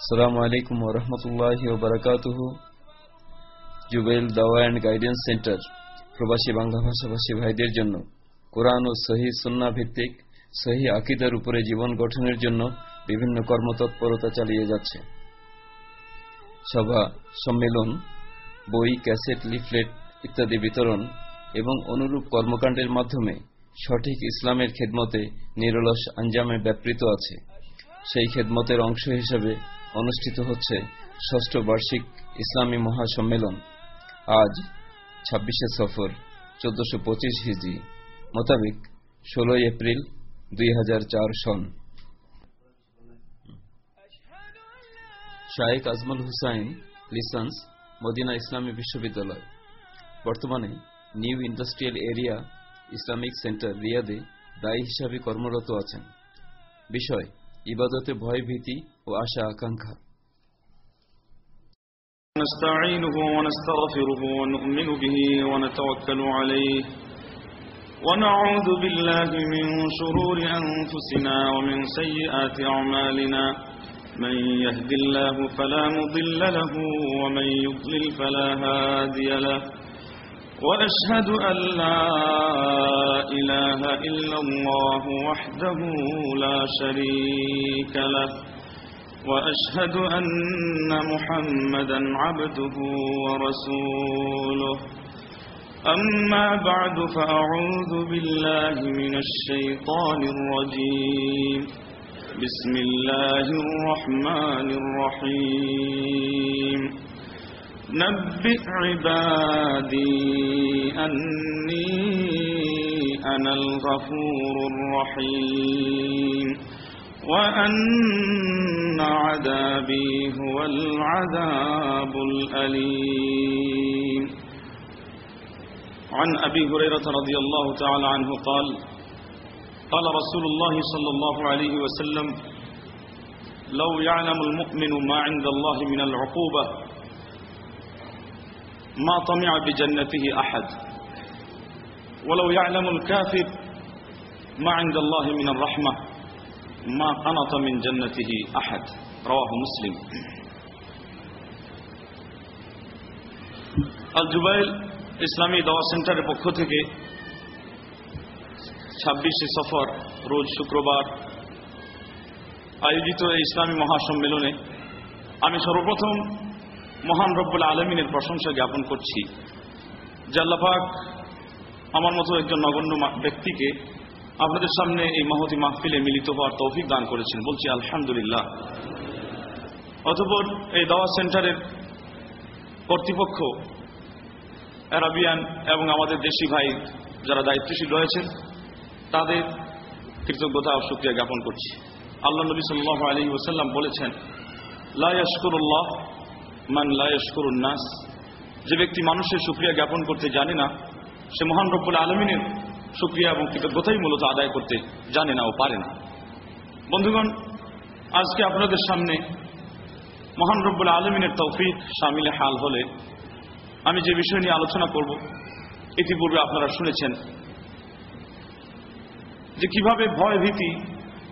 আসসালামু আলাইকুম ওরহমতুল্লাহ ওবরাকাতুহু জুবেল দাওয়া অ্যান্ড গাইডেন্স সেন্টার প্রবাসী বাংলা ভাষাভাষী ভাইদের জন্য কোরআন ও সহি সুন্না ভিত্তিক সহি আকিদার উপরে জীবন গঠনের জন্য বিভিন্ন কর্মতৎপরতা চালিয়ে যাচ্ছে সভা সম্মেলন বই ক্যাসেট লিফলেট ইত্যাদি বিতরণ এবং অনুরূপ কর্মকাণ্ডের মাধ্যমে সঠিক ইসলামের খেদমতে নিরলস আঞ্জামে ব্যাপৃত আছে। সেই খেদমতের অংশ হিসেবে অনুষ্ঠিত হচ্ছে ষষ্ঠ বার্ষিক ইসলামী মহাসম্মেলন আজ ছাব্বিশে সফর চোদ্দশো পঁচিশ হিজি মোতাবেক ষোলোই এপ্রিল দুই হাজার চার সন। শায়েক আজমল হুসাইন, লিসান্স, মদিনা ইসলামী বিশ্ববিদ্যালয়। বর্তমানে New Industrial Area Islamic Centre রিয়াদে দায়ী হিসাবে কর্মরত আছেন। বিষয় ইবাদতে ভয় ভীতি ও আশা আকাঙ্ক্ষা نستعينه ونستغفره ونؤمن به ونتوكل عليه ونعوذ بالله من شرور أنفسنا ومن سيئات أعمالنا من يهد الله فلا مضل له ومن يضلل فلا هادي له وأشهد أن لا إله إلا الله وحده لا شريك له وأشهد أن محمدا عبده ورسوله. أما بعد فأعوذ بالله من الشيطان الرجيم. بسم الله الرحمن الرحيم. نبئ عبادي أني أنا الغفور الرحيم وأن عذابي هو العذاب الأليم. عن أبي هريرة رضي الله تعالى عنه قال قال رسول الله صلى الله عليه وسلم لو يعلم المؤمن ما عند الله من العقوبة ما طمع بجنته أحد ولو يعلم الكافر ما عند الله من الرحمة ما قنط من جنته أحد رواه مسلم আল জুবাইল ইসলামী দাওয়া সেন্টারের পক্ষ থেকে ছাব্বিশে সফর রোজ শুক্রবার আয়োজিত এই ইসলামী মহাসম্মেলনে আমি সর্বপ্রথম মহান রব্বুল আলমিনের প্রশংসা জ্ঞাপন করছি। যে আল্লাপাক আমার মতো একজন নগণ্য ব্যক্তিকে আপনাদের সামনে এই মহতি মাহফিলে মিলিত হওয়ার তৌফিক দান করেছেন। বলছি, আলহামদুলিল্লাহ। অতপর এই দাওয়া সেন্টারের কর্তৃপক্ষ, অ্যারাবিয়ান এবং আমাদের দেশি ভাই যারা দায়িত্বশীল রয়েছেন, তাদের কৃতজ্ঞতা ও সুক্রিয়া জ্ঞাপন করছি। আল্লাহ নবী সাল্লাহ আলী ওসাল্লাম বলেছেন লাশকুরুল্লাহ মান নাস, যে ব্যক্তি মানুষের সুক্রিয়া জ্ঞাপন করতে জানে না, সে মহান রব্বুল আলমিনের সুক্রিয়া এবং কৃতজ্ঞতাই মূলত আদায় করতে জানে না ও পারে না। বন্ধুগণ, আজকে আপনাদের সামনে মহান রব্বুল আলমিনের তৌফিক সামিলে হাল হলে আমি যে বিষয় নিয়ে আলোচনা করব, ইতিপূর্বে আপনারা শুনেছেন যে কীভাবে ভয় ভীতি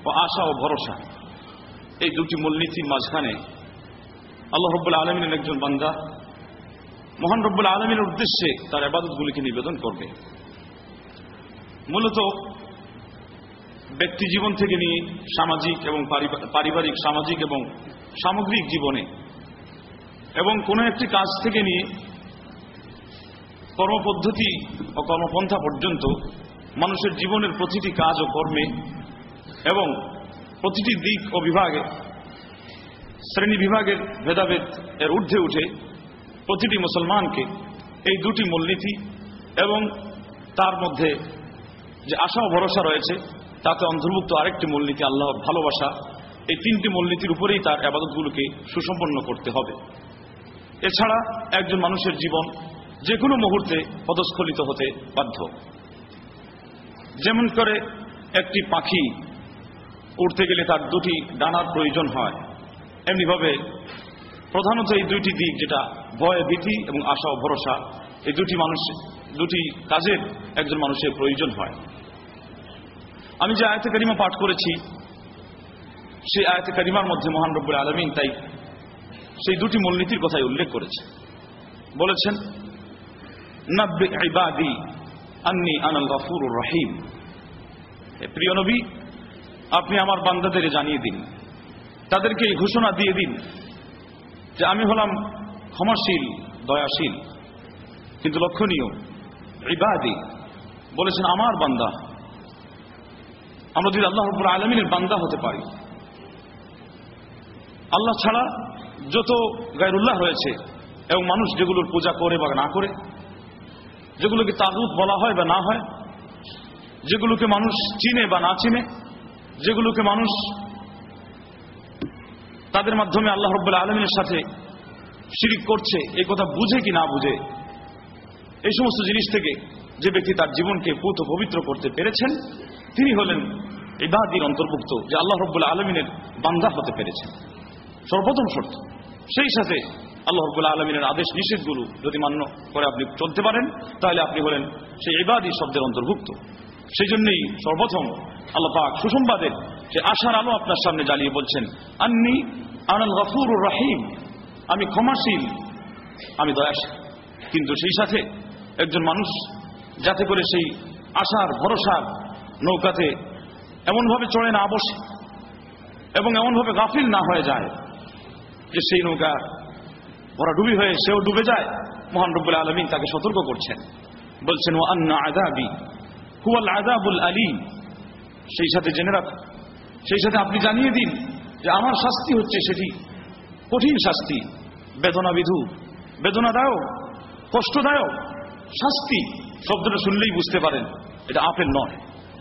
ও আশা ও ভরসা এই দুটি মূলনীতির মাঝখানে আল্লাহ রব্বুল আলমিনের একজন বান্দা মহান রব্বুল আলমিনের উদ্দেশ্যে তার আবাদতগুলিকে নিবেদন করবে। মূলত ব্যক্তি জীবন থেকে নিয়ে সামাজিক এবং পারিবারিক, সামাজিক এবং সামগ্রিক জীবনে এবং কোনো একটি কাজ থেকে নিয়ে কর্মপদ্ধতি ও কর্মপন্থা পর্যন্ত মানুষের জীবনের প্রতিটি কাজ ও কর্মে এবং প্রতিটি দিক ও বিভাগে শ্রেণি বিভাগের ভেদাভেদ এর ঊর্ধ্বে উঠে প্রতিটি মুসলমানকে এই দুটি মূলনীতি এবং তার মধ্যে যে আশা ও ভরসা রয়েছে, তাতে অন্তর্ভুক্ত আরেকটি মূলনীতি আল্লাহর ভালোবাসা। এই তিনটি মূলনীতির উপরেই তার আবাদতগুলোকে সুসম্পন্ন করতে হবে। এছাড়া একজন মানুষের জীবন যে কোনো মুহূর্তে পদস্খলিত হতে বাধ্য। যেমন করে একটি পাখি উঠতে গেলে তার দুটি ডানার প্রয়োজন হয়। এমনিভাবে প্রধানত এই দুইটি দিক, যেটা ভয়, ভীতি এবং আশা ও ভরসা। এই দুটি মানুষ, দুটি কাজের একজন মানুষের প্রয়োজন হয়। আমি যে আয়তে কারিমা পাঠ করেছি, সেই আয়াতে কারিমার মধ্যে মহান রব্বুল আলমিন তাই সেই দুটি মূলনীতির কথাই উল্লেখ করেছে। বলেছেন, নাব্বে আন্নি আনাল গফুরুর রহিম। প্রিয় নবী, আপনি আমার বান্দাদের জানিয়ে দিন। তাদেরকে এই ঘোষণা দিয়ে দিন যে আমি হলাম ক্ষমাশীল, দয়াশীল, কিন্তু লক্ষণীয়, ইবাদি। বলেছেন, আমার বান্দা, আমরা যদি আল্লাহ রব্বুল আলমিনের বান্দা হতে পারি, আল্লাহ ছাড়া যত গায়রুল্লাহ রয়েছে এবং মানুষ যেগুলোর পূজা করে বা না করে, যেগুলোকে তাগুত বলা হয় বা না হয়, যেগুলোকে মানুষ চিনে বা না চিনে, যেগুলোকে মানুষ তাদের মাধ্যমে আল্লাহ রব্বুল্লাহ আলমিনের সাথে শিরিক করছে, এই কথা বুঝে কি না বুঝে, এই সমস্ত জিনিস থেকে যে ব্যক্তি তার জীবনকে পুত পবিত্র করতে পেরেছেন, তিনি হলেন ইবাদির অন্তর্ভুক্ত যে আল্লাহ রব্বুল্লাহ আলমিনের বান্দা হতে পেরেছেন। সর্বপ্রথম শর্ত, সেই সাথে আল্লাহ রব্বুল্লাহ আলমিনের আদেশ নিষেধগুলো যদি মান্য করে আপনি চলতে পারেন, তাহলে আপনি হলেন সেই ইবাদি শব্দের অন্তর্ভুক্ত। সেই জন্যই সর্বপ্রথম আল্লাহ পাক সুসংবাদের যে আশার আলো আপনার সামনে জ্বালিয়ে বলছেন, আন্নি আনাল গফুর রাহিম। আমি ক্ষমাশীল, আমি দয়াশীল। কিন্তু সেই সাথে একজন মানুষ যাতে করে সেই আশার, ভরসার নৌকাতে এমনভাবে চড়ে না বসে এবং এমনভাবে গাফিল না হয়ে যায় যে সেই নৌকা ভরা ডুবি হয়ে সেও ডুবে যায়, মহান রব্বুল আলমিন তাকে সতর্ক করছেন। বলছেন ও আন্না আদাবি হুয়াল আদাবুল আলিম। সেই সাথে জেনে রাখ। সেই সাথে আপনি জানিয়ে দিন যে আমার শাস্তি হচ্ছে সেটি। কঠিন শাস্তি। বেদনা বিধু বেদনাদায়ক। কষ্টদায়ক। শাস্তি শব্দটা শুনলেই বুঝতে পারেন। এটা আপেল নয়।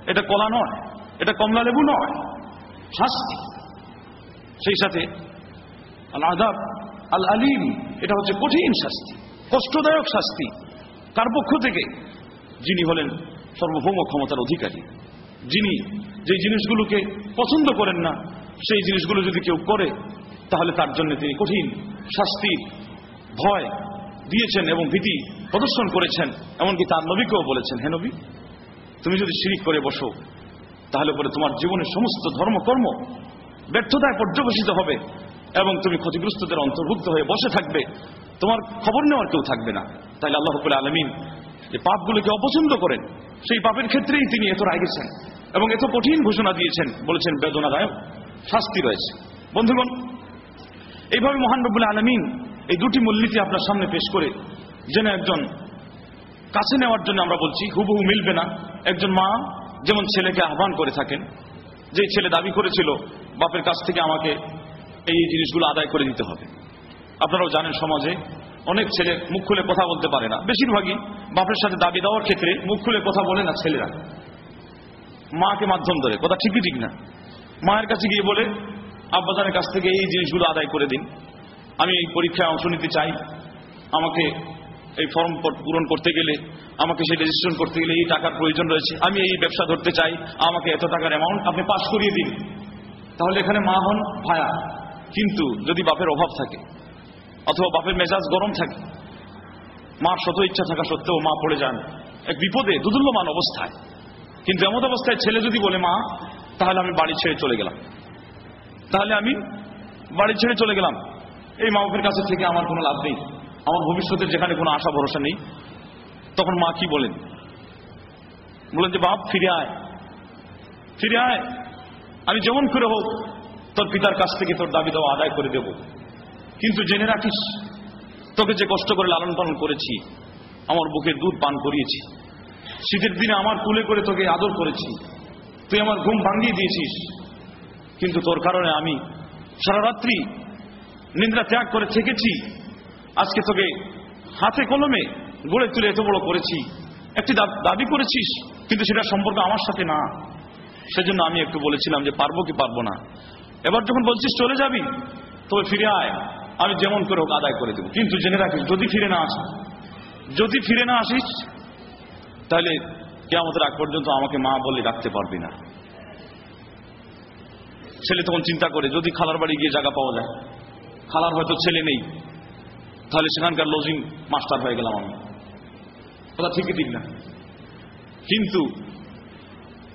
এটা কলা নয়। এটা কমলা লেবু নয়। শাস্তি। সেই সাথে আল আদাব আল আলিম এটা হচ্ছে কঠিন শাস্তি। কষ্টদায়ক শাস্তি। তার পক্ষ থেকে যিনি হলেন সর্বভৌম ক্ষমতার অধিকারী। যিনি যে জিনিসগুলোকে পছন্দ করেন না, সেই জিনিসগুলো যদি কেউ করে, তাহলে তার জন্য তিনি কঠিন শাস্তির ভয় দিয়েছেন এবং ভীতি প্রদর্শন করেছেন, এমনকি তার নবীকেও বলেছেন, হে নবী, তুমি যদি শিরিক করে বসো, তাহলে পরে তোমার জীবনের সমস্ত ধর্মকর্ম ব্যর্থতায় পর্যবেসিত হবে এবং তুমি ক্ষতিগ্রস্তদের অন্তর্ভুক্ত হয়ে বসে থাকবে। তোমার খবর নেওয়ার কেউ থাকবে না। তাহলে আল্লাহ আলমিন যে পাপগুলোকে অপছন্দ করেন। সেই পাপের ক্ষেত্রেই তিনি এত রাগেছেন এবং এত কঠিন ঘোষণা দিয়েছেন, বলেছেন বেদনাদায়ক শাস্তি রয়েছে। বন্ধুগণ, এইভাবে মহান রব্বুল আলমিন এই দুটি মূলনীতি আপনার সামনে পেশ করে যেন একজন কাছে নেওয়ার জন্য আমরা বলছি, হুবহু মিলবে না। একজন মা যেমন ছেলেকে আহ্বান করে থাকেন, যে ছেলে দাবি করেছিল, বাপের কাছ থেকে আমাকে এই জিনিসগুলো আদায় করে দিতে হবে। আপনারাও জানেন সমাজে অনেক ছেলে মুখ খুলে কথা বলতে পারে না। বেশিরভাগই বাপের সাথে দাবি দেওয়ার ক্ষেত্রে মুখ খুলে কথা বলে না ছেলেরা। মাকে মাধ্যম ধরে, কথা ঠিকই ঠিক না। মায়ের কাছে গিয়ে বলে, আব্বাজানের কাছ থেকে এই জিনিসগুলো আদায় করে দিন। আমি এই পরীক্ষায় অংশ নিতে চাই। আমাকে এই ফর্ম পূরণ করতে গেলে, আমাকে সেই রেজিস্ট্রেশন করতে গেলে এই টাকার প্রয়োজন রয়েছে। আমি এই ব্যবসা ধরতে চাই। আমাকে এত টাকার অ্যামাউন্ট আপনি পাস করিয়ে দিন। তাহলে এখানে মা হন ভায়া। কিন্তু যদি বাপের অভাব থাকে অথবা বাপের মেজাজ গরম থাকে। মার শত ইচ্ছা থাকা সত্ত্বেও মা পড়ে যান। এক বিপদে, দুদুল্যমান অবস্থায়। কিন্তু এমন অবস্থায় ছেলে যদি বলে, মা, তাহলে আমি বাড়ি ছেড়ে চলে গেলাম। তাহলে আমি বাড়ি ছেড়ে চলে গেলাম। এই মা বাপের কাছে থেকে আমার কোনো লাভ নেই। আমার ভবিষ্যতের যেখানে কোনো আশা, ভরসা নেই। তখন মা কি বলেন? বলেন যে, বাপ, ফিরে আয়। ফিরে আয়। আমি যেমন করে হোক, তোর পিতার কাছ থেকে তোর দাবি দেওয়া আদায় করে দেব। কিন্তু জেনে রাখিস, তোকে যে কষ্ট করে লালন পালন করেছি, আমার বুকে দুধ পান করিয়েছি। শীতের দিনে আমার কুলে করে তোকে আদর করেছি। তুই আমার ঘুম ভাঙিয়ে দিয়েছিস। কিন্তু তোর কারণে আমি সারা রাত্রি নিদ্রা ত্যাগ করে থেকেছি। আজকে তোকে হাতে কলমে গড়ে তুলে এত বড় করেছি। একটি দাবি করেছিস, কিন্তু সেটা সম্পর্ক আমার সাথে না। সেজন্য আমি একটু বলেছিলাম যে পারব কি পারব না। এবার যখন বলছিস চলে যাবি, তবে ফিরে আয়। আমি যেমন করে হোক আদায় করে দেবো। কিন্তু জেনে রাখিস যদি ফিরে না আসিস, যদি ফিরে না আসিস, তাহলে কেয়ামতের আগ পর্যন্ত আমাকে মা বলে রাখতে পারবি না। ছেলে তখন চিন্তা করে, যদি খালার বাড়ি গিয়ে জায়গা পাওয়া যায়, খালার হয়তো ছেলে নেই, তাহলে সেখানকার লজিং মাস্টার হয়ে গেলাম আমি। কথা ঠিকই ঠিক না। কিন্তু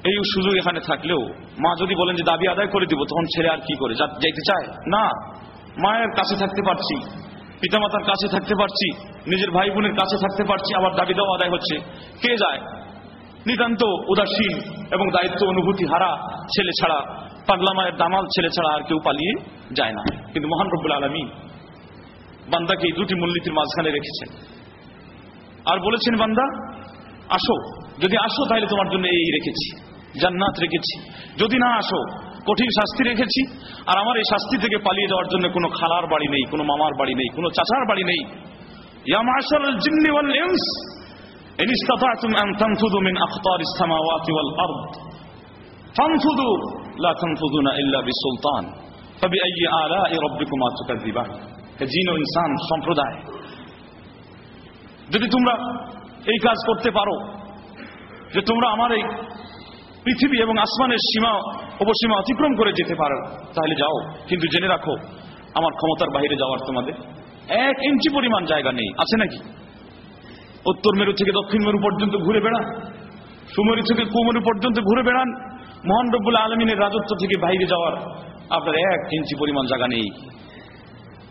এই সুযোগ এখানে থাকলেও মা যদি বলেন যে, দাবি আদায় করে দিব, তখন ছেলে আর কি করে? যাইতে চায়? না। মায়ের কাছে থাকতে পারছি, পিতামাতার কাছে থাকতে পারছি, নিজের ভাই বোনের কাছে থাকতে পারছি আবার দাবি দেওয়া আদায় হচ্ছে। কে যায়? নিতান্ত উদাসীন এবং দায়িত্ব, অনুভূতি হারা ছেলে ছাড়া, পাগলা মায়ের দামাল ছেলে ছাড়া আর কেউ পালিয়ে যায় না। কিন্তু মহান রব্বুল আলমী বান্দাকে এই দুটি মূলনীতির মাঝখানে রেখেছেন। আর বলেছেন, বান্দা, আসো। যদি আসো, তাহলে তোমার জন্য এই রেখেছি, জান্নাত রেখেছি। যদি না আসো কঠিন শাস্তি রেখেছি, আর আমার এই শাস্তি থেকে পালিয়ে যাওয়ার জন্য কোনো খালার বাড়ি নেই, কোনো মামার বাড়ি নেই, কোনো চাচার বাড়ি নেই। জিন সম্প্রদায়, যদি তোমরা এই কাজ করতে পারো, যে তোমরা আমার এই পৃথিবী এবং আসমানের সীমা অবসীমা অতিক্রম করে যেতে পারো। তাহলে যাও, কিন্তু জেনে রাখো, আমার ক্ষমতার বাইরে যাওয়ার তোমাদের এক ইঞ্চি পরিমাণ জায়গা নেই। আছে নাকি? উত্তর মেরু থেকে দক্ষিণ মেরু পর্যন্ত ঘুরে বেড়ান। সুমেরু থেকে কুমেরু পর্যন্ত ঘুরে বেড়ান। মহান আলমিনের রাজত্ব থেকে বাইরে যাওয়ার আপনার এক ইঞ্চি পরিমাণ জায়গা নেই।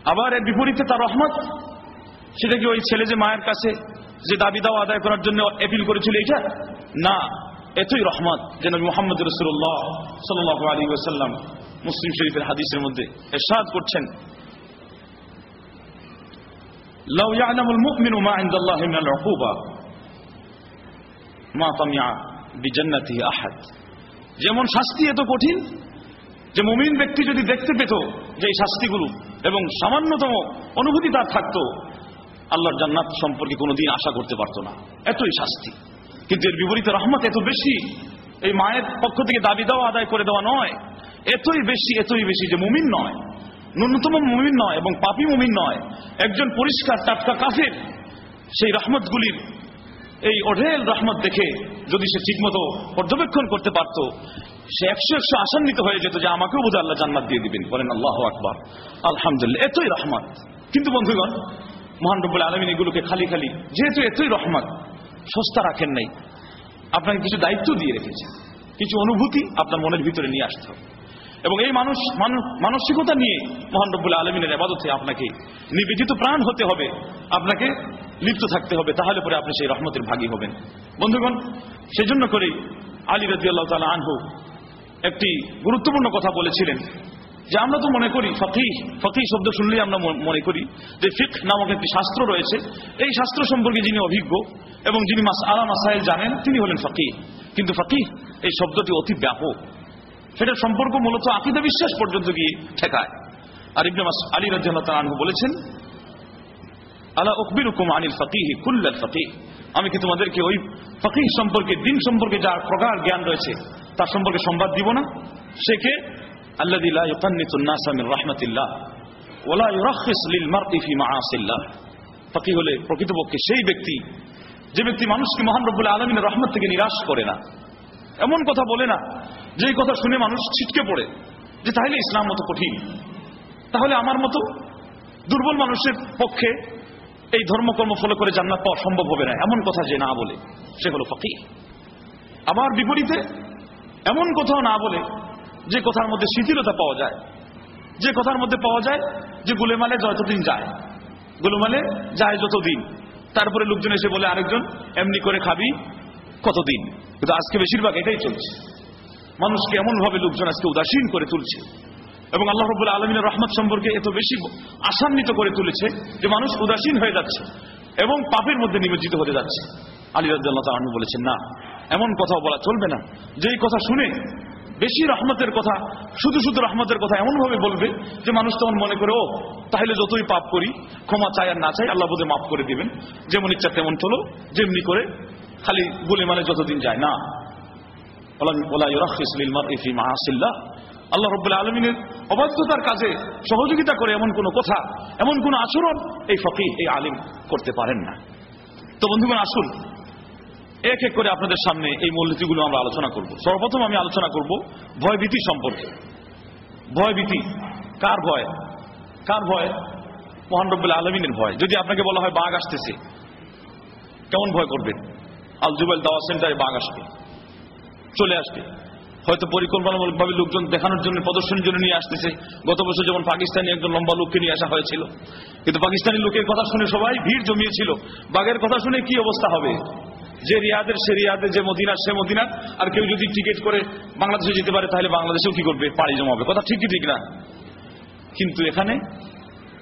আবার এর বিপরীতে তার রহমত, সেটা কি ওই ছেলে যে মায়ের কাছে যে দাবি দাওয়া আদায় করার জন্য অ্যাপিল করেছিল এটা না। এতই রহমত যে নবী মোহাম্মদ রসুল্লাহ সাল আলী ওসাল্লাম মুসলিম শরীফের হাদিসের মধ্যে এরশাদ করছেন لو يعلم المؤمن ما عند الله من العقوبة ما طمع بجنته أحد যেমন শাস্তি এত কঠিন যে মুমিন ব্যক্তি যদি দেখতে পেত যে এই শাস্তিগুলো এবং সামান্যতম অনুভূতি তার থাকতো আল্লাহর জান্নাত সম্পর্কে কোনোদিন আশা করতে পারতো না এতই শাস্তি কিন্তু এর বিপরীতে রহমত এত বেশি। এই মায়ের পক্ষ থেকে দাবি দেওয়া আদায় করে দেওয়া নয়। এতই বেশি এতই বেশি যে মুমিন নয়। ন্যূনতম মুমিন নয় এবং পাপি মুমিন নয়। একজন পরিষ্কার টাটকা কাফের, সেই রহমতগুলির এই অঢেল রহমত দেখে যদি সে ঠিকমতো পর্যবেক্ষণ করতে পারত, সে একশো একশো আসান্বিত হয়ে যেত যে আমাকেও বোধহয় আল্লাহ জান্নাত দিয়ে দিবেন। বলেন, আল্লাহ আকবর, আলহামদুলিল্লাহ। এতই রহমত। কিন্তু বন্ধুগণ, মহান আলমিন এগুলোকে খালি খালি, যেহেতু এতই রহমত সস্তা রাখেন নাই। আপনাকে কিছু দায়িত্ব দিয়ে রেখেছেন কিছু অনুভূতি আপনার মনের ভিতরে নিয়ে আসতে হবে। এবং এই মানুষ মানু- মানসিকতা নিয়ে মহান আলমিনের আবাদতে আপনাকে নিবেদিত প্রাণ হতে হবে। আপনাকে লিপ্ত থাকতে হবে। তাহলে পরে আপনি সেই রহমতের ভাগী হবেন। বন্ধুগণ, সেজন্য করেই আলী রাজি আল্লাহ তালা আনহু একটি গুরুত্বপূর্ণ কথা বলেছিলেন। যে আমরা তো মনে করি ফকিহ ফকিহ শব্দ শুনলেই আমরা মনে করি যে ফিক নামক একটি শাস্ত্র রয়েছে। এই শাস্ত্র সম্পর্কে যিনি অভিজ্ঞ এবং যিনি মাস, আলা মাসাইল জানেন, তিনি হলেন ফকিহ কিন্তু ফকিহ এই শব্দটি অতি ব্যাপক। সেটার সম্পর্ক মূলত আকিদা বিশ্বাস পর্যন্ত গিয়ে ঠেকায়। আর ইবনে মাস, আলী রাজিয়াল্লাহ আনহু বলেছেন, আলা উকবিরুকুম আনিল ফকিহ কুল্লাল ফকিহ আমি কি তোমাদেরকে ওই ফকিহ সম্পর্কে, দিন সম্পর্কে যার প্রগাঢ় জ্ঞান রয়েছে, তার সম্পর্কে সংবাদ দিব না? সে কে? আল্লাযী লা ইউকান্নিতু النَّاسَ মিন রাহমাতিল্লাহ ওয়ালা ইউরাখিস লিল মারই ফি মাআসিল্লাহ ফকিহ হলে প্রকৃতপক্ষে সেই ব্যক্তি যে ব্যক্তি মানুষকে মহান রব্বুল আলামিনের রহমত থেকে নিরাশ করে না এমন কথা বলে না যেই কথা শুনে মানুষ ছিটকে পড়ে যে তাহলে ইসলাম মতো কঠিন তাহলে আমার মতো দুর্বল মানুষের পক্ষে এই ধর্মকর্ম ফলো করে জান্নাত পাওয়া সম্ভব হবে না এমন কথা যে না বলে সে হলো ফকি আবার বিপরীতে এমন কোথাও না বলে যে কথার মধ্যে শিথিলতা পাওয়া যায়, যে কথার মধ্যে পাওয়া যায় যে গুলেমালে যতদিন যায়, গুলেমালে যায় যতদিন। তারপরে লোকজন এসে বলে, আরেকজন এমনি করে খাবি কতদিন? কিন্তু আজকে বেশিরভাগ এটাই চলছে। মানুষকে এমন ভাবে লোকজন আজকে উদাসীন করে তুলছে। এবং আল্লাহ রব্বুল আলমিনের রহমত সম্পর্কে এত বেশি আশান্বিত করে তুলেছে যে মানুষ উদাসীন হয়ে যাচ্ছে এবং পাপের মধ্যে নিমজ্জিত হতে যাচ্ছে। আলী রাজ্লাহ বলেছেন, না, এমন কথাও বলা চলবে না। যেই কথা শুনে বেশি রহমতের কথা, শুধু শুধু রহমতের কথা এমনভাবে বলবে যে মানুষ তখন মনে করে, ও, তাহলে যতই পাপ করি, ক্ষমা চাই আর না চাই, আল্লাহ বোধে মাফ করে দিবেন। যেমন ইচ্ছা তেমন চলো, যেমনি করে, খালি বলে মানে যতদিন যায় না। আল্লাহ রব্বুল আলমিনের অবাধ্যতার কাজে সহযোগিতা করে এমন কোন কথা, এমন কোন আচরণ এই ফকিহ, এই আলিম করতে পারেন না। তো বন্ধুগণ, আসুন এক এক করে আপনাদের সামনে এই মূলনীতিগুলো আমরা আলোচনা করব। সর্বপ্রথম আমি আলোচনা করব ভয়ভীতি সম্পর্কে। ভয়ভীতি। কার ভয়? কার ভয়? মহান রব্বুল আলমিনের ভয়। যদি আপনাকে বলা হয় বাঘ আসতেছে, কেমন ভয় করবেন? আল জুবেল দাওয়া সেন্টারে বাঘ আসবে, চলে আসবে। হয়তো পরিকল্পনামূলকভাবে লোকজন দেখানোর জন্য, প্রদর্শনের জন্য নিয়ে আসতেছে। গত বছর যেমন পাকিস্তানি একজন লম্বা লোককে নিয়ে আসা হয়েছিল। কিন্তু পাকিস্তানি লোকের কথা শুনে সবাই ভিড় জমিয়েছিল। বাঘের কথা শুনে কি অবস্থা হবে? যে রিয়াদের, সে রিয়াদের, যে মদিনার, সে মদিনার। আর কেউ যদি টিকিট করে বাংলাদেশে যেতে পারে, তাহলে বাংলাদেশেও কি করবে? পাড়ি জমাবে কথা ঠিকই ঠিক না। কিন্তু এখানে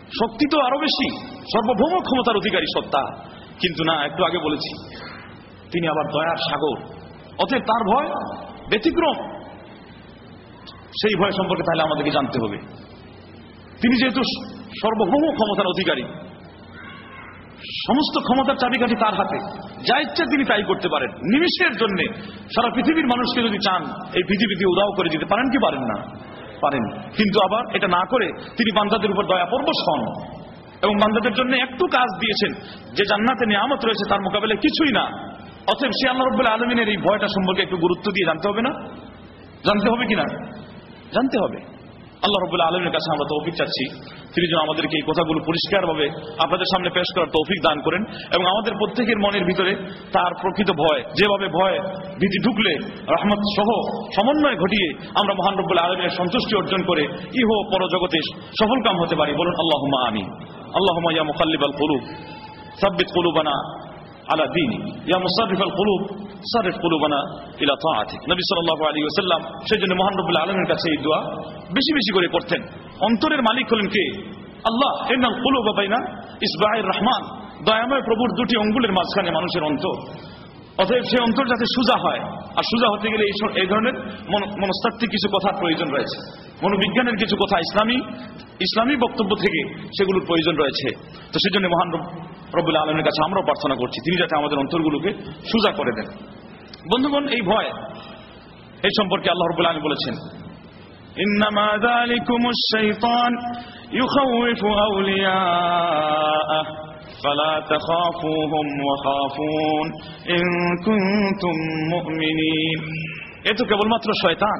শক্তি তো আরও বেশি। সর্বভৌম ক্ষমতার অধিকারী সত্তা। কিন্তু না, একটু আগে বলেছি, তিনি আবার দয়ার সাগর। অতএব তার ভয় ব্যতিক্রম। সেই ভয় সম্পর্কে তাহলে আমাদেরকে জানতে হবে। তিনি যেহেতু সর্বভৌম ক্ষমতার অধিকারী সমস্ত ক্ষমতার চাবিকাঠি তার হাতে। যা ইচ্ছা তিনি তাই করতে পারেন। নিমিষের জন্য সারা পৃথিবীর মানুষকে যদি চান, এই পৃথিবীতে উদাও করে দিতে পারেন কি পারেন না? পারেন। কিন্তু আবার এটা না করে তিনি বান্দাদের উপর দয়া পরবশ হন। এবং বান্দাদের জন্য একটু কাজ দিয়েছেন যে জান্নাতে নিয়ামত রয়েছে তার মোকাবেলায় কিছুই না। অতএব সে আল্লাহ রব্বুল আলমিনের এই ভয়টা সম্পর্কে একটু গুরুত্ব দিয়ে জানতে হবে না? জানতে হবে কিনা? জানতে হবে। আল্লাহ রবুল্লাহ আলমের কাছে আমরা তৌফিক চাচ্ছি। তিনি যেন আমাদেরকে এই কথাগুলো পরিষ্কারভাবে আপনাদের সামনে পেশ করার তৌফিক দান করেন এবং আমাদের প্রত্যেকের মনের ভিতরে তার প্রকৃত ভয়, যেভাবে ভয় ভীতি ঢুকলে, রহমত সহ সমন্বয় ঘটিয়ে আমরা মহান রব্বুল আলমের সন্তুষ্টি অর্জন করে ইহ পরজগতে সফল কাম হতে পারি। বলুন আল্লাহ আমি আল্লাহ ইয়া মুখাল্লিবাল কলুব। সাব্বিত কলুবানা আলা দিন ইয়া মুসারিফাল কুলুব সারিফ কুলুবানা ইলা তাআতিক। নবী সাল্লাল্লাহু আলাইহি ওয়াসাল্লাম সেজন্য মহান রব্বুল আলামিনের কাছে এই দোয়া বেশি বেশি করে পড়তেন। অন্তরের মালিক হলেন কে? আল্লাহ। ইন্নাল কুলুবা বাইনা ইসবাহির রহমান। দয়াময় প্রভুর দুটি অঙ্গুলের মাঝখানে মানুষের অন্তর। অতএব সেই অন্তর যাতে সুজা হয় আর সুজা হতে গেলে এই স- এই ধরনের মন- মনস্তাত্ত্বিক কিছু কথার প্রয়োজন রয়েছে মনোবিজ্ঞানের কিছু কথা ইসলামী ইসলামী বক্তব্য থেকে সেগুলোর প্রয়োজন রয়েছে তো সেজন্য মহান রব- রব্বুল আলমের কাছে আমরাও প্রার্থনা করছি তিনি যাতে আমাদের অন্তরগুলোকে সুজা করে দেন বন্ধুগণ এই ভয় এই সম্পর্কে আল্লাহ রব্বুল আলম বলেছেন إنما ذلكم الشيطان يخوف أولياءه فلا تخافوهم وخافون إن كنتم مؤمنين এ তো কেবলমাত্র শয়তান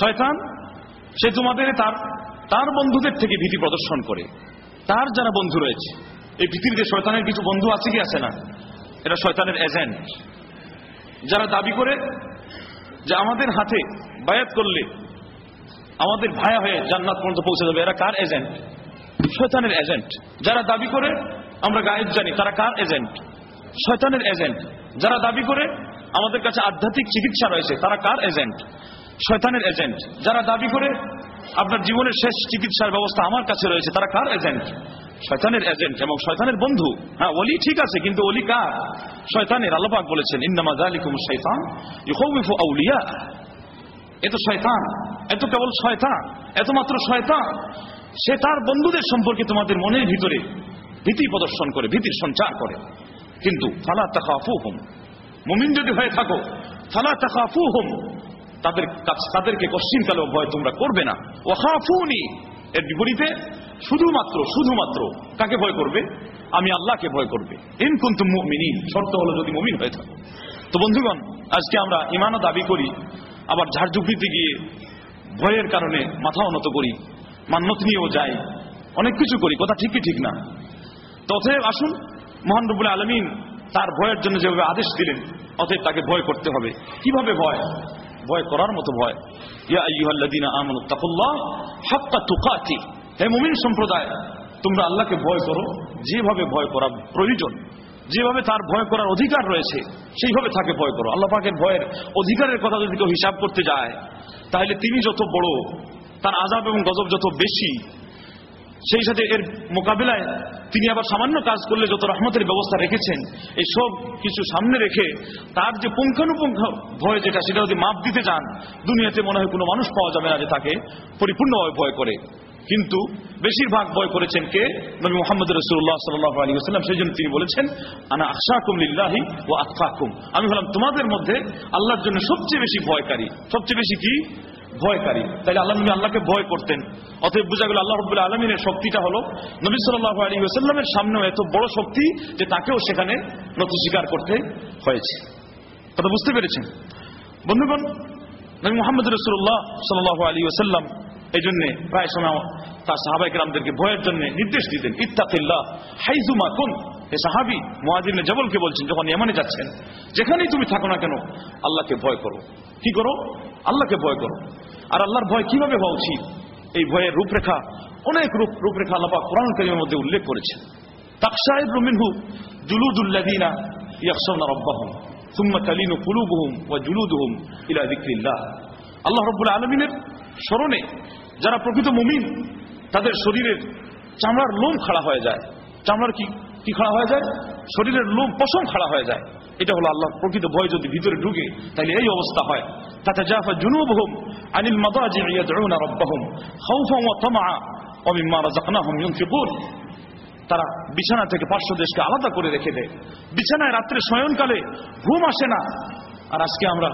শয়তান সে তোমাদের তার তার বন্ধুদের থেকে ভীতি প্রদর্শন করে তার যারা বন্ধু রয়েছে এই পৃথিবীতে শয়তানের কিছু বন্ধু আছে কি আছে না এটা শয়তানের এজেন্ট যারা দাবি করে যে আমাদের হাতে বায়াত করলে আমাদের ভায়া হয়ে জান্নাত পর্যন্ত পৌঁছে যাবে এরা কার এজেন্ট শয়তানের এজেন্ট। যারা দাবি করে, আমরা গায়েব জানি, তারা কার এজেন্ট? শয়তানের এজেন্ট। যারা দাবি করে, আমাদের কাছে আধ্যাত্মিক চিকিৎসা রয়েছে, তারা কার এজেন্ট? শয়তানের এজেন্ট। যারা দাবি করে, আপনার জীবনের শেষ চিকিৎসার ব্যবস্থা আমার কাছে রয়েছে, তারা কার এজেন্ট? শয়তানের এজেন্ট এবং শয়তানের বন্ধু। হ্যাঁ অলি ঠিক আছে, কিন্তু অলি কার? শয়তানের আল্লাপাক বলেছেন, ইন্নামা জালিকুম শৈতান ইউখাউফু আউলিয়া। এ তো শয়তান এত কেবল শয়তান এত মাত্র শয়তান। সে তার বন্ধুদের সম্পর্কে তোমাদের মনের ভিতরে ভীতি প্রদর্শন করে, ভীতির সঞ্চার করে। কিন্তু ফালা তাকাফু হোম মুমিন যদি হয়ে থাকো, ফালা তাকাফু হোম তাদের তাদেরকে কশ্চিনকালেও ভয় তোমরা করবে না। ওয়াখাফুনি, এর বিপরীতে শুধুমাত্র শুধুমাত্র কাকে ভয় করবে? আমি আল্লাহকে ভয় করবে। ইন কিন্তু মুমিনিন, শর্ত হলো যদি মুমিন হয়ে থাকো। তো বন্ধুগণ, আজকে আমরা ইমানও দাবি করি, আবার ঝাড়ঝুপড়িতে গিয়ে ভয়ের কারণে মাথা উন্নত করি। মান্যত নিয়েও যাই। অনেক কিছু করি, কথা ঠিকই ঠিক না। তথে আসুন, মহান রবুল আলমিন তার ভয়ের জন্য যেভাবে আদেশ দিলেন, অতএব তাকে ভয় করতে হবে। কীভাবে ভয়? ভয় করার মতো ভয়। হে মুমিন সম্প্রদায়, তোমরা আল্লাহকে ভয় করো, যেভাবে ভয় করা প্রয়োজন, যেভাবে তার ভয় করার অধিকার রয়েছে, সেইভাবে তাকে ভয় করো। আল্লাহ পাকের ভয়ের অধিকারের কথা যদি কেউ হিসাব করতে যায়, তাহলে তিনি যত বড় তার আজাব এবং গজব যত বেশি, সেই সাথে এর মোকাবিলায় তিনি আবার সামান্য কাজ করলে যত রহমতের ব্যবস্থা রেখেছেন, এই সব কিছু সামনে রেখে তার যে পুঙ্খানুপুঙ্খ ভয় যেটা, সেটা যদি মাপ দিতে যান দুনিয়াতে মনে হয় কোনো মানুষ পাওয়া যাবে না যে তাকে পরিপূর্ণভাবে ভয় করে। কিন্তু বেশিরভাগ ভয় করেছেন কে? নবী মোহাম্মদ রসুল্লাহ সাল্লাহ আলী আসসালাম সেই জন্য তিনি বলেছেন, আনা আশাকুম লিল্লাহি ও আতফাকুম। আমি হলাম তোমাদের মধ্যে আল্লাহর জন্য সবচেয়ে বেশি ভয়কারী। সবচেয়ে বেশি কি? ভয়কারী। তাহলে আল্লাহ নবী আল্লাহকে ভয় করতেন। অতএব বোঝা গেল আল্লাহ রব্বুল আলমিনের শক্তিটা হলো নবী সাল্লাহ আলী ওসাল্লামের সামনেও এত বড় শক্তি যে তাকেও সেখানে নথি স্বীকার করতে হয়েছে। কথা বুঝতে পেরেছেন? বন্ধুগণ, নবী মোহাম্মদ রসুল্লাহ সাল্লাহ আলী ওসাল্লাম এই জন্য প্রায় সময় তার সাহাবাই গ্রামদেরকে ভয়ের জন্য নির্দেশ দিতেন, ইত্তাকিল্লাহ হাইজুমা কোন। এ সাহাবি মোয়াজিবনে জবলকে বলছেন, যখন ইয়ামানে যাচ্ছেন, যেখানেই তুমি থাকো না কেন, আল্লাহকে ভয় করো। কি করো? আল্লাহকে ভয় করো। আর আল্লাহর ভয় কীভাবে হওয়া উচিত? এই ভয়ের রূপরেখা, অনেক রূপ, রূপরেখা আল্লাহ কোরআন কারিমের মধ্যে উল্লেখ করেছেন। তাকশাইর মিনহু জুলুদুল্লাযিনা ইয়াখশাউনা রাব্বাহুম, সুম্মা তালিনু কুলুবুহুম ওয়া জুলুদুহুম ইলা যিকরিল্লাহ। আল্লাহ রাব্বুল আলামিনের স্মরণে যারা প্রকৃত মুমিন, তাদের শরীরের চামড়ার লোম খাড়া হয়ে যায়। চামড়ার কি? কি খাড়া হয়ে যায়? শরীরের লোম পশম খাড়া হয়ে যায়। এটা হলো আল্লাহ প্রকৃত ভয় যদি ভিতরে ঢুকে তাহলে এই অবস্থা হয়। তাতে জাফা আনিল ওয়া মিম্মা রাযাকনাহুম ইউনফিকুন। তারা বিছানা থেকে পার্শ্ব দেশকে আলাদা করে রেখে দেয়। বিছানায় রাত্রে শয়নকালে ঘুম আসে না। আর আজকে আমরা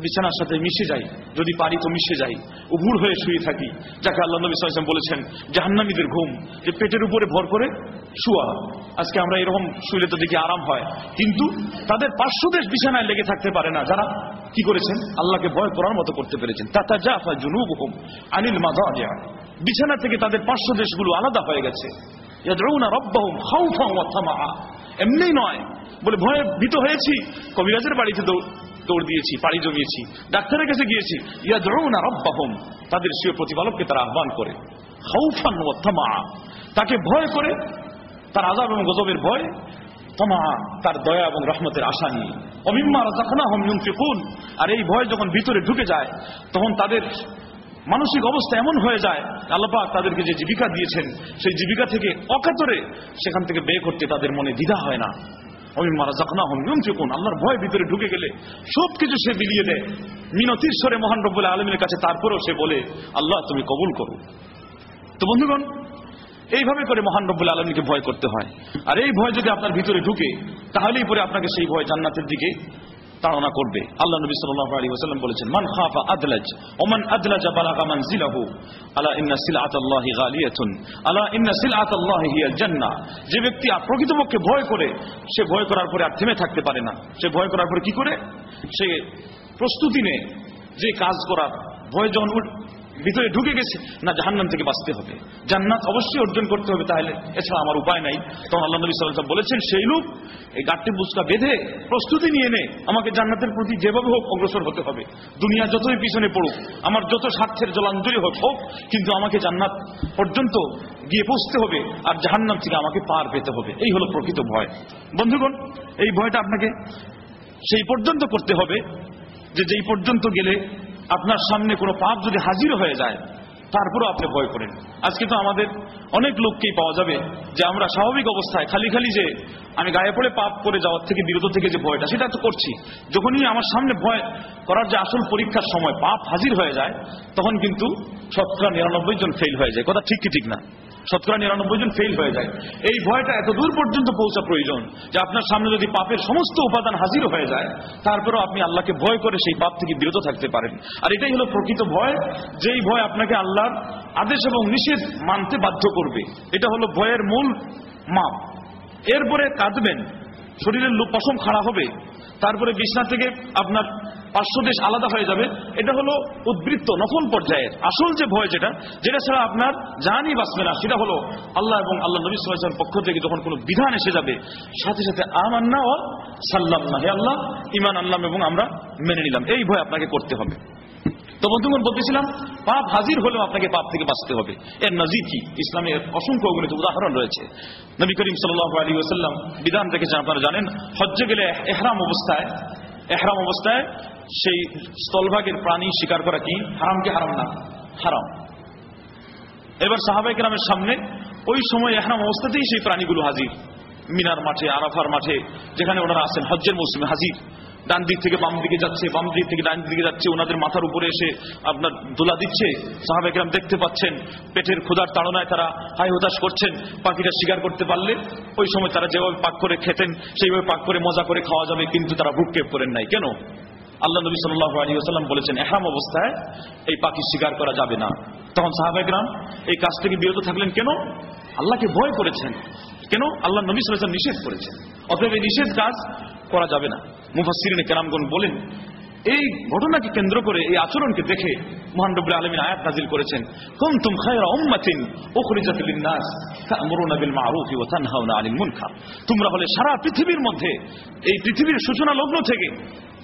বিছানার সাথে মিশে যাই, যদি পারি তো মিশে যাই। উভুর হয়ে শুয়ে থাকি, যাকে আল্লাহ নবী সাল্লাম বলেছেন, জাহান্নামীদের ঘুম যে পেটের উপরে ভর করে শুয়া। আজকে আমরা এরকম শুলে তো দেখি আরাম হয়। কিন্তু তাদের পার্শ্বদেশ বিছানায় লেগে থাকতে পারে না। যারা কি করেছেন? আল্লাহকে ভয় করার মতো করতে পেরেছেন। তাতা জাফা জুনুব হুম আনিল মাজা বিছানা থেকে তাদের পার্শ্বদেশগুলো আলাদা হয়ে গেছে। এমনি নয়। বলে ভয়ে ভীত হয়েছি। কবিরাজের বাড়িতে দৌড় দিয়েছি পাড়ি জমিয়েছি, ডাক্তারের কাছে গিয়েছি। ইয়া ইয়াদউনা রাব্বাহুম, তাদের সে প্রতিপালককে তারা আহ্বান করে। ওয়া তামাআ তাকে ভয় করে, তার আযাব এবং গজবের ভয়, তমা, তার দয়া এবং রহমতের আশা নিয়ে। অমিম্মা রাযাকনাহুম ইউনফিকুন, আর এই ভয় যখন ভিতরে ঢুকে যায়, তখন তাদের মানসিক অবস্থা এমন হয়ে যায় আল্লাপাক তাদেরকে যে জীবিকা দিয়েছেন, সেই জীবিকা থেকে অকাতরে সেখান থেকে বে করতে তাদের মনে দ্বিধা হয় না। আল্লাহর ভয় ভিতরে ঢুকে গেলে সবকিছু সে বিলিয়ে দেয়। মিনতির স্বরে মহান রব্বুল আলমীর কাছে তারপরেও সে বলে, আল্লাহ, তুমি কবুল করো। তো বন্ধুগণ, এইভাবে করে মহান রব্বুল আলমীকে ভয় করতে হয়। আর এই ভয় যদি আপনার ভিতরে ঢুকে, তাহলেই পরে আপনাকে সেই ভয় জান্নাতের দিকে তাড়না করবে। আল্লাহ নবী সাল্লাল্লাহু আলী ওয়াসাল্লাম বলেছেন, মান খাফা আদলাজ ওমান আদলাজা বালাগা মানজিলাহু, আলা ইন্না সিলআতাল্লাহি গালিয়াতুন, আলা ইন্না সিলআতাল্লাহি হিয়াল জান্না যে ব্যক্তি প্রকৃতপক্ষে ভয় করে, সে ভয় করার পরে আর থেমে থাকতে পারে না। সে ভয় করার পরে কি করে? সে প্রস্তুতি নেয় যে কাজ করার ভয় যখন ভিতরে ঢুকে গেছে। না, জাহান্নাম থেকে বাঁচতে হবে। জান্নাত অবশ্যই অর্জন করতে হবে তাহলে। এছাড়া আমার উপায় নাই। তখন আল্লাহ নবী আলাইহি বলেছেন, সেই লোক এই গাঠটি বুসকা বেঁধে প্রস্তুতি নিয়ে নে। আমাকে জান্নাতের প্রতি যেভাবে হোক অগ্রসর হতে হবে। দুনিয়া যতই পিছনে পড়ুক, আমার যত স্বার্থের জলাঞ্জলি হোক হোক, কিন্তু আমাকে জান্নাত পর্যন্ত গিয়ে পৌঁছতে হবে আর জাহান্নাম থেকে আমাকে পার পেতে হবে। এই হলো প্রকৃত ভয়। বন্ধুগণ, এই ভয়টা আপনাকে সেই পর্যন্ত করতে হবে যে যেই পর্যন্ত গেলে আপনার সামনে কোনো পাপ যদি হাজির হয়ে যায়, তারপরও আপনি ভয় করেন। আজকে তো আমাদের অনেক লোককেই পাওয়া যাবে যে আমরা স্বাভাবিক অবস্থায় খালি খালি যে আমি গায়ে পড়ে পাপ করে যাওয়ার থেকে, বিরত থেকে যে ভয়টা, সেটা তো করছি। যখনই আমার সামনে ভয় করার যে আসল পরীক্ষার সময় পাপ হাজির হয়ে যায়, তখন কিন্তু শতকরা নিরানব্বই জন ফেল হয়ে যায়। কথা ঠিক কি ঠিক না? শতকরা নিরানব্বই জন ফেল হয়ে যায়। এই ভয়টা এত দূর পর্যন্ত পৌঁছা প্রয়োজন যে আপনার সামনে যদি পাপের সমস্ত উপাদান হাজির হয়ে যায়, তারপরেও আপনি আল্লাহকে ভয় করে সেই পাপ থেকে বিরত থাকতে পারেন। আর এটাই হলো প্রকৃত ভয়, যেই ভয় আপনাকে আল্লাহর আদেশ এবং নিষেধ মানতে বাধ্য করবে। এটা হলো ভয়ের মূল মাপ। এরপরে কাঁদবেন, শরীরের পশম খাড়া হবে তারপরে বিছনা থেকে আপনার পার্শ্ব দেশ আলাদা হয়ে যাবে। এটা হলো উদ্বৃত্ত, নকল পর্যায়ের, আসল যে ভয় যেটা যেটা ছাড়া আপনার জানই বাঁচবে না। সেটা হলো আল্লাহ এবং আল্লাহ নবী সাল্লামের পক্ষ থেকে যখন কোনো বিধান এসে যাবে, সাথে সাথে আমান্না ও সাল্লাম না হে আল্লাহ ইমান আল্লাহ এবং আমরা মেনে নিলাম। এই ভয় আপনাকে করতে হবে। তো বন্ধুগণ, বলতেছিলাম, পাপ হাজির হলেও আপনাকে পাপ থেকে বাঁচতে হবে। এর নজির কি? ইসলামের অসংখ্য অগণিত উদাহরণ রয়েছে। নবী করিম সাল্লাহ আলী ওসাল্লাম বিধান রেখেছেন, আপনারা জানেন, হজ্জে গেলে এহরাম অবস্থায় এহরাম অবস্থায় সেই স্থলভাগের প্রাণী শিকার করা কি? হারাম কি হারাম না, হারাম। এবার সাহাবাই গ্রামের সামনে ওই সময় এহরাম অবস্থাতেই সেই প্রাণীগুলো হাজির। মিনার মাঠে, আরাফার মাঠে, যেখানে ওনারা আছেন, হজ্জের মৌসুমে হাজির। ডান দিক থেকে বাম দিকে যাচ্ছে, বাম দিক থেকে ডান দিকে যাচ্ছে, ওনাদের মাথার উপরে এসে আপনার দোলা দিচ্ছে। সাহাবেকরাম দেখতে পাচ্ছেন, পেটের ক্ষুধার তাড়নায় তারা হাই হতাশ করছেন পাখিটা শিকার করতে পারলে ওই সময় তারা যেভাবে পাক করে খেতেন, সেইভাবে পাক করে মজা করে খাওয়া যাবে, কিন্তু তারা ভুক্ষেপ করেন নাই। কেন? আল্লাহ নবী সাল্লাহ আলী বলেছেন, এহরাম অবস্থায় এই পাখি শিকার করা যাবে না। তখন সাহাবেকরাম এই কাজ থেকে বিরত থাকলেন কেন? আল্লাহকে ভয় করেছেন। কেন? আল্লাহ নবী সাল্লাম নিষেধ করেছেন। অতএব এই নিষেধ কাজ করা যাবে না। মুফাসিরিনে কেরামগণ বলেন, এই ঘটনাকে কেন্দ্র করে, এই আচরণকে দেখে মহান আলমিন আয়াত নাজিল করেছেন। কুনতুম খায়রা উম্মাতিন উখরিজাত লিন-নাস তা'মুরুনা বিল মা'রুফ ওয়া তানহাউনা আনিল মুনকার। তোমরা হলে সারা পৃথিবীর মধ্যে, এই পৃথিবীর সূচনা লগ্ন থেকে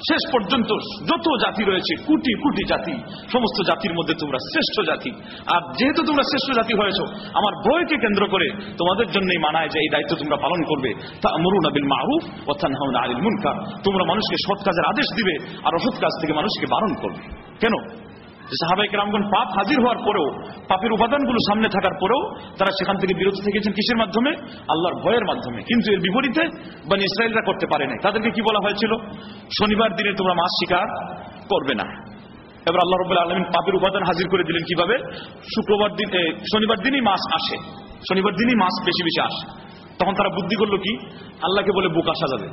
শেষ পর্যন্ত যত জাতি রয়েছে, কোটি কোটি জাতি, সমস্ত জাতির মধ্যে তোমরা শ্রেষ্ঠ জাতি। আর যেহেতু তোমরা শ্রেষ্ঠ জাতি হয়েছ, আমার বইকে কেন্দ্র করে তোমাদের জন্যই মানায় যে এই দায়িত্ব তোমরা পালন করবে। তা মরুন আবিল মাহুফ অর্থাৎ আলিল মুনকার। তোমরা মানুষকে সৎ কাজের আদেশ দিবে আর অসৎ কাজ থেকে মানুষকে বারণ করবে। কেন? যে সাহাবাহিক রামগণ পাপ হাজির হওয়ার পরেও, পাপের উপাদানগুলো সামনে থাকার পরেও তারা সেখান থেকে বিরত থেকেছেন কিসের মাধ্যমে? আল্লাহর ভয়ের মাধ্যমে। কিন্তু এর বিপরীতে বানি ইসরায়েলরা করতে পারে নাই। তাদেরকে কি বলা হয়েছিল? শনিবার দিনে তোমরা মাছ শিকার করবে না। এবার আল্লাহ রব আলমিন পাপের উপাদান হাজির করে দিলেন কীভাবে? শুক্রবার দিন শনিবার দিনই মাছ আসে। শনিবার দিনই মাছ বেশি বেশি আসে। তখন তারা বুদ্ধি করল কি? আল্লাহকে বলে বোকা সাজাবে।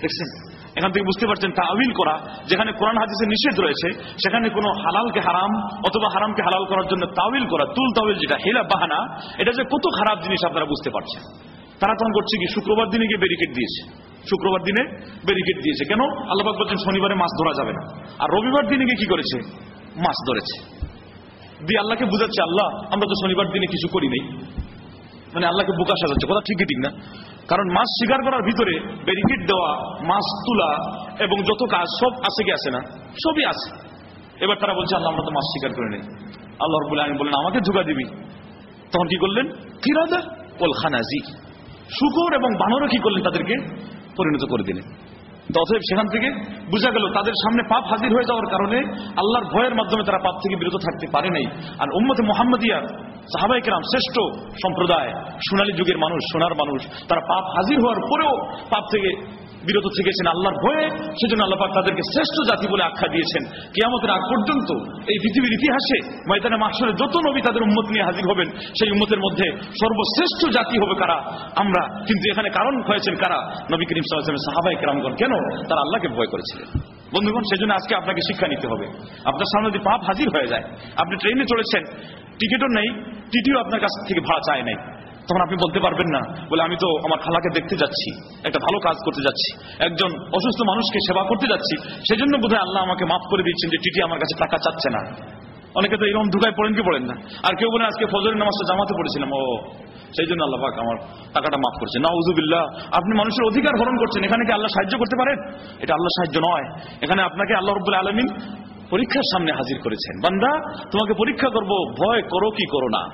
দেখছেন? এখান থেকে বুঝতে পারছেন তাবিল করা, যেখানে কোরআন হাদিসের নিষেধ রয়েছে, সেখানে কোনো হালালকে হারাম অথবা হারামকে হালাল করার জন্য তাবিল করা, তুল তাবিল যেটা, হেলা বাহানা, এটা যে কত খারাপ জিনিস আপনারা বুঝতে পারছেন। তারা তখন করছে কি, শুক্রবার দিনে গিয়ে ব্যারিকেড দিয়েছে। শুক্রবার দিনে ব্যারিকেড দিয়েছে। কেন? আল্লাহবাক বলছেন, শনিবারে মাছ ধরা যাবে না। আর রবিবার দিনে গিয়ে কি করেছে? মাছ ধরেছে। দিয়ে আল্লাহকে বুঝাচ্ছে, আল্লাহ, আমরা তো শনিবার দিনে কিছু করি নাই। মানে আল্লাহকে বোকা সাজাচ্ছে। কথা ঠিকই ঠিক না। কারণ মাছ শিকার করার ভিতরে বেনিফিট দেওয়া, মাছ তোলা এবং যত কাজ সব আছে কি আছে না? সবই আছে। এবার তারা বলছে, আল্লাহ, আমরা তো মাছ শিকার করে নেই। আল্লাহর বলে আমি বললেন, আমাকে ধোকা দিবি। তখন কি করলেন? কিরাদা ওল খানাজি। শুকর এবং বানরও কি করলেন? তাদেরকে পরিণত করে দিলেন। অতএব সেখান থেকে বোঝা গেল তাদের সামনে পাপ হাজির হয়ে যাওয়ার কারণে আল্লাহর ভয়ের মাধ্যমে তারা পাপ থেকে বিরত থাকতে পারে নাই। আর উম্মতে মোহাম্মদিয়ার সাহাবাইকেরাম শ্রেষ্ঠ সম্প্রদায়, সোনালী যুগের মানুষ, সোনার মানুষ, তারা পাপ হাজির হওয়ার পরেও পাপ থেকে বিরত থেকেছেন আল্লাহর ভয়ে, সেজন্য আল্লাহ পাক তাদেরকে শ্রেষ্ঠ জাতি বলে আখ্যা দিয়েছেন। কিয়ামতের আগ পর্যন্ত এই পৃথিবীর ইতিহাসে ময়দানে মাসরে যত নবী তাদের উম্মত নিয়ে হাজির হবেন, সেই উম্মতের মধ্যে সর্বশ্রেষ্ঠ জাতি হবে কারা? আমরা কিন্তু এখানে কারণ হয়েছেন কারা? নবী করিম সাল্লামের সাহাবাই কেরামগণ কেন? তারা আল্লাহকে ভয় করেছিলেন। বন্ধুগণ, সেজন্য আজকে আপনাকে শিক্ষা নিতে হবে। আপনার সামনে যদি পাপ হাজির হয়ে যায়, আপনি ট্রেনে চলেছেন টিকিটও নেই, টিটিও আপনার কাছ থেকে ভাড়া চায় নাই। তখন আপনি বলতে পারবেন না, বলে আমি তো আমার খালাকে দেখতে যাচ্ছি, একটা ভালো কাজ করতে যাচ্ছি, একজন অসুস্থ মানুষকে সেবা করতে যাচ্ছি, সেজন্য বোধহয় আল্লাহ আমাকে মাফ করে দিচ্ছেন যে টিটি আমার কাছে টাকা চাচ্ছে না। অনেকে তো এরকম ঢুকায় পড়েন কি পড়েন না? আর কেউ বলেন, আজকে ফজরের নামাজটা জামাতে পড়েছিলাম, ও সেই জন্য আল্লাহ আমার টাকাটা মাফ করছে না উজুবিল্লাহ আপনি মানুষের অধিকার হরণ করছেন, এখানে কি আল্লাহ সাহায্য করতে পারেন? এটা আল্লাহ সাহায্য নয়। এখানে আপনাকে আল্লাহ রব্বুল আলমিন পরীক্ষার সামনে হাজির করেছেন। বান্দা, তোমাকে পরীক্ষা করব, ভয় করো কি করো না।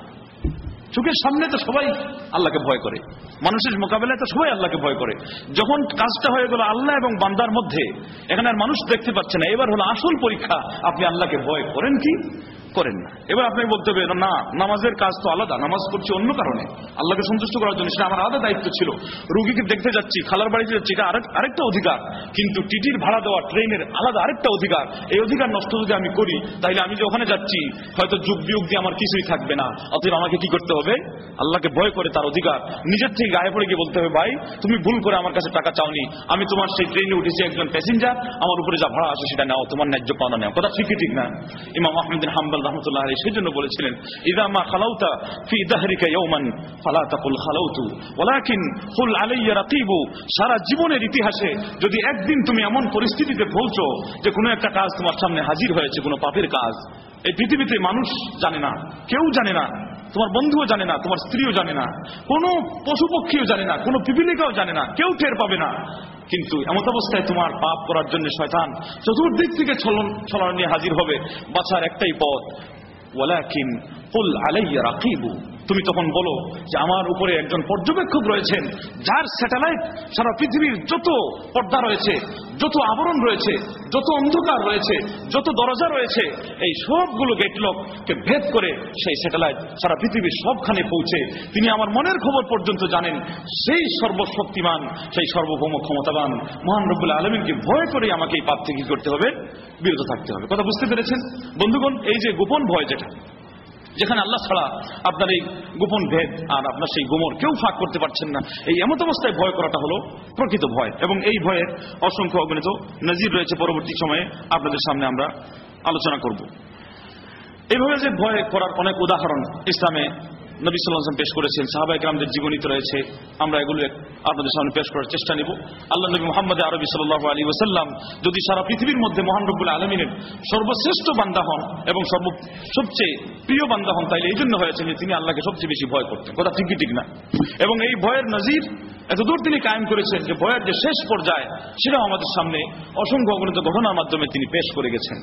চোখের সামনে তো সবাই আল্লাহকে ভয় করে। মানুষের মোকাবেলায় তো সবাই আল্লাহকে ভয় করে। যখন কাজটা হয়ে গেল আল্লাহ এবং বান্দার মধ্যে, এখানে আর মানুষ দেখতে পাচ্ছে না। এবার হলো আসল পরীক্ষা, আপনি আল্লাহকে ভয় করেন কি? করেন না। এবার আপনাকে বলতে হবে, না, নামাজের কাজ তো আলাদা, নামাজ করছি অন্য কারণে। আল্লাহকে সন্তুষ্ট করার জন্য, সেটা আমার আলাদা দায়িত্ব ছিল। রুগীকে দেখতে যাচ্ছি, খালার বাড়িতে যাচ্ছি, এটা আরেক- আরেকটা অধিকার। কিন্তু টিটির ভাড়া দেওয়া, ট্রেনের আলাদা আরেকটা অধিকার। এই অধিকার নষ্ট যদি আমি করি, তাহলে আমি যে ওখানে যাচ্ছি, হয়তো যুগ বিয়োগ দিয়ে আমার কিছুই থাকবে না। অতএব আমাকে কি করতে হবে, আল্লাহকে ভয় করে তার অধিকার। নিজের থেকে গায়ে পড়ে গিয়ে বলতে হবে, ভাই, তুমি ভুল করে আমার কাছে টাকা চাওনি। আমি তোমার সেই ট্রেনে উঠেছি একজন প্যাসেঞ্জার আমার উপরে যা ভাড়া আছে সেটা নাও, তোমার ন্যায্য পাওনা নেও। কথা ঠিকই ঠিক না? ইমাম আহমদিন হাম্বাল রহমতুল্লাহ আলী সেই জন্য বলেছিলেন, ইদা মা খালাউতা ফি দাহরিকা ইয়াওমান ফালা তাকুল খালাউতু, ওয়ালাকিন কুল আলাইয়া রাকিবু সারা জীবনের ইতিহাসে যদি একদিন তুমি এমন পরিস্থিতিতে পৌঁছো যে কোনো একটা কাজ তোমার সামনে হাজির হয়েছে, কোনো পাপের কাজ, এই পৃথিবীতে মানুষ জানে না, কেউ জানে না। তোমার বন্ধুও জানে না, তোমার স্ত্রীও জানে না, কোনো পশু পক্ষীও জানে না, কোনো পিপিলিকাও জানে না, কেউ টের পাবে না। কিন্তু এমত অবস্থায় তোমার পাপ করার জন্য শয়তান চতুর্দিক থেকে ছলন ছলন নিয়ে হাজির হবে বাছার একটাই পথ। ওয়ালাকিন কুল আলাইয়া রাকিবু। তুমি তখন বলো যে আমার উপরে একজন পর্যবেক্ষক রয়েছেন, যার স্যাটেলাইট সারা পৃথিবীর যত পর্দা রয়েছে, যত আবরণ রয়েছে, যত অন্ধকার রয়েছে, যত দরজা রয়েছে, এই সবগুলো গেটলককে ভেদ করে সেই স্যাটেলাইট সারা পৃথিবীর সবখানে পৌঁছে। তিনি আমার মনের খবর পর্যন্ত জানেন, সেই সর্বশক্তিমান, সেই সর্বভৌম ক্ষমতাবান, মহান রব্বুল আলমিনকে ভয় করে আমাকে এই পাপ থেকে করতে হবে? বিরত থাকতে হবে। কথা বুঝতে পেরেছেন? বন্ধুগণ, এই যে গোপন ভয় যেটা যেখানে আল্লাহ ছাড়া আপনার এই গোপন ভেদ আর আপনার সেই গোমর কেউ ফাঁক করতে পারছেন না। এই এমত অবস্থায় ভয় করাটা হলো প্রকৃত ভয় এবং এই ভয়ের অসংখ্য অগণিত নজির রয়েছে পরবর্তী সময়ে আপনাদের সামনে আমরা আলোচনা করব। এইভাবে যে ভয় করার অনেক উদাহরণ ইসলামে নবী সাল্লাম পেশ করেছেন সাহাবাই গ্রামদের জীবনীতে রয়েছে, আমরা এগুলো আপনাদের সামনে পেশ করার চেষ্টা নিব। আল্লাহ নবী মোহাম্মদ আরবি সাল্লাহ আলী ওসাল্লাম যদি সারা পৃথিবীর মধ্যে মহান রব্বুল আলমিনের সর্বশ্রেষ্ঠ বান্দা হন এবং সর্ব সবচেয়ে প্রিয় বান্দা হন, তাইলে এই জন্য হয়েছে যে তিনি আল্লাহকে সবচেয়ে বেশি ভয় করতেন। কথা ঠিকই ঠিক না? এবং এই ভয়ের নজির এতদূর তিনি কায়েম করেছেন যে ভয়ের যে শেষ পর্যায়ে, সেটাও আমাদের সামনে অসংখ্য অগণিত ঘটনার মাধ্যমে তিনি পেশ করে গেছেন।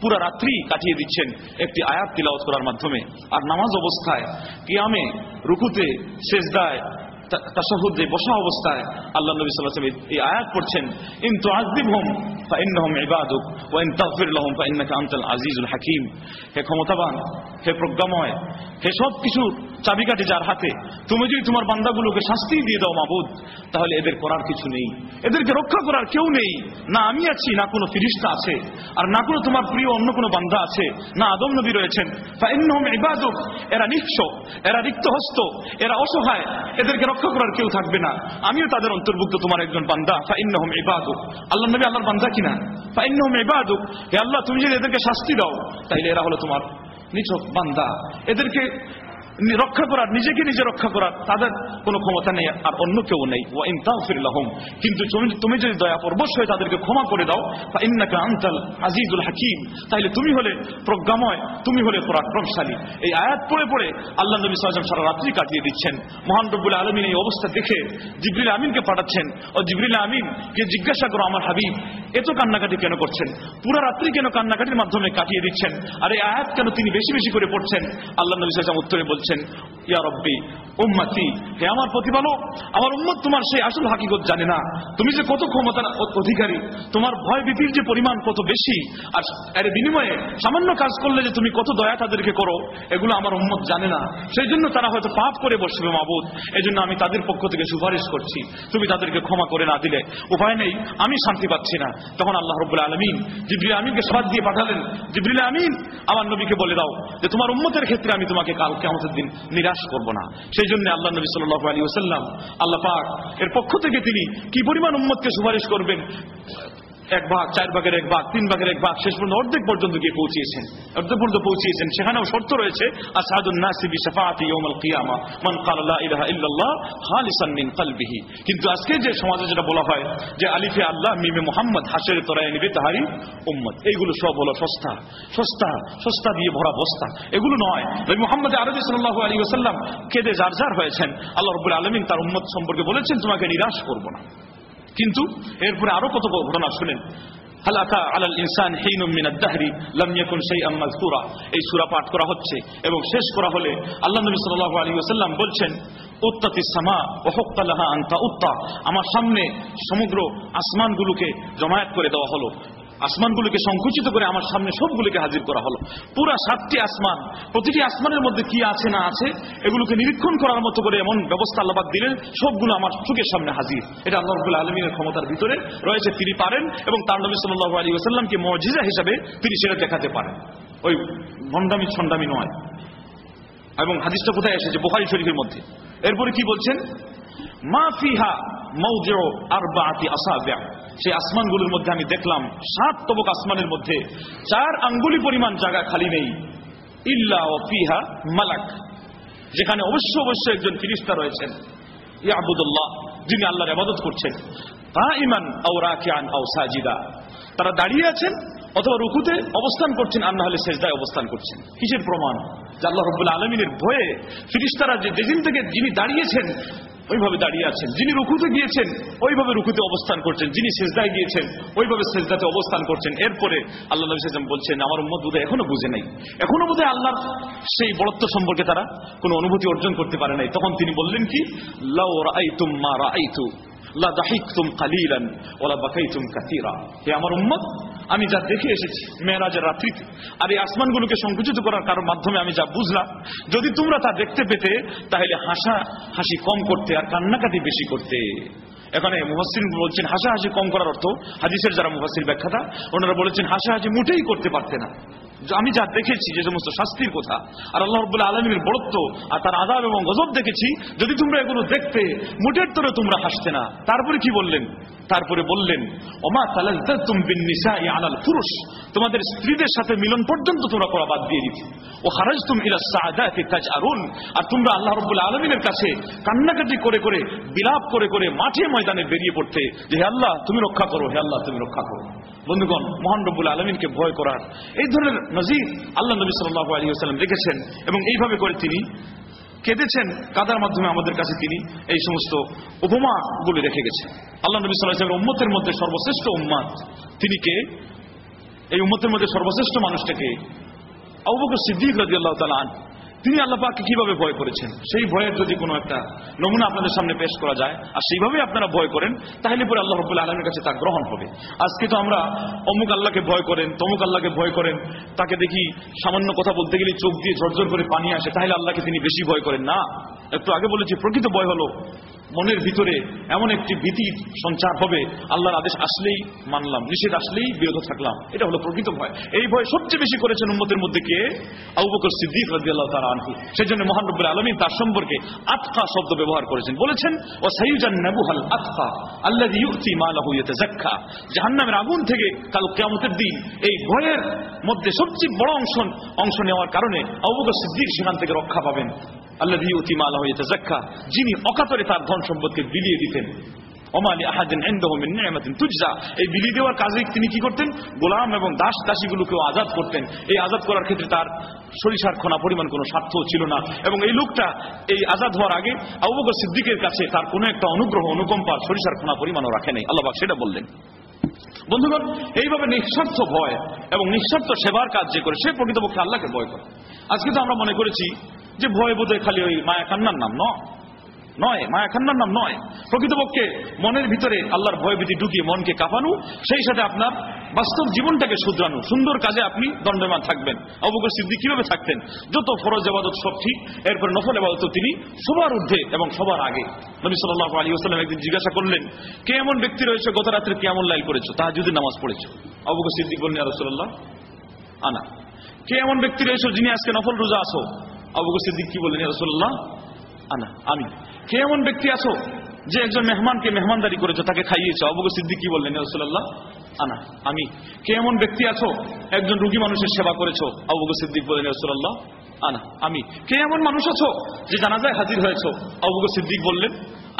পুরা রাত্রি কাটিয়ে দিচ্ছেন একটি আয়াত তিলাওয়াত করার মাধ্যমে। আর নামাজ অবস্থায় কিয়ামে, রুকুতে শেষদায় তাসাহুদে বসা অবস্থায় আল্লাহ নবী সাল্লাহ এই আয়াত পড়ছেন, ইন তুআযিবহুম হোম ইবাদুক ও ইন তাগফির লাহুম ফাইন্নাকা আনতাল আজিজুল হাকিম। হে ক্ষমতাবান, হে প্রজ্ঞাময়, হে সব কিছুর চাবিকাঠি যার হাতে, তুমি যদি তোমার বান্দাগুলোকে শাস্তি দিয়ে দাও মাবুদ, তাহলে এদের করার কিছু নেই। এদেরকে রক্ষা করার কেউ নেই। না আমি আছি, না কোনো ফিরিস্তা আছে। আর না কোনো তোমার প্রিয় অন্য কোনো বান্দা আছে। না আদম নবী রয়েছেন। ইবাদুক, এরা নিঃস্ব, এরা রিক্ত হস্ত এরা অসহায়, এদেরকে রক্ষা করার কেউ থাকবে না। আমিও তাদের অন্তর্ভুক্ত তোমার একজন বান্দা। ফাইন্নাহুম ইবাদুক। আল্লাহ নবী আল্লাহর বান্দা কিনা? ফাইন্নাহুম ইবাদুক। হে আল্লাহ, তুমি যদি এদেরকে শাস্তি দাও তাইলে এরা হলো তোমার নিছক বান্দা। এদেরকে রক্ষা করার, নিজেকে নিজে রক্ষা করার তাদের কোনো ক্ষমতা নেই আর অন্য কেউ নেই। ও ইনতাফিরলাহম কিন্তু তুমি- যদি দয়া পরবশ হয়ে তাদেরকে ক্ষমা করে দাও ইন্নাকা আনতাল আজিজুল হাকিম। তাহলে তুমি হলে প্রজ্ঞাময়, তুমি হলে পরাক্রমশালী। এই আয়াত পড়ে পড়ে আল্লাহ নবী সাল্লাম সারা রাত্রি কাটিয়ে দিচ্ছেন। মহান রব্বুল আলমিন এই অবস্থা দেখে জিবরিল আমিনকে পাঠাচ্ছেন। ও জিবরিল আমিন, কে জিজ্ঞাসা করো আমার হাবিব এত কান্নাকাটি কেন করছেন? পুরো রাত্রি কেন কান্নাকাটির মাধ্যমে কাটিয়ে দিচ্ছেন? আর এই আয়াত কেন তিনি বেশি বেশি করে পড়ছেন? আল্লাহ নবী সাল্লাম উত্তরে বলছেন ইয়া রব্বি, উম্মতি, হে আমার প্রতিপালক, আমার উম্মত তোমার সেই আসল হাকিকত জানে না। তুমি যে কত ক্ষমতার অধিকারী, তোমার ভয় ভীতির যে পরিমাণ কত বেশি, আর এর বিনিময়ে সামান্য কাজ করলে যে তুমি কত দয়া তাদেরকে করো, এগুলো আমার উম্মত জানে না। সেই জন্য তারা হয়তো পাপ করে বসবে মাবুদ। এই জন্য আমি তাদের পক্ষ থেকে সুপারিশ করছি, তুমি তাদেরকে ক্ষমা করে না দিলে। উপায় নেই, আমি শান্তি পাচ্ছি না। তখন আল্লাহ রব্বুল আলমিন জিবরিল আমিনকে সাদ দিয়ে পাঠালেন, জিবরিল আমিন, আমার নবীকে বলে দাও যে তোমার উম্মতের ক্ষেত্রে আমি তোমাকে কালকে কেমতের দিন নিরাশ করব না। সেই জন্য আল্লাহ নবী সাল্লাহ আলী ওসাল্লাম আল্লাহ পাক এর পক্ষ থেকে তিনি কি পরিমাণ উম্মতকে সুপারিশ করবেন? এক ভাগ, চার ভাগের এক ভাগ, তিন ভাগের এক ভাগ, শেষ পর্যন্ত অর্ধেক পর্যন্ত গিয়ে পৌঁছিয়েছেন। অর্ধেক পর্যন্ত পৌঁছিয়েছেন। সেখানেও শর্ত রয়েছে কিন্তু আজকে যে সমাজে যেটা বলা হয়, যে আলিফে আল্লাহ, মিমে মোহাম্মদ, হাসের তোরায় নিবে তাহারি উম্মত। এইগুলো সব হলো সস্তা। সস্তা সস্তা দিয়ে ভরা বস্তা। এগুলো নয়। নবী মুহাম্মদ আরবি সাল্লাল্লাহু আলাইহি ওয়াসাল্লাম কেঁদে যার যার হয়েছেন। আল্লাহ রাব্বুল আলামিন তার উম্মত সম্পর্কে বলেছেন, তোমাকে নিরাশ করব না। কিন্তু এরপরে আরও কত ঘটনা শুনেন। হালাকা আলাল ইনসান হিনুম লামিয়াকুন সেই শাইআম মাযকুরা এই সূরা পাঠ করা হচ্ছে এবং শেষ করা হলে আল্লাহ নবী সাল্লাল্লাহু আলী ওসাল্লাম বলছেন, উত্তাতি সামা ওয়া হুক্কা লাহা আনতা উত্তা। আমার সামনে সমগ্র আসমানগুলোকে জমায়েত করে দেওয়া হলো। আসমানগুলোকে সংকুচিত করে আমার সামনে সবগুলোকে হাজির করা হলো। পুরা সাতটি আসমান, প্রতিটি আসমানের মধ্যে কি আছে না আছে, এগুলোকে নিরীক্ষণ করার মতো করে এমন ব্যবস্থা আল্লাহবাক দিলেন, সবগুলো আমার চোখের সামনে হাজির। এটা আল্লাহ রবুল্লা আলমীর ক্ষমতার ভিতরে রয়েছে, তিনি পারেন এবং তার নবী সাল্লাহ আলী ওসাল্লামকে মজিজা হিসাবে তিনি সেটা দেখাতে পারেন। ওই ভণ্ডামি ছন্ডামি নয়। এবং হাদিসটা কোথায় এসেছে? বোহারি শরীফের মধ্যে। এরপরে কি বলছেন? মা ফিহা মৌজেও আর বাতি আসাব্যা সেই আসমানগুলোর মধ্যে আমি দেখলাম, সাত তবক আসমানের মধ্যে, চার আঙ্গুলি পরিমাণ জায়গা খালি নেই। ইল্লা ও ফিহা মালাক। যেখানে অবশ্য অবশ্য একজন ফিরিস্তা রয়েছেন। ইয়াবুদুল্লাহ, যিনি আল্লাহর আবাদত করছেন। তা ইমান আও রাখিয়ান আও সাজিদা। তারা দাঁড়িয়ে আছেন অথবা রুকুতে অবস্থান করছেন, আর না হলে সেজদায় অবস্থান করছেন। কিসের প্রমাণ? যে আল্লাহ রব্বুল আলমিনের ভয়ে ফিরিস্তারা যে যেদিন থেকে যিনি দাঁড়িয়েছেন, ওইভাবে দাঁড়িয়ে আছেন। যিনি রুকুতে গিয়েছেন, ওইভাবে রুকুতে অবস্থান করছেন। যিনি সেজদায় গিয়েছেন, ওইভাবে সেজদাতে অবস্থান করছেন। এরপরে আল্লাহ নবী সাল্লাম বলছেন, আমার উম্মত বোধহয় এখনও বুঝে নাই। এখনও বোধহয় আল্লাহর সেই বড়ত্ব সম্পর্কে তারা কোনো অনুভূতি অর্জন করতে পারে নাই। তখন তিনি বললেন কি? লাউ রাআইতুম মা রাআইতু। লা দাহিকতুম কালিলান ওয়ালা বাকাইতুম কাসীরা। হে আমার আমি যা দেখে এসেছি মেয়েরাজের রাত্রিতে, আর এই আসমানগুলোকে সংকুচিত করার কারোর মাধ্যমে আমি যা বুঝলাম, যদি তোমরা তা দেখতে পেতে, তাহলে হাসা হাসি কম করতে আর কান্নাকাটি বেশি করতে। এখানে মুহাসিন বলছেন হাসাহাসি কম করার অর্থ, হাদিসের যারা মুহাসির ব্যাখ্যাটা ওনারা বলেছেন হাসাহাসি মোটেই করতে পারতে না। আমি যা দেখেছি যে সমস্ত শাস্তির কথা, আর আল্লাহ রব্বুল্লাহ আলমীর বড়ত্ব আর তার আদাব এবং গজব দেখেছি, যদি তোমরা এগুলো দেখতে, মোটের তরে তোমরা হাসতে না। তারপরে কি বললেন? তারপরে বললেন, ওমা আলাল পুরুষ তোমাদের স্ত্রীদের সাথে মিলন পর্যন্ত তোমরা করা বাদ দিয়ে দিতে ও খারাজতুম ইলা সাআদাতি তাজআরুন। আর তোমরা আল্লাহ রাব্বুল আলামিনের কাছে কান্নাকাটি করে করে, বিলাপ করে করে মাঠে ময়দানে বেরিয়ে পড়তে, যে হে আল্লাহ, তুমি রক্ষা করো, হে আল্লাহ, তুমি রক্ষা করো। বন্ধুগণ, মহান রব্বুল আলমিনকে ভয় করার, এই ধরনের নজির। আল্লাহ নবী সাল্লাহ আলী আসালাম রেখেছেন এবং এইভাবে করে তিনি কেঁদেছেন কাদার মাধ্যমে আমাদের কাছে তিনি এই সমস্ত উপমাগুলি রেখে গেছেন। আল্লাহ নবী সাল্লাহ উম্মতের মধ্যে সর্বশ্রেষ্ঠ উম্মাদ তিনি কে? এই উম্মতের মধ্যে সর্বশ্রেষ্ঠ মানুষটাকে আবুবকর সিদ্দিক রাজি আল্লাহ তালা তিনি আল্লাপাকে কীভাবে ভয় করেছেন? সেই ভয়ের যদি কোনো একটা নমুনা আপনাদের সামনে পেশ করা যায়, আর সেইভাবে আপনারা ভয় করেন, তাহলে পরে আল্লাহ রবুল্লা আলমের কাছে তা গ্রহণ হবে। আজকে তো আমরা অমুক আল্লাহকে ভয় করেন, তমুক আল্লাহকে ভয় করেন, তাকে দেখি সামান্য কথা বলতে গেলে চোখ দিয়ে ঝরঝর করে পানি আসে, তাহলে আল্লাহকে তিনি বেশি ভয় করেন। না, একটু আগে বলেছি, প্রকৃত ভয় হলো মনের ভিতরে এমন একটি ভীতির সঞ্চার হবে, আল্লাহর আদেশ আসলেই মানলাম, নিষেধ আসলেই বিরত থাকলাম। এটা হলো প্রকৃত ভয়। এই ভয় সবচেয়ে বেশি করেছেন উম্মতের মধ্যে কে? আবু বকর সিদ্দিক রাদিয়াল্লাহু তাআলা আনহু। সেজন্য মহান রব্বুল আলামিন তার সম্পর্কে আতকা শব্দ ব্যবহার করেছেন। বলেছেন ও সাইজান সাইয়ুজান্নাবুহাল আতকা আল্লাযী ইউতি মালাহু ইয়াতাযাক্কা জাহান্নামের আগুন থেকে কাল কিয়ামতের দিন এই ভয়ের মধ্যে সবচেয়ে বড় অংশ অংশ নেওয়ার কারণে আবু বকর সিদ্দিক সেখান থেকে রক্ষা পাবেন। আল্লাযী ইউতি মালাহু ইয়াতাযাক্কা যিনি অকাতরে তার ধন সম্পদকে বিলিয়ে দিতেন। ওমালি আহাদিন ইনদাহু মিন এই বিলিয়ে দেওয়ার কাজে তিনি কি করতেন? গোলাম এবং দাস দাসীগুলোকেও আজাদ করতেন। এই আজাদ করার ক্ষেত্রে তার সরিষার খনা পরিমাণ কোনো স্বার্থ ছিল না। এবং এই লোকটা এই আজাদ হওয়ার আগে আবু বকর সিদ্দিকের কাছে তার কোনো একটা অনুগ্রহ অনুকম্পার সরিষার খনা পরিমাণও রাখে নাই। আল্লাহ সেটা বললেন। বন্ধুগণ, এইভাবে নিঃস্বার্থ ভয় এবং নিঃস্বার্থ সেবার কাজ যে করে, সে প্রকৃতপক্ষে আল্লাহকে ভয় করে। আজকে তো আমরা মনে করেছি যে ভয় বোধে খালি ওই মায়া কান্নার নাম ন নয়, মায়া খান্নার নাম নয়। প্রকৃতপক্ষে মনের ভিতরে আল্লাহর ভয়ভীতি ঢুকিয়ে মনকে কাঁপানো, সেই সাথে আপনার বাস্তব জীবনটাকে শুধরানো। সুন্দর কাজে আপনি দণ্ডমান থাকবেন। অবকর সিদ্ধি কীভাবে থাকতেন? যত ফরজ আবাদত সব ঠিক, এরপর নফল আবাদত তিনি সবার ঊর্ধ্বে এবং সবার আগে। নবী সাল্লাহ আলী আসসালাম একদিন জিজ্ঞাসা করলেন, কে এমন ব্যক্তি রয়েছে গত রাত্রে কেমন লাইল করেছ তাহা যদি নামাজ পড়েছো? অবকর সিদ্দিক বললেন রসল্লাহ আনা। কে এমন ব্যক্তি রয়েছে যিনি আজকে নফল রোজা আসো অবকর সিদ্দিক কি বললেন রসল্লাহ আনা, আমি। কে এমন ব্যক্তি আছো যে একজন মেহমানকে মেহমানদারি করেছ, তাকে খাইয়েছো? অবগ সিদ্দিক কি বললেন রসুল্লাহ আনা, আমি। কে এমন ব্যক্তি আছো? একজন রুগী মানুষের সেবা করেছ? অবগ সিদ্দিক বললেন রসুল্লাহ আনা, আমি। কে এমন মানুষ আছো যে জানাজায় হাজির হয়েছো? অবগ সিদ্দিক বললেন,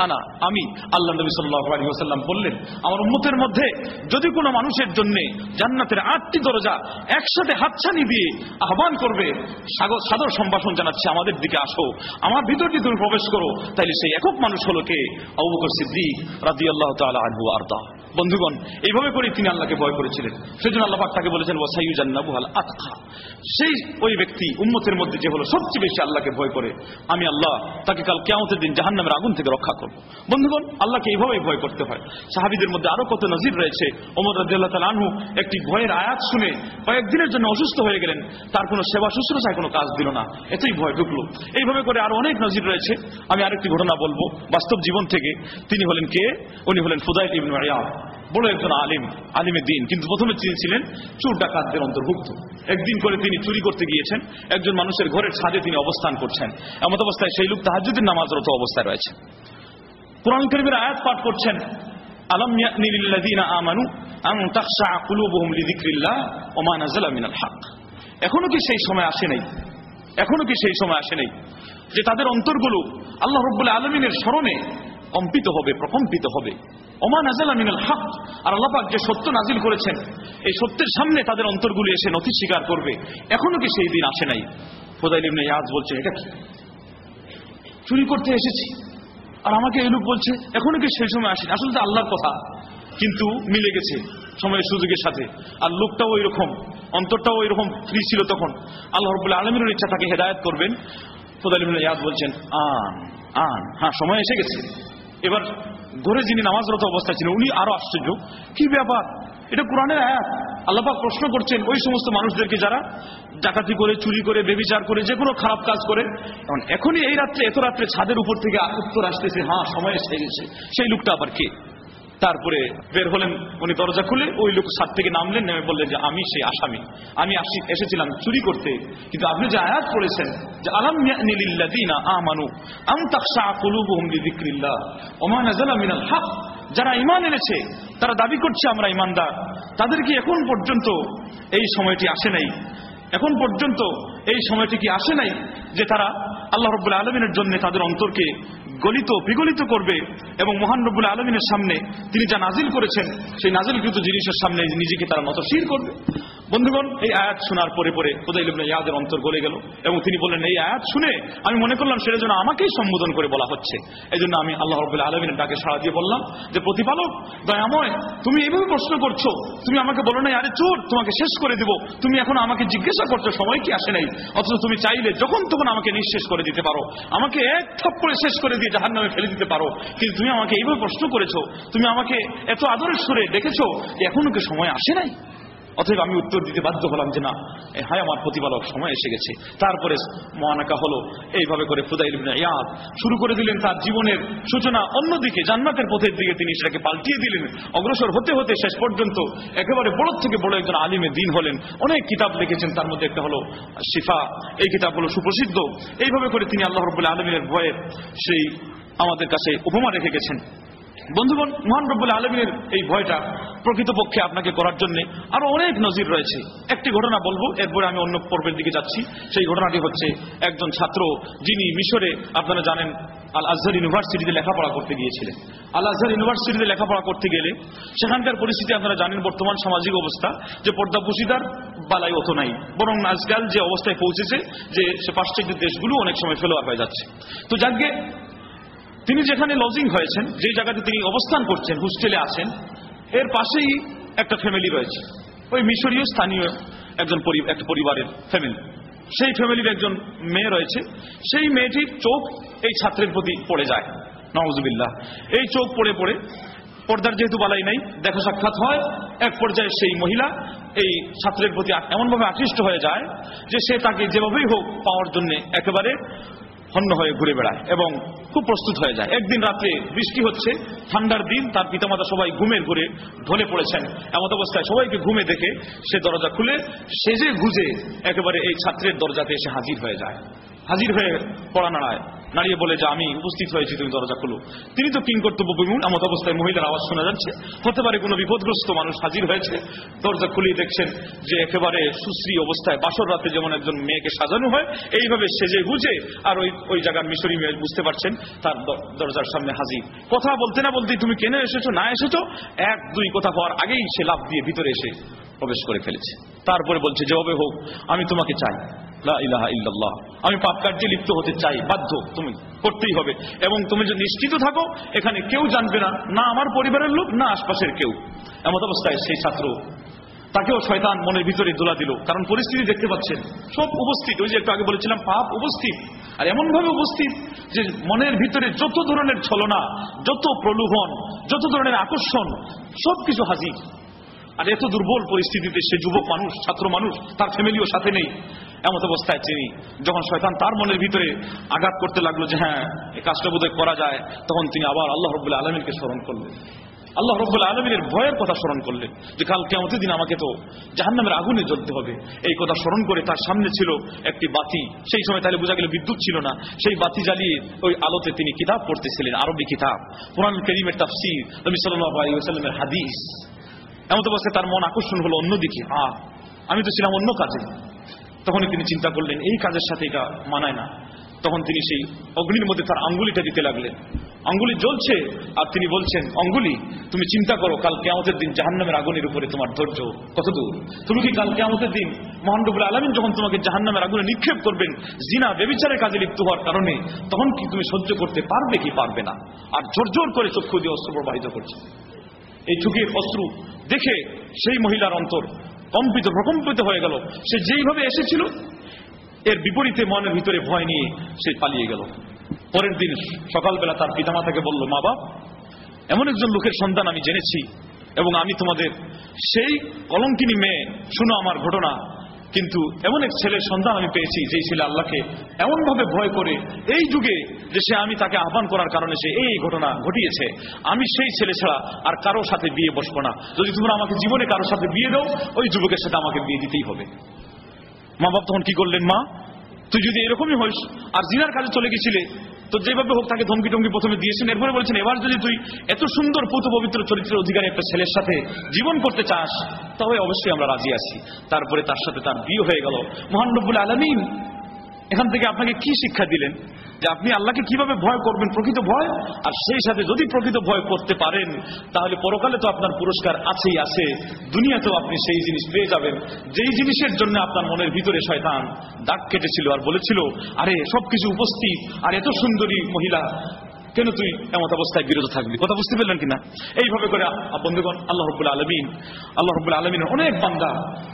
আনা, আমি। আল্লাহ নবী সাল্লাহ আলী ওসাল্লাম বললেন, আমার উম্মতের মধ্যে যদি কোনো মানুষের জন্য জান্নাতের আটটি দরজা একসাথে হাতছানি দিয়ে আহ্বান করবে সাদর সম্ভাষণ জানাচ্ছে, আমাদের দিকে আসো, আমার ভিতর দিয়ে তুমি প্রবেশ করো, তাইলে সেই একক মানুষ হলো কে? আবুবকর সিদ্দিক রাদি আল্লাহ তালা আনহু আর্দা। বন্ধুগণ, এইভাবে করে তিনি আল্লাহকে ভয় করেছিলেন। সেজন্য আল্লাহ তাকে বলেছেন ওয়াসাইউ জান্নাবুহাল আতখা। সেই ওই ব্যক্তি উম্মতের মধ্যে যে হলো সবচেয়ে বেশি আল্লাহকে ভয় করে, আমি আল্লাহ, তাকে কাল কেয়ামতের দিন জাহান্নামের আগুন থেকে রক্ষা করব। বন্ধুগণ, আল্লাহকে এইভাবেই ভয় করতে হয়। সাহাবিদের মধ্যে আরও কত নজির রয়েছে। ওমর রাদিয়াল্লাহ তাআলা আনহু একটি ভয়ের আয়াত শুনে কয়েকদিনের জন্য অসুস্থ হয়ে গেলেন। তার কোনো সেবা শুশ্রূষায় কোনো কাজ দিল না। এতেই ভয় ঢুকলো। এইভাবে করে আরও অনেক নজির রয়েছে। আমি আরেকটি ঘটনা বলব। বাস্তব জীবন থেকে তিনি হলেন কে? উনি হলেন ফুদাইল ইবনে ইয়াদ বড় একজন আলিম আলিমের দিন। কিন্তু প্রথমে তিনি ছিলেন চোর ডাকাতদের অন্তর্ভুক্ত। একদিন করে তিনি চুরি করতে গিয়েছেন। একজন মানুষের ঘরের ছাদে তিনি অবস্থান করছেন। এমত অবস্থায় সেই লোক তাহাজুদ্দিন নামাজরত অবস্থায় রয়েছে। কোরআন করিমের আয়াত পাঠ করছেন, আলম আমানু আন তাখশা কুলুবুহুম লিযিকরিল্লাহ ওয়া মা নাযালা মিনাল হক। এখনও কি সেই সময় আসে নাই? এখনও কি সেই সময় আসে নাই? যে তাদের অন্তরগুলো আল্লাহ রব্বুল আলমিনের স্মরণে কম্পিত হবে, প্রকম্পিত হবে। ওমা নাজালা মিনাল হক। আর আল্লাহ পাক যে সত্য নাজিল করেছেন, এই সত্যের সামনে তাদের অন্তরগুলি এসে নথি স্বীকার করবে। এখনও কি সেই দিন আসে নাই? ফোদাইল ইবনে ইয়াজ বলছে, এটা কি? চুরি করতে এসেছি। আর আমাকে এই লোক বলছে, এখনও কি সেই সময় আসেনি? আসলে তো আল্লাহর কথা। কিন্তু মিলে গেছে সময়ের সুযোগের সাথে। আর লোকটাও ওই রকম অন্তরটাও ওই রকম ফ্রি ছিল তখন। আল্লাহ রব্বুল্লাহ আলমীর ইচ্ছা তাকে হেদায়ত করবেন। ফোদাল ইয়াদ বলছেন, আন আন হ্যাঁ সময় এসে গেছে। এবার ঘরে যিনি নামাজরত অবস্থায় ছিলেন, উনি আরও আশ্চর্য। কি ব্যাপার? এটা কোরআনের আয়াত। আল্লাপাক প্রশ্ন করছেন ওই সমস্ত মানুষদেরকে যারা ডাকাতি করে, চুরি করে, বেবিচার করে, যে কোনো খারাপ কাজ করে, এখন এখনই এই রাত্রে, এত রাত্রে ছাদের উপর থেকে উত্তর আসতেছে হ্যাঁ সময় এসে গেছে। সেই লোকটা আবার কে? তারপরে বের হলেন, উনি দরজা খুলে ওই লোক ছাদ থেকে নামলেন, নেমে বললেন যে, আমি সেই আসামি। আমি আসি, এসেছিলাম চুরি করতে। কিন্তু আপনি যে আয়াত করেছেন যে, আলাম ইয়ানিলিল্লাযিনা আমানু আম যারা ইমান এনেছে, তারা দাবি করছে, আমরা ইমানদার তাদেরকে এখন পর্যন্ত এই সময়টি আসে নাই? এখন পর্যন্ত এই সময়টি কি আসে নাই? যে তারা আল্লাহ রব্বুল আলমিনের জন্য তাদের অন্তরকে গলিত, বিগলিত করবে। এবং মহানবুল আলমিনের সামনে তিনি যা নাজিল করেছেন, সেই নাজিলকৃত জিনিসের সামনে নিজেকে তারা নতশীর করবে। বন্ধুগণ, এই আয়াত শোনার পরে পরে খুদাইল ইবনে ইয়াদের অন্তর গলে গেল এবং তিনি বললেন, এই আয়াত শুনে আমি মনে করলাম সেটা যেন আমাকেই সম্বোধন করে বলা হচ্ছে। এই জন্য আমি আল্লাহ রব্বুল আলমিনের ডাকে সাড়া দিয়ে বললাম যে, প্রতিপালক, দয়াময়, তুমি এইভাবে প্রশ্ন করছ। তুমি আমাকে বলো নাই, আরে চোর, তোমাকে শেষ করে দিব। তুমি এখন আমাকে জিজ্ঞাসা করছ, সময় কি আসে নাই? অথচ তুমি চাইলে যখন তখন আমাকে নিঃশেষ করে দিতে পারো। আমাকে এক থাপ্পড়ে শেষ করে দিয়ে জাহান নামে ফেলে দিতে পারো। কিন্তু তুমি আমাকে এইভাবে প্রশ্ন করেছ। তুমি আমাকে এত আদরের সুরে ডেকেছো যে, এখনও কি সময় আসে নাই? অতএব আমি উত্তর দিতে বাধ্য হলাম যে না হায় আমার প্রতিপালক, সময় এসে গেছে। তারপরে মহানাকা হলো, এইভাবে করে ফুদাইল ইয়াদ শুরু করে দিলেন তার জীবনের সূচনা। অন্যদিকে জান্নাতের পথের দিকে তিনি সেটাকে পাল্টিয়ে দিলেন। অগ্রসর হতে হতে শেষ পর্যন্ত একেবারে বড় থেকে বড় একজন আলিমে দিন হলেন। অনেক কিতাব লিখেছেন, তার মধ্যে একটা হলো শিফা। এই কিতাব হলো সুপ্রসিদ্ধ। এইভাবে করে তিনি আল্লাহ রবুল্লাহ আলমিনের ভয়ে সেই আমাদের কাছে উপমা রেখে গেছেন। বন্ধুগণ, মহান রব্বুল আলমীর এই ভয়টা প্রকৃতপক্ষে আপনাকে করার জন্য আরও অনেক নজির রয়েছে। একটি ঘটনা বলব, এরপরে আমি অন্য পর্বের দিকে যাচ্ছি। সেই ঘটনাটি হচ্ছে একজন ছাত্র যিনি মিশরে, আপনারা জানেন আল আজহার ইউনিভার্সিটিতে লেখাপড়া করতে গিয়েছিলেন। আল আজহার ইউনিভার্সিটিতে লেখাপড়া করতে গেলে সেখানকার পরিস্থিতি আপনারা জানেন বর্তমান সামাজিক অবস্থা, যে পর্দাপুষিদার বালাই অত নাই। বরং আজকাল যে অবস্থায় পৌঁছেছে, যে সে পাশ্চাত্য দেশগুলো অনেক সময় ফেলোয়ার হয়ে যাচ্ছে। তো যাকে তিনি যেখানে লজিং হয়েছেন, যে জায়গাতে তিনি অবস্থান করছেন হোস্টেলে আছেন, এর পাশেই একটা ফ্যামিলি রয়েছে। ওই মিশরীয় স্থানীয় একজন একটা পরিবারের ফ্যামিলি সেই ফ্যামিলির একজন মেয়ে রয়েছে। সেই মেয়েটির চোখ এই ছাত্রের প্রতি পড়ে যায়। নওয়াজুবিল্লাহ এই চোখ পড়ে পড়ে, পর্দার যেহেতু বালাই নাই, দেখা সাক্ষাৎ হয়, এক পর্যায়ে সেই মহিলা এই ছাত্রের প্রতি এমনভাবে আকৃষ্ট হয়ে যায় যে সে তাকে যেভাবেই হোক পাওয়ার জন্য একেবারে হন্য হয়ে ঘুরে বেড়ায় এবং খুব প্রস্তুত হয়ে যায়। একদিন রাত্রে বৃষ্টি হচ্ছে, ঠান্ডার দিন, তার পিতামাতা সবাই ঘুমের ঘুরে ঢলে পড়েছেন। এমত অবস্থায় সবাইকে ঘুমে দেখে সে দরজা খুলে, সেজে গুজে একেবারে এই ছাত্রের দরজাতে এসে হাজির হয়ে যায়। হাজির হয়ে পড়া নাড়ায় নাড়িয়ে বলে, যে আমি উপস্থিত হয়েছি, তুমি দরজা খুলো। তিনি তো কিং কর্তব্য বিমূল এমত অবস্থায় মহিলার আওয়াজ শোনা যাচ্ছে। হতে পারে কোনো বিপদগ্রস্ত মানুষ হাজির হয়েছে। দরজা খুলিয়ে দেখছেন যে একেবারে সুশ্রী অবস্থায় বাসর রাতে যেমন একজন মেয়েকে সাজানো হয়, এইভাবে সেজে গুজে আর ওই ওই জায়গার মিশরি মেয়ে বুঝতে পারছেন তার দরজার সামনে হাজির। কথা বলতে না বলতেই তুমি কেন এসেছ, না এসেছ? এক দুই কথা হওয়ার আগেই সে লাভ দিয়ে ভিতরে এসে প্রবেশ করে ফেলেছে। তারপরে বলছে, যেভাবে হোক, আমি তোমাকে চাই। ইলাহা আমি পাপ কার্যে লিপ্ত হতে চাই, বাধ্য তুমি, করতেই হবে। এবং তুমি যদি নিশ্চিত থাকো, এখানে কেউ জানবে না না আমার পরিবারের লোক, না আশপাশের কেউ। এমত অবস্থায় সেই ছাত্র, তাকেও শয়তান মনের ভিতরে দোলা দিল। কারণ পরিস্থিতি দেখতে পাচ্ছেন, সব উপস্থিত। ওই যে একটু আগে বলেছিলাম, পাপ উপস্থিত। আর এমন ভাবে উপস্থিত যে মনের ভিতরে যত ধরনের ছলনা, যত প্রলোভন, যত ধরনের আকর্ষণ, সবকিছু হাজির। আর এত দুর্বল পরিস্থিতিতে সে যুবক মানুষ, ছাত্র মানুষ, তার ফ্যামিলিও সাথে নেই। এমত অবস্থায় তিনি। যখন শয়তান তার মনের ভিতরে আঘাত করতে লাগল যে হ্যাঁ এই কাজটা বোধহয় করা যায়, তখন তিনি আবার আল্লাহ রব্বুল্লাহ আলমিনকে স্মরণ করলেন। আল্লাহ রব্বুল আলমিনের ভয়ের কথা স্মরণ করলেন যে, কাল কেমতের দিন আমাকে তো জাহান্নামের আগুনে জ্বলতে হবে। এই কথা স্মরণ করে তার সামনে ছিল একটি বাতি। সেই সময় তাহলে বোঝা গেল বিদ্যুৎ ছিল না। সেই বাতি জ্বালিয়ে ওই আলোতে তিনি কিতাব পড়তেছিলেন, আরবি কিতাব। কোরআন করিমের তাফসির নবী সাল্লাহ আলী হাদিস। এমন অবস্থায় তার মন আকর্ষণ হলো অন্যদিকে। আ, আমি তো ছিলাম অন্য কাজে। তখনই তিনি চিন্তা করলেন, এই কাজের সাথে এটা মানায় না। তখন তিনি সেই অগ্নির মধ্যে তার আঙ্গুলিটা দিতে লাগলেন। আঙ্গুলি জ্বলছে, আর তিনি বলছেন, অঙ্গুলি, তুমি চিন্তা করো, কাল কেমতের দিন জাহান্নামের আগুনের উপরে তোমার ধৈর্য কত দূর তুমি কি কাল কেমতের দিন মহানবুল আলমিন যখন তোমাকে জাহান্নামের আগুনে নিক্ষেপ করবেন, জিনা বেবিচারের কাজে লিপ্ত হওয়ার কারণে, তখন কি তুমি সহ্য করতে পারবে কি পারবে না? আর জোর জোর করে চক্ষু দিয়ে অস্ত্র প্রবাহিত করছে। এই চোখের অশ্রু দেখে সেই মহিলার অন্তর কম্পিত, প্রকম্পিত হয়ে গেল। সে যেইভাবে এসেছিল, এর বিপরীতে মনের ভিতরে ভয় নিয়ে সে পালিয়ে গেল। পরের দিন সকালবেলা তার পিতামাতাকে বলল, মা বাপ, এমন একজন লোকের সন্তান আমি জেনেছি এবং আমি তোমাদের সেই কলঙ্কিনী মেয়ে, শুনো আমার ঘটনা কিন্তু এমন এক ছেলের সন্ধান আমি পেয়েছি যে ছেলে আল্লাহকে এমনভাবে ভয় করে এই যুগে যে সে আমি তাকে আহ্বান করার কারণে সে এই ঘটনা ঘটিয়েছে। আমি সেই ছেলে ছাড়া আর কারোর সাথে বিয়ে বসবো না। যদি তোমরা আমাকে জীবনে কারোর সাথে বিয়ে দাও, ওই যুবকের সাথে আমাকে বিয়ে দিতেই হবে। মা বাপ তখন কি করলেন মা? তুই যদি এরকমই হইস আর জিনার কাজে চলে গেছিলে, তো যেভাবে হোক তাকে ধমকি টমকি প্রথমে দিয়েছেন। এরপরে বলছেন, এবার যদি তুই এত সুন্দর পুত পবিত্র চরিত্রের অধিকারী একটা ছেলের সাথে জীবন করতে চাস, তবে অবশ্যই আমরা রাজি আছি। তারপরে তার সাথে তার বিয়ে হয়ে গেল। মহানবুল আলমিন এখান থেকে আপনাকে কি শিক্ষা দিলেন? যে আপনি আল্লাহকে কীভাবে ভয় করবেন? প্রকৃত ভয়? আর সেই সাথে যদি প্রকৃত ভয় করতে পারেন, তাহলে পরকালে তো আপনার পুরস্কার আছেই, আছে। দুনিয়াতেও আপনি সেই জিনিস পেয়ে যাবেন। যেই জিনিসের জন্য আপনার মনের ভিতরে শয়তান দাগ কেটেছিল আর বলেছিল, আরে, সবকিছু উপস্থিত। আর এত সুন্দরী মহিলা কেন তুই এমন অবস্থায় বিরত থাকবি? কথা বুঝতে পারলেন কিনা? এইভাবে করে বন্ধুগণ, আল্লাহ রব্বুল আলমিন, আল্লাহ রব্বুল আলমিনের অনেক বান্দা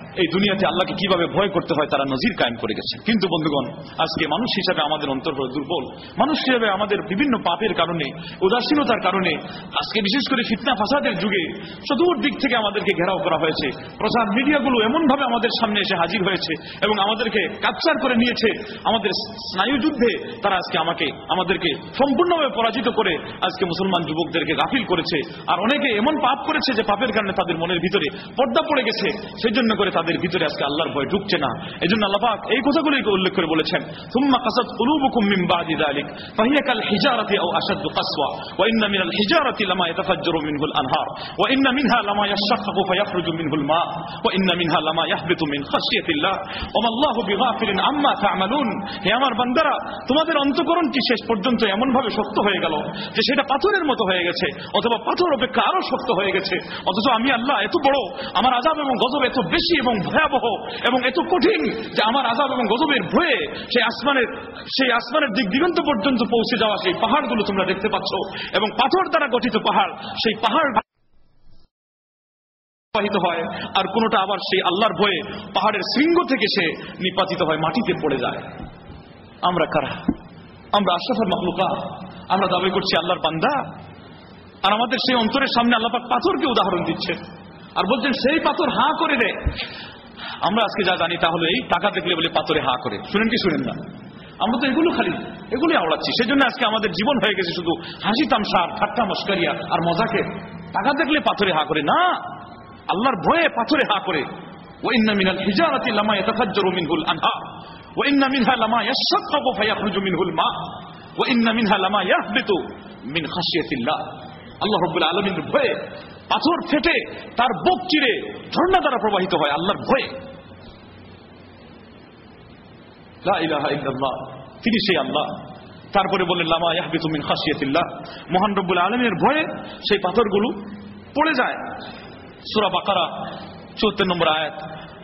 এই দুনিয়াতে আল্লাহকে কীভাবে ভয় করতে হয় তারা নজির কায়েম করে গেছে। কিন্তু বন্ধুগণ, আজকে মানুষ হিসাবে আমাদের অন্তর দুর্বল। মানুষ হিসাবে আমাদের বিভিন্ন পাপের কারণে, উদাসীনতার কারণে, আজকে বিশেষ করে ফিতনা ফাসাদের যুগে চতুর্দিক থেকে আমাদেরকে ঘেরাও করা হয়েছে। প্রচার মিডিয়াগুলো এমনভাবে আমাদের সামনে এসে হাজির হয়েছে এবং আমাদেরকে ক্যাপচার করে নিয়েছে। আমাদের স্নায়ুযুদ্ধে তারা আজকে আমাকে, আমাদেরকে সম্পূর্ণভাবে পরাজিত করে আজকে মুসলমান যুবকদেরকে গাফিল করেছে। আর অনেকে এমন পাপ করেছে যে পাপের কারণে তাদের মনের ভিতরে পর্দা পড়ে গেছে। সেই জন্য করে তাদের ভিতরে আজকে আল্লাহর ভয় ঢুকছে না। এই জন্য আল্লাহ পাক এই কথাগুলোকে উল্লেখ করে বলেছেন তোমাদের অন্তঃকরণটি শেষ পর্যন্ত এমন ভাবে শক্ত হয়ে গেল, যে সেটা পাথরের মতো হয়ে গেছে, অথবা পাথর অপেক্ষা আরও শক্ত হয়ে গেছে। অথচ আমি আল্লাহ এত বড়, আমার আজাব এবং গজব এত বেশি এবং ভয়াবহ এবং এত কঠিন যে আমার আজাব এবং গজবের ভয়ে সেই আসমানের সেই আসমানের দিক দিগন্ত পর্যন্ত পৌঁছে যাওয়া সেই পাহাড়গুলো তোমরা দেখতে পাচ্ছ এবং পাথর দ্বারা গঠিত পাহাড়, সেই পাহাড় হয় আর কোনটা আবার সেই আল্লাহর ভয়ে পাহাড়ের শৃঙ্গ থেকে সে নিপাতিত হয়, মাটিতে পড়ে যায়। আমরা কারা? আমরা আশ্রফের মখলুকা আমরা দাবি করছি আল্লাহর বান্দা। আর আমাদের সেই অন্তরের সামনে আল্লাপাক পাথরকে উদাহরণ দিচ্ছে। আর বলছেন, সেই পাথর হা করে দে। আমরা আজকে যা জানি তাহলে এই টাকা দেখলে বলে পাথরে হা করে। শুনেন কি শুনেন না? আমরা তো এগুলো খালি এগুলি আওড়াচ্ছি। সেই জন্য আজকে আমাদের জীবন হয়ে গেছে শুধু হাসি তামসার, ঠাট্টা মস্কারিয়া আর মজাকে। টাকা দেখলে পাথরে হা করে। না, আল্লাহর ভয়ে পাথরে হা করে। ওই মিনাল হিজারাতি লামা ইয়াতাফাজ্জারু মিনহুল আনহার। وإن منها لما يشقق فيخرج منه الماء وإن منها لما يهبط من خشية الله আল্লাহ রব্বুল আলমীর ভয়ে পাথর ফেটে তার বুক চিরে ঝর্ণা দ্বারা প্রবাহিত হয় আল্লাহর ভয়ে লা ইলাহা ইল্লাল্লাহ তিনি সেই আল্লাহ তারপরে বললেন লামা ইয়াহবিতু মিন খাশিয়াতিল্লাহ মহান রব্বুল আলমীর ভয়ে সেই পাথরগুলো পড়ে যায় সূরা বাকারা 74 নম্বর আয়াত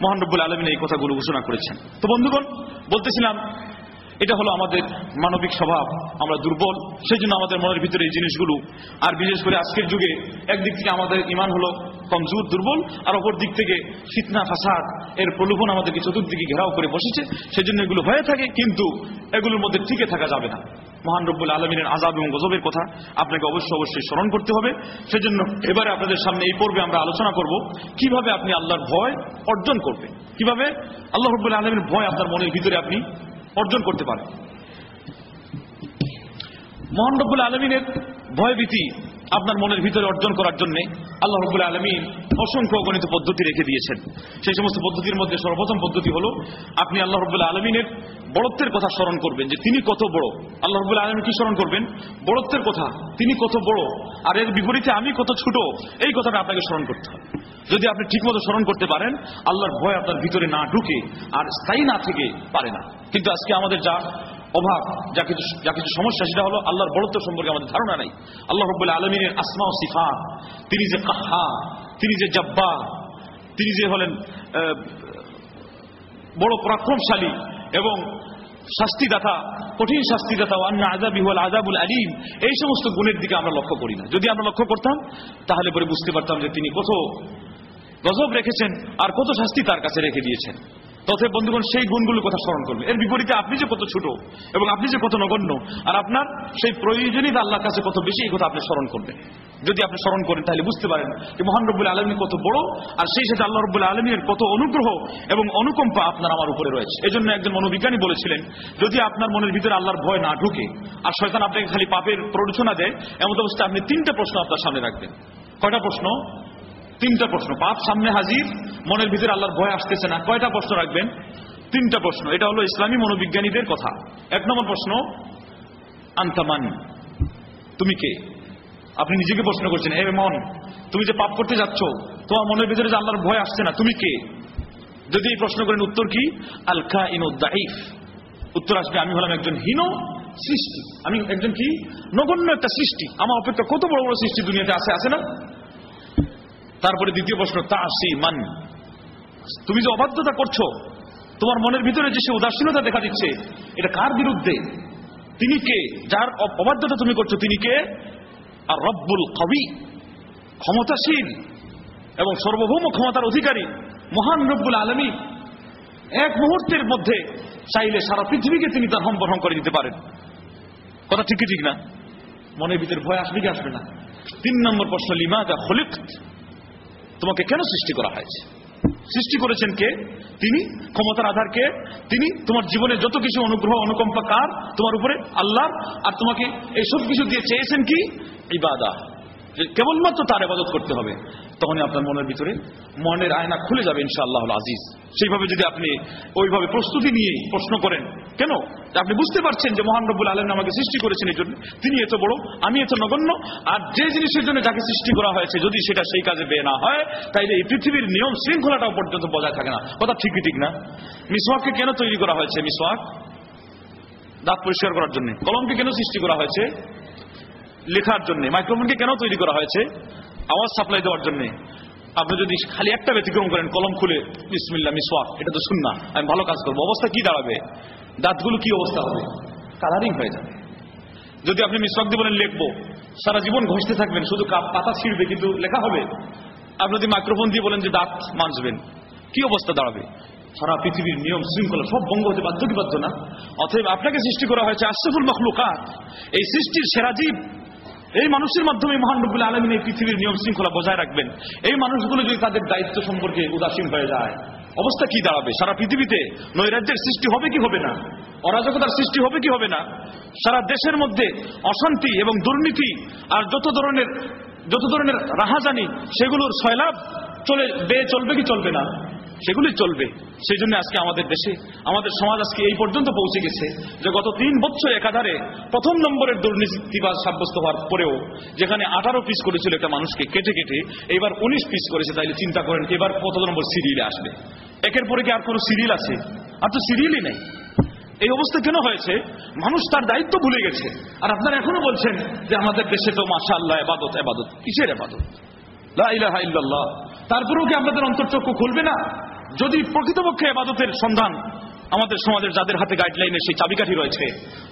মহান রব্বুল আলমিন এই কথাগুলো ঘোষণা করেছেন। তো বন্ধুগণ, বলতেছিলাম, এটা হলো আমাদের মানবিক স্বভাব, আমরা দুর্বল সেই জন্য আমাদের মনের ভিতরে এই জিনিসগুলো, আর বিশেষ করে আজকের যুগে একদিক থেকে আমাদের ইমান হলো কমজোর, দুর্বল, আর অপর দিক থেকে ফিতনা, ফাসাদ, এর প্রলোভন আমাদেরকে চতুর্দিকে ঘেরাও করে বসেছে, সেজন্য এগুলো হয়ে থাকে, কিন্তু এগুলোর মধ্যে টিকে থাকা যাবে না। মহান রব্বুল আলমিনের আজাব এবং গজবের কথা আপনাকে অবশ্যই অবশ্যই স্মরণ করতে হবে। সেজন্য এবারে আপনাদের সামনে এই পর্বে আমরা আলোচনা করব, কীভাবে আপনি আল্লাহর ভয় অর্জন করবেন? কীভাবে আল্লাহ রব্বুল আলমীর ভয় আপনার মনের ভিতরে আপনি অর্জন করতে পারেন? মহান রব্বুল আলমিনের ভয়ভীতি আপনার মনের ভিতরে অর্জন করার জন্য আল্লাহ রব্বুল আলমিন অসংখ্য গণিত পদ্ধতি রেখে দিয়েছেন। সেই সমস্ত পদ্ধতির মধ্যে সর্বপ্রথম পদ্ধতি হলো, আপনি আল্লাহ রব্বুল আলমিনের বড়ত্বের কথা স্মরণ করবেন যে তিনি কত বড়। আল্লাহ রব্বুল আলমিন কি স্মরণ করবেন? বড়ত্বের কথা, তিনি কত বড় আর এর বিপরীতে আমি কত ছোট, এই কথাটা আপনাকে স্মরণ করতে হবে। যদি আপনি ঠিকমতো স্মরণ করতে পারেন, আল্লাহর ভয় আপনার ভিতরে না ঢুকে আর স্থায়ী না থেকে পারে না। কিন্তু আজকে আমাদের যা অভাব, যা কিছু যা কিছু সমস্যা, সেটা হলো আল্লাহর বড়ত্ব সম্পর্কে আমাদের ধারণা নাই। আল্লাহ রব্বুল আলমিনের আসমা ও সিফা তিনি যে কাহা তিনি যে জব্বা তিনি যে হলেন বড় পরাক্রমশালী এবং শাস্তিদাতা, কঠিন শাস্তিদাতা আন্না আজাবি হল আজাবুল আলিম, এই সমস্ত গুণের দিকে আমরা লক্ষ্য করি না। যদি আমরা লক্ষ্য করতাম, তাহলে পরে বুঝতে পারতাম যে তিনি কত গজব রেখেছেন আর কত শাস্তি তার কাছে রেখে দিয়েছেন। তথে বন্ধুগণ, সেই গুণগুলোর কথা স্মরণ করবে। এর বিপরীতে আপনি যে কত ছোট এবং আপনি যে কত নগণ্য, আর আপনার সেই প্রয়োজনীয়তা আল্লাহর কাছে কত বেশি, এই কথা আপনি স্মরণ করবেন যদি আপনি স্মরণ করেন, তাহলে বুঝতে পারেন যে মহান রব্বুল আলমী কত বড়, আর সেই সাথে আল্লাহ রব্বুল আলমীর কত অনুগ্রহ এবং অনুকম্পা আপনার আমার উপরে রয়েছে। এজন্য একজন মনোবিজ্ঞানী বলেছিলেন, যদি আপনার মনের ভিতরে আল্লাহর ভয় না ঢুকে, আর শয়তান আপনাকে খালি পাপের প্ররোচনা দেয় এমন অবস্থায় আপনি তিনটা প্রশ্ন আপনার সামনে রাখবেন। কয়টা প্রশ্ন? তিনটা প্রশ্ন। পাপ সামনে হাজির, মনের ভিতরে আল্লাহর ভয় আসতেছে না। কয়টা প্রশ্ন রাখবেন? তিনটা প্রশ্ন। এটা হলো ইসলামী মনোবিজ্ঞানীদের কথা। এক নম্বর প্রশ্ন আন্তামান তুমি কে? আপনি নিজেকে প্রশ্ন করছেন, হে মন, তুমি যে পাপ করতে যাচ্ছ, তোমার মনের ভিতরে যে আল্লাহর ভয় আসছে না, তুমি কে? যদি এই প্রশ্ন করেন, উত্তর কি? আলকা ইনুদ্দাইফ উত্তর আসবে, আমি হলাম একজন হীন সৃষ্টি। আমি একজন কি? নগণ্য একটা সৃষ্টি। আমার অপেক্ষা কত বড় বড় সৃষ্টি দুনিয়াতে আছে আছে না? তারপরে দ্বিতীয় প্রশ্ন তা আসি মান। তুমি যে অবাধ্যতা করছ, তোমার মনের ভিতরে যে সে উদাসীনতা দেখা দিচ্ছে, এটা কার বিরুদ্ধে? তিনি কে? যার অবাধ্যতা তুমি করছ, তিনি কে? আর রব্বুল কবি, ক্ষমতাশীল এবং সর্বভৌম ক্ষমতার অধিকারী, মহান রব্বুল আলমী এক মুহূর্তের মধ্যে চাইলে সারা পৃথিবীকে তিনি তার সম্বরণ করে দিতে পারেন। কথা ঠিকই ঠিক না? মনের ভিতরে ভয় আসবে কি আসবে না? তিন নম্বর প্রশ্ন লিমা যা হলিক তোমাকে কেন সৃষ্টি করা হয়েছে? সৃষ্টি করেছেন কে? তিনি? ক্ষমতার আধার কে? তিনি? তোমার জীবনে যত কিছু অনুগ্রহ, অনুকম্পা কার? তোমার উপরে আল্লাহ আর তোমাকে এই সব কিছু দিয়ে চেয়েছেন কি? ইবাদা। কেবলমাত্র তার ইবাদত করতে হবে, তখনই আপনার মনের ভিতরে মনের আয়না খুলে যাবে ইনশাআল্লাহ আজিজ। সেইভাবে যদি আপনি ওইভাবে প্রস্তুতি নিয়ে প্রশ্ন করেন, কেন? আপনি বুঝতে পারছেন যে মহান রব্বুল আলম আমাকে সৃষ্টি করেছেন এই জন্য, তিনি এত বড়, আমি এত নগণ্য, আর যে জিনিসের জন্য যাকে সৃষ্টি করা হয়েছে, যদি সেটা সেই কাজে বেয়ে না হয়, তাইলে এই পৃথিবীর নিয়ম শৃঙ্খলাটাও পর্যন্ত বজায় থাকে না। কথা ঠিকই ঠিক না? মিসওয়াককে কেন তৈরি করা হয়েছে মিসওয়াক? দাঁত পরিষ্কার করার জন্য। কলমকে কেন সৃষ্টি করা হয়েছে? লেখার জন্য। মাইক্রোফোনকে কেন তৈরি করা হয়েছে? আওয়াজ সাপ্লাই দেওয়ার জন্য। আপনি যদি খালি একটা ব্যতিক্রম করেন, কলম খুলে বিসমিল্লা মিসওয়াক এটা তো শুন না আমি ভালো কাজ করব। অবস্থা কি দাঁড়াবে? দাঁতগুলো কি অবস্থা হবে? কালারিং হয়ে যাবে। যদি আপনি মিসওয়াক দিয়ে বলেন, লিখব সারা জীবন ঘষতে থাকবেন, শুধু পাতা ছিঁড়বে, কিন্তু লেখা হবে। আপনি যদি মাইক্রোফোন দিয়ে বলেন যে, দাঁত মাজবেন কি অবস্থা দাঁড়াবে? সারা পৃথিবীর নিয়ম শৃঙ্খলা সব ভঙ্গ হতে বাধ্য কি বাধ্য না? অতএব আপনাকে সৃষ্টি করা হয়েছে আশরাফুল মখলুকাত। এই সৃষ্টির সেরা জীব এই মানুষের মাধ্যমে মহান রব্বুল আলমিন এই পৃথিবীর নিয়ম শৃঙ্খলা বজায় রাখবেন। এই মানুষগুলো যদি তাদের দায়িত্ব সম্পর্কে উদাসীন হয়ে যায়, অবস্থা কি দাঁড়াবে? সারা পৃথিবীতে নৈরাজ্যের সৃষ্টি হবে কি হবে না? অরাজকতার সৃষ্টি হবে কি হবে না? সারা দেশের মধ্যে অশান্তি এবং দুর্নীতি আর যত ধরনের যত ধরনের রাহাজানি, সেগুলোর সয়লাভ চলে, বেয়ে চলবে কি চলবে না? সেগুলি চলবে। সেই জন্য আজকে আমাদের দেশে, আমাদের সমাজ আজকে এই পর্যন্ত পৌঁছে গেছে যে গত তিন বছর একাধারে প্রথম নম্বরের দুর্নীতিবাজ সাব্যস্ত হওয়ার পরেও যেখানে আঠারো পিস করেছিল একটা মানুষকে কেটে কেটে, এবার উনিশ পিস করেছে, তাইলে চিন্তা করেন, এবার কত নম্বর সিরিয়ালে আসবে। একের পরে কি আর কোনো সিরিয়াল আছে? আর তো সিরিয়ালই নেই। এই অবস্থা কেন হয়েছে? মানুষ তার দায়িত্ব ভুলে গেছে। আর আপনারা এখনও বলছেন যে আমাদের দেশে তো মাশা আল্লাহ এবাদত এবাদত। কিসের এবাদত? লা ইলাহা ইল্লাল্লাহ। তারপরেও কি আপনাদের অন্তর্চক্ষু খুলবে না? যদি প্রকৃতপক্ষে এবাদতের সন্ধান আমাদের সমাজের যাদের হাতে গাইডলাইনে সেই চাবিকাঠি রয়েছে,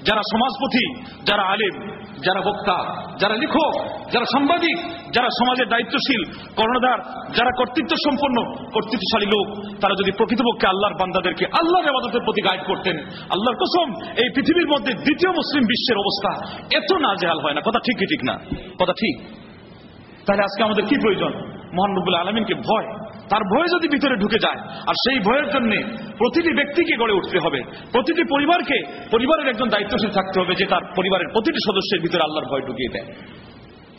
যারা সমাজপথী, যারা আলেম, যারা বক্তা, যারা লেখক, যারা সাংবাদিক, যারা সমাজের দায়িত্বশীল, কর্ণধার, যারা কর্তৃত্ব সম্পন্ন কর্তৃত্বশালী লোক, তারা যদি প্রকৃতপক্ষে আল্লাহর বান্দাদেরকে আল্লাহর আবাদতের প্রতি গাইড করতেন, আল্লাহর কসম, এই পৃথিবীর মধ্যে দ্বিতীয় মুসলিম বিশ্বের অবস্থা এত নাজেহাল হয় না। কথা ঠিক ঠিক না? কথা ঠিক? তাহলে আজকে আমাদের কি প্রয়োজন? মহানবুল আলমিনকে ভয়। তার ভয় যদি ভিতরে ঢুকে যায়, আর সেই ভয়ের জন্য প্রতিটি ব্যক্তিকে গড়ে উঠতে হবে, প্রতিটি পরিবারকে, পরিবারের একজন দায়িত্বশীল থাকতে হবে যে তার পরিবারের প্রতিটি সদস্যের ভিতরে আল্লাহর ভয় ঢুকিয়ে দেয়।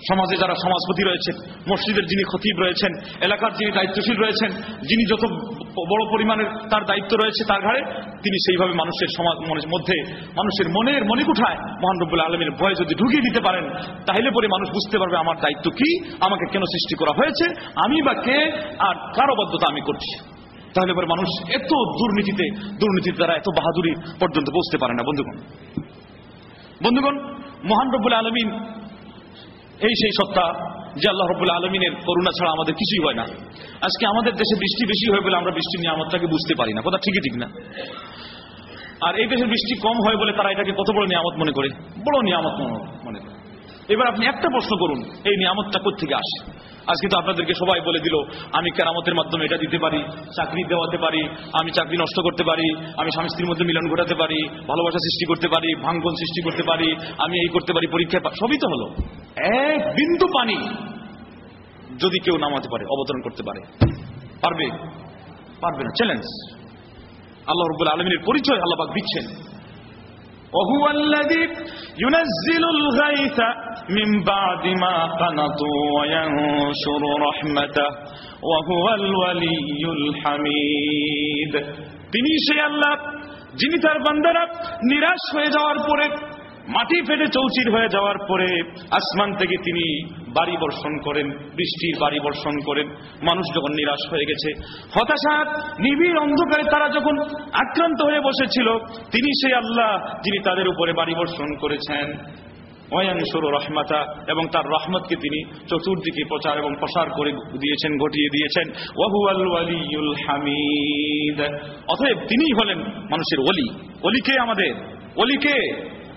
সমাজে যারা সমাজপতি রয়েছেন, মসজিদের যিনি খতিব রয়েছেন, এলাকার যিনি দায়িত্বশীল রয়েছেন, যিনি যত বড় পরিমাণের তার দায়িত্ব রয়েছে তার ঘাড়ে, তিনি সেইভাবে মানুষের সমাজ মধ্যে, মানুষের মনের মণিকুঠায় মহান রব্বুল আলমের ভয় যদি ঢুকিয়ে দিতে পারেন, তাহলে পরে মানুষ বুঝতে পারবে আমার দায়িত্ব কি, আমাকে কেন সৃষ্টি করা হয়েছে, আমি বা কে, আর কার অবদ্ধতা আমি করছি। তাহলে পরে মানুষ এত দুর্নীতিতে দুর্নীতির দ্বারা এত বাহাদুরি পর্যন্ত পৌঁছতে পারে না, বন্ধুগণ। বন্ধুগণ, মহান আলমিন এই সেই সত্তা যে আল্লাহ রবুল্লা আলমিনের করুণা ছাড়া আমাদের কিছুই হয় না। আজকে আমাদের দেশে বৃষ্টি বেশি হয় বলে আমরা বৃষ্টি বৃষ্টির নিয়ামতটাকে বুঝতে পারি না। কথা ঠিকই ঠিক না। আর এই দেশের বৃষ্টি কম হয় বলে তারা এটাকে কত বড় নিয়ামত মনে করে? বড় নিয়ামত মনে করে। এবার আপনি একটা প্রশ্ন করুন, এই নিয়ামতটা কোথেকে আসে? আজকে তো আপনাদেরকে সবাই বলে দিল, আমি কেরামতের মাধ্যমে এটা দিতে পারি, চাকরি দেওয়াতে পারি, আমি চাকরি নষ্ট করতে পারি, আমি স্বামী স্ত্রীর মধ্যে মিলন ঘটাতে পারি, ভালোবাসা সৃষ্টি করতে পারি ভাঙ্গন সৃষ্টি করতে পারি, আমি এই করতে পারি পরীক্ষায় সবই তো হলো। এক বিন্দু পানি যদি কেউ নামাতে পারে, অবতরণ করতে পারে। পারবে? পারবে না। চ্যালেঞ্জ আল্লাহ রব্বুল আলমিনের পরিচয় আল্লাহবাক দিচ্ছেন। وهو الذي ينزل الغيث من بعد ما قنطوا وينشر رحمته وهو الولي الحميد তিনি সেই আল্লাহ যিনি তার বান্দারা নিরাশ হয়ে যাওয়ার পরে মাটি ফেটে চৌচির হয়ে যাওয়ার পরে আসমান থেকে তিনি বাড়ি বর্ষণ করেন, বৃষ্টির বাড়ি বর্ষণ করেন, মানুষ যখন নিরাশ হয়ে গেছে হতাশার নিবিড় অন্ধকারে তারা যখন আক্রান্ত হয়ে বসেছিল, তিনি সেই আল্লাহ যিনি তাদের উপরে বাড়ি বর্ষণ করেছেন। ওয়ানসুর রহমাতা, এবং তার রহমতকে তিনি চতুর্দিকে প্রচার এবং প্রসার করে দিয়েছেন, ঘটিয়ে দিয়েছেন। ওয়াহুয়াল হামিদ। অতএব তিনিই হলেন মানুষের অলি অলিকে আমাদের? ওলিকে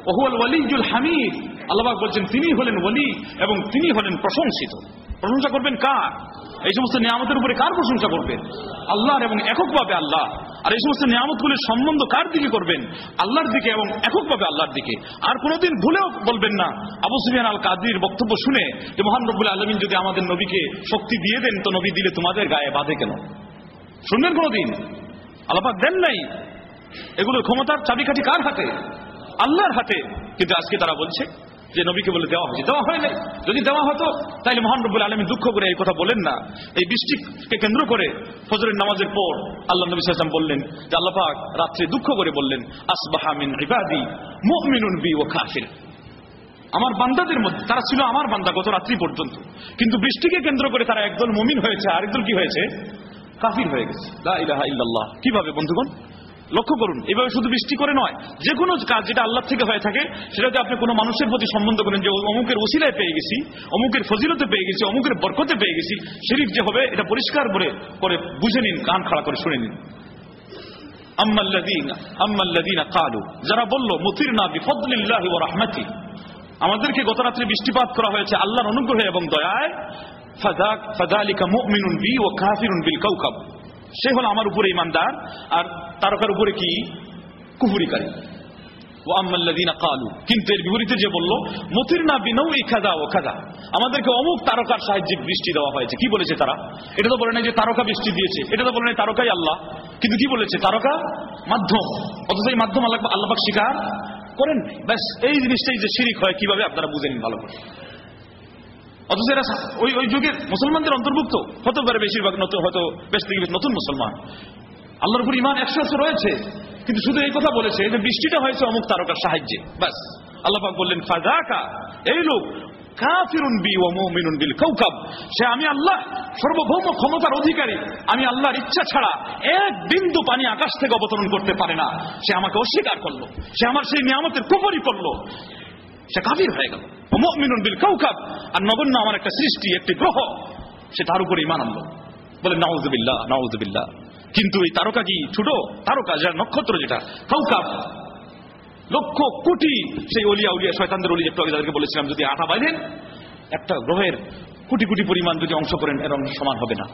ওহুয়াল ওয়ালিউল হামিদ। আল্লাহ বলছেন, তিনি হলেন ওলি এবং তিনি হলেন প্রশংসিত। প্রশংসা করবেন কার? এই সমস্ত নিয়ামতের উপরে কার প্রশংসা করবেন? আল্লাহর এবং এককভাবে আল্লাহ। আর এই সমস্ত নিয়ামতগুলির সম্বন্ধ কার দিকে করবেন? আল্লাহর দিকে এবং এককভাবে আল্লাহর দিকে। আর কোনোদিন ভুলেও বলবেন না। আবু সুফিয়ান আল কাদির বক্তব্য শুনে যে, মহান রব্বুল আলমিন যদি আমাদের নবীকে শক্তি দিয়ে দেন, তো নবী দিলে তোমাদের গায়ে বাঁধে কেন? শুনবেন কোনোদিন? আল্লাপাক দেন নাই। এগুলোর ক্ষমতার চাবিকাঠি কার হাতে? আল্লাহর হাতে। কিন্তু আজকে তারা বলছে যে নবীকে বলে দেওয়া হয়েছে। দেওয়া হয় নাই যদি দেওয়া হতো তাহলে মহান রব্বুল আলমী দুঃখ করে এই কথা বলেন না। এই বৃষ্টিকে কেন্দ্র করে ফজরের নামাজের পর আল্লাহ নবী সাল্লাম বললেন, যে আল্লাহ পাক রাত্রে দুঃখ করে বললেন, আসবাহা মিন ইবাদি মুমিনুন বি ও কাফির। আমার বান্দাদের মধ্যে, তারা ছিল আমার বান্দা গত রাত্রি পর্যন্ত। কিন্তু বৃষ্টিকে কেন্দ্র করে তারা একদল মুমিন হয়েছে, আরেকদল কি হয়েছে? কাফির হয়ে গেছে। কীভাবে, বন্ধুগণ? লক্ষ্য করুন, এভাবে শুধু বৃষ্টি করে নয় যে কোনো কাজ যেটা আল্লাহ থেকে হয়ে থাকে, সেটাকে আপনি কোনো মানুষের প্রতি সম্বন্ধ করেন যে অমুকের ওসিলায় পেয়ে গেছি, অমুকের ফজিলতে পেয়ে গেছি, অমুকের বরকতে পেয়ে গেছি, শরীফ যে হবে, এটা পরিষ্কার করে করে বুঝে নিন, কান খাড়া করে শুনে নিন। যারা ওয়া রাহমাতি। আমাদেরকে গত রাত্রে বৃষ্টিপাত করা হয়েছে আল্লাহর অনুগ্রহে এবং দয়ায়। ফাযাক ফাযালিকা মুমিনুন বি ওয়া কাফিরুন বিল কাওকাব সে হলো আমার উপরে ইমানদার, আর তারকার উপরে কি? কুফুরিকারী। ও আম্মাল্লাদিনা কালু কিন্তু এর বিপরীতে যে বলল মতির না বিনৌ এই খাদা ও খাদা আমাদেরকে অমুক তারকার সাহায্যে বৃষ্টি দেওয়া হয়েছে। কি বলেছে তারা? এটা তো বলে নাই যে তারকা বৃষ্টি দিয়েছে। এটা তো বলে নাই তারকাই আল্লাহ। কিন্তু কি বলেছে? তারকা মাধ্যম। অথচ এই মাধ্যম আল্লাহ আল্লাপাক স্বীকার করেন ব্যাস, এই জিনিসটাই যে শিরিক হয়, কীভাবে আপনারা বুঝে নিন ভালো করে। অথচ এরা ওই ওই যুগের মুসলমানদের অন্তর্ভুক্ত। হতে পারে বেশিরভাগ নতুন হয়তো বেশ থেকে নতুন মুসলমান। আল্লাহর উপর ইমান একশো একশো রয়েছে। কিন্তু শুধু এই কথা বলেছে যে বৃষ্টিটা হয়েছে অমুক তারকার সাহায্যে। ব্যাস। আল্লাহাক বললেন, ফাজাকা, এই লোক সে আমি আল্লাহ, সর্বভৌম ক্ষমতার অধিকারী। আমি আল্লাহর ইচ্ছা ছাড়া এক বিন্দু পানি আকাশ থেকে অবতরণ করতে পারে না। সে আমাকে অস্বীকার করল। সে আমার সেই নিয়ামতের কুপরি করল। সে কাবির হয়ে গেল। মুমিনুন বিল কাউকাব। আর নগণ্য আমার একটা সৃষ্টি, একটি গ্রহ, সে তার উপরে ইমান আনলো। বলে নাউজুবিল্লাহ নাউজুবিল্লাহ কিন্তু এই তারকা কি ছোট তারকা যার নক্ষত্র যেটা, কাউকাব, লক্ষ কোটি সেই অলিয়া উলিয়া শয়তানদের অলি একটু আগে তাদেরকে বলেছিলাম, যদি আটা বাইলেন একটা গ্রহের কোটি কোটি পরিমাণ যদি অংশ করেন, এর সমান হবে না।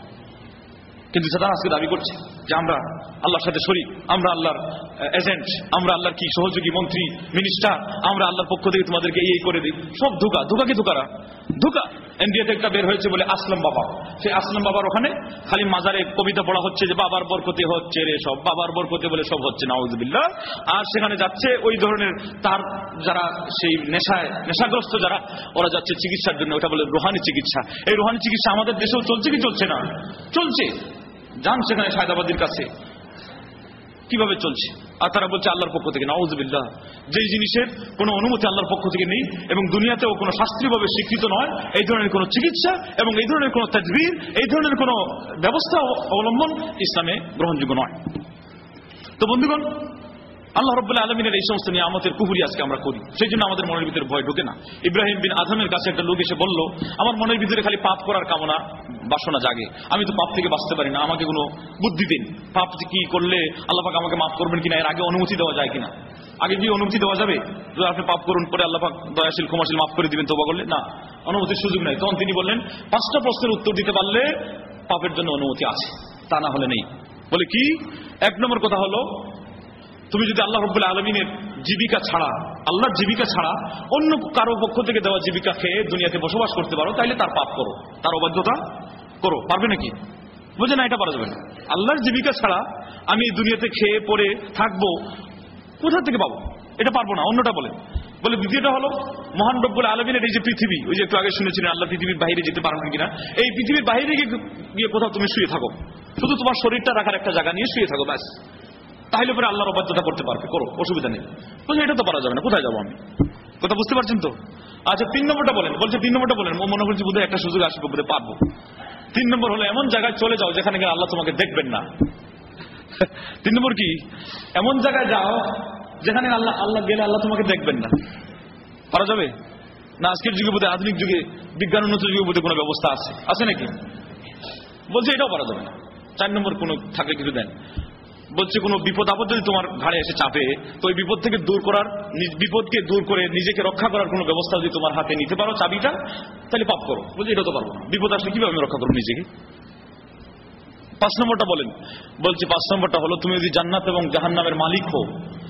কিন্তু তারা আজকে দাবি করছে যে আমরা আল্লাহর সাথে শরীর আমরা আল্লাহর এজেন্ট আমরা আল্লাহর কি সহযোগী মন্ত্রী মিনিস্টার আমরা আল্লাহর পক্ষ থেকে তোমাদেরকে এই করে দিই। সব ধোকা। ধোকা কি ধোকারা? ধোকা। এনডিএতে একটা বের হয়েছে বলে আসলাম বাবা সেই আসলাম বাবার ওখানে খালি মাজারে কবিতা পড়া হচ্ছে যে বাবার বরকতে হচ্ছে রে সব, বাবার বরকতে বলে সব হচ্ছে, নাউজুবিল্লাহ। আর সেখানে যাচ্ছে ওই ধরনের তার যারা সেই নেশায়, নেশাগ্রস্ত যারা, ওরা যাচ্ছে চিকিৎসার জন্য। ওটা বলে রোহানি চিকিৎসা। এই রোহানি চিকিৎসা আমাদের দেশেও চলছে কি চলছে না? চলছে। যান সেখানে সায়দাবাদীর কাছে। কীভাবে চলছে? আর তারা বলছে আল্লাহর পক্ষ থেকে নওয়াজবিল্লাহ যেই জিনিসের কোনো অনুমতি আল্লাহর পক্ষ থেকে নেই এবং দুনিয়াতেও কোনো শাস্ত্রীয়ভাবে স্বীকৃত নয়, এই ধরনের কোনো চিকিৎসা এবং এই ধরনের কোনো তাজবির এই ধরনের কোনো ব্যবস্থা অবলম্বন ইসলামে গ্রহণযোগ্য নয়। তো বন্ধুগণ আল্লাহ রব্বুল্লাহ আলমিনের এই সমস্ত নিয়ামতের কুহুরি আজকে আমরা করি। সেই জন্য আমাদের মনের ভিতরে ভয় ঢোকে না। ইব্রাহিম বিন আজমের কাছে একটা লোক এসে বলল, আমার মনের ভিতরে খালি পাপ করার কামনা, বাসনা জাগে। আমি তো পাপ থেকে বাঁচতে পারি না, আমাকে কোনো বুদ্ধি দিন। পাপ কি করলে আল্লাহ পাক আমাকে মাফ করবেন কিনা, এর আগে অনুমতি দেওয়া যায় কিনা? আগে কি অনুমতি দেওয়া যাবে? যদি আপনি পাপ করুন পরে আল্লাহ পাক দয়াশীল, ক্ষমাশীল মাফ করে দিবেন তোবা করলে? না। অনুমতির সুযোগ নাই। তখন তিনি বললেন, পাঁচটা প্রশ্নের উত্তর দিতে পারলে পাপের জন্য অনুমতি আছে। তা না হলে নেই। বলে কি? এক নম্বর কথা হলো তুমি যদি আল্লাহ রব্বুল আলমিনের জীবিকা ছাড়া, আল্লাহর জীবিকা ছাড়া অন্য কারও পক্ষ থেকে দেওয়া জীবিকা খেয়ে দুনিয়াতে বসবাস করতে পারো, তাইলে তার পাপ করো। তার অবাধ্যতা করো। পারবে নাকি? বুঝে না, এটা পারা যাবে না। আল্লাহর জীবিকা ছাড়া আমি দুনিয়াতে খেয়ে পরে থাকব, কোথা থেকে পাবো? এটা পারব না, অন্যটা বলে বলে, দ্বিতীয়টা হলো, মহান রব্বুল আলমিনের এই যে পৃথিবী, ওই যে একটু আগে শুনেছিলেন, আল্লাহ পৃথিবীর বাইরে যেতে পারবেন কিনা? এই পৃথিবীর বাইরে গিয়ে কোথাও তুমি শুয়ে থাকো। শুধু তোমার শরীরটা রাখার একটা জায়গা নিয়ে শুয়ে থাকো, ব্যাস। তাহলে পরে আল্লাহর অবাধ্যতা করতে পারবে। করো, অসুবিধা নেই। বলছে, এটা তো পারা যাবে না, কোথায় যাব আমি? কথা বুঝতে পারছেন তো? আচ্ছা তিন নম্বরটা বলেন। বলছে, তিন নম্বরটা বলেন। মনে করছি বোধহয় একটা সুযোগ আসবে, বোধহয় পারব। তিন নম্বর হলো, এমন জায়গায় চলে যাও যেখানে গিয়ে আল্লাহ তোমাকে দেখবেন না। তিন নম্বর কি? এমন জায়গায় যাও যেখানে আল্লাহ আল্লাহ গেলে আল্লাহ তোমাকে দেখবেন না। পারা যাবে? না, আজকের যুগে বোধহয় আধুনিক যুগে, বিজ্ঞান উন্নত যুগে বোধহয় কোনো ব্যবস্থা আছে। আছে নাকি? বলছে, এটাও পারা যাবে না। চার নম্বর কোনো থাকলে কিছু দেন। বলছে, কোনো বিপদ আপদ যদি তোমার ঘাড়ে এসে চাপে, তো ওই বিপদ থেকে দূর করার বিপদকে দূর করে নিজেকে রক্ষা করার কোনো ব্যবস্থা যদি তোমার হাতে নিতে পারো, চাবিটা, তাহলে পাপ করো। বলছে এটা তো পারব না। বিপদ আসলে কীভাবে আমি রক্ষা করব নিজেকে? পাঁচ নম্বরটা বলেন। বলছি, পাঁচ নম্বরটা হলো, তুমি যদি জান্নাত এবং জাহান্নামের মালিক হো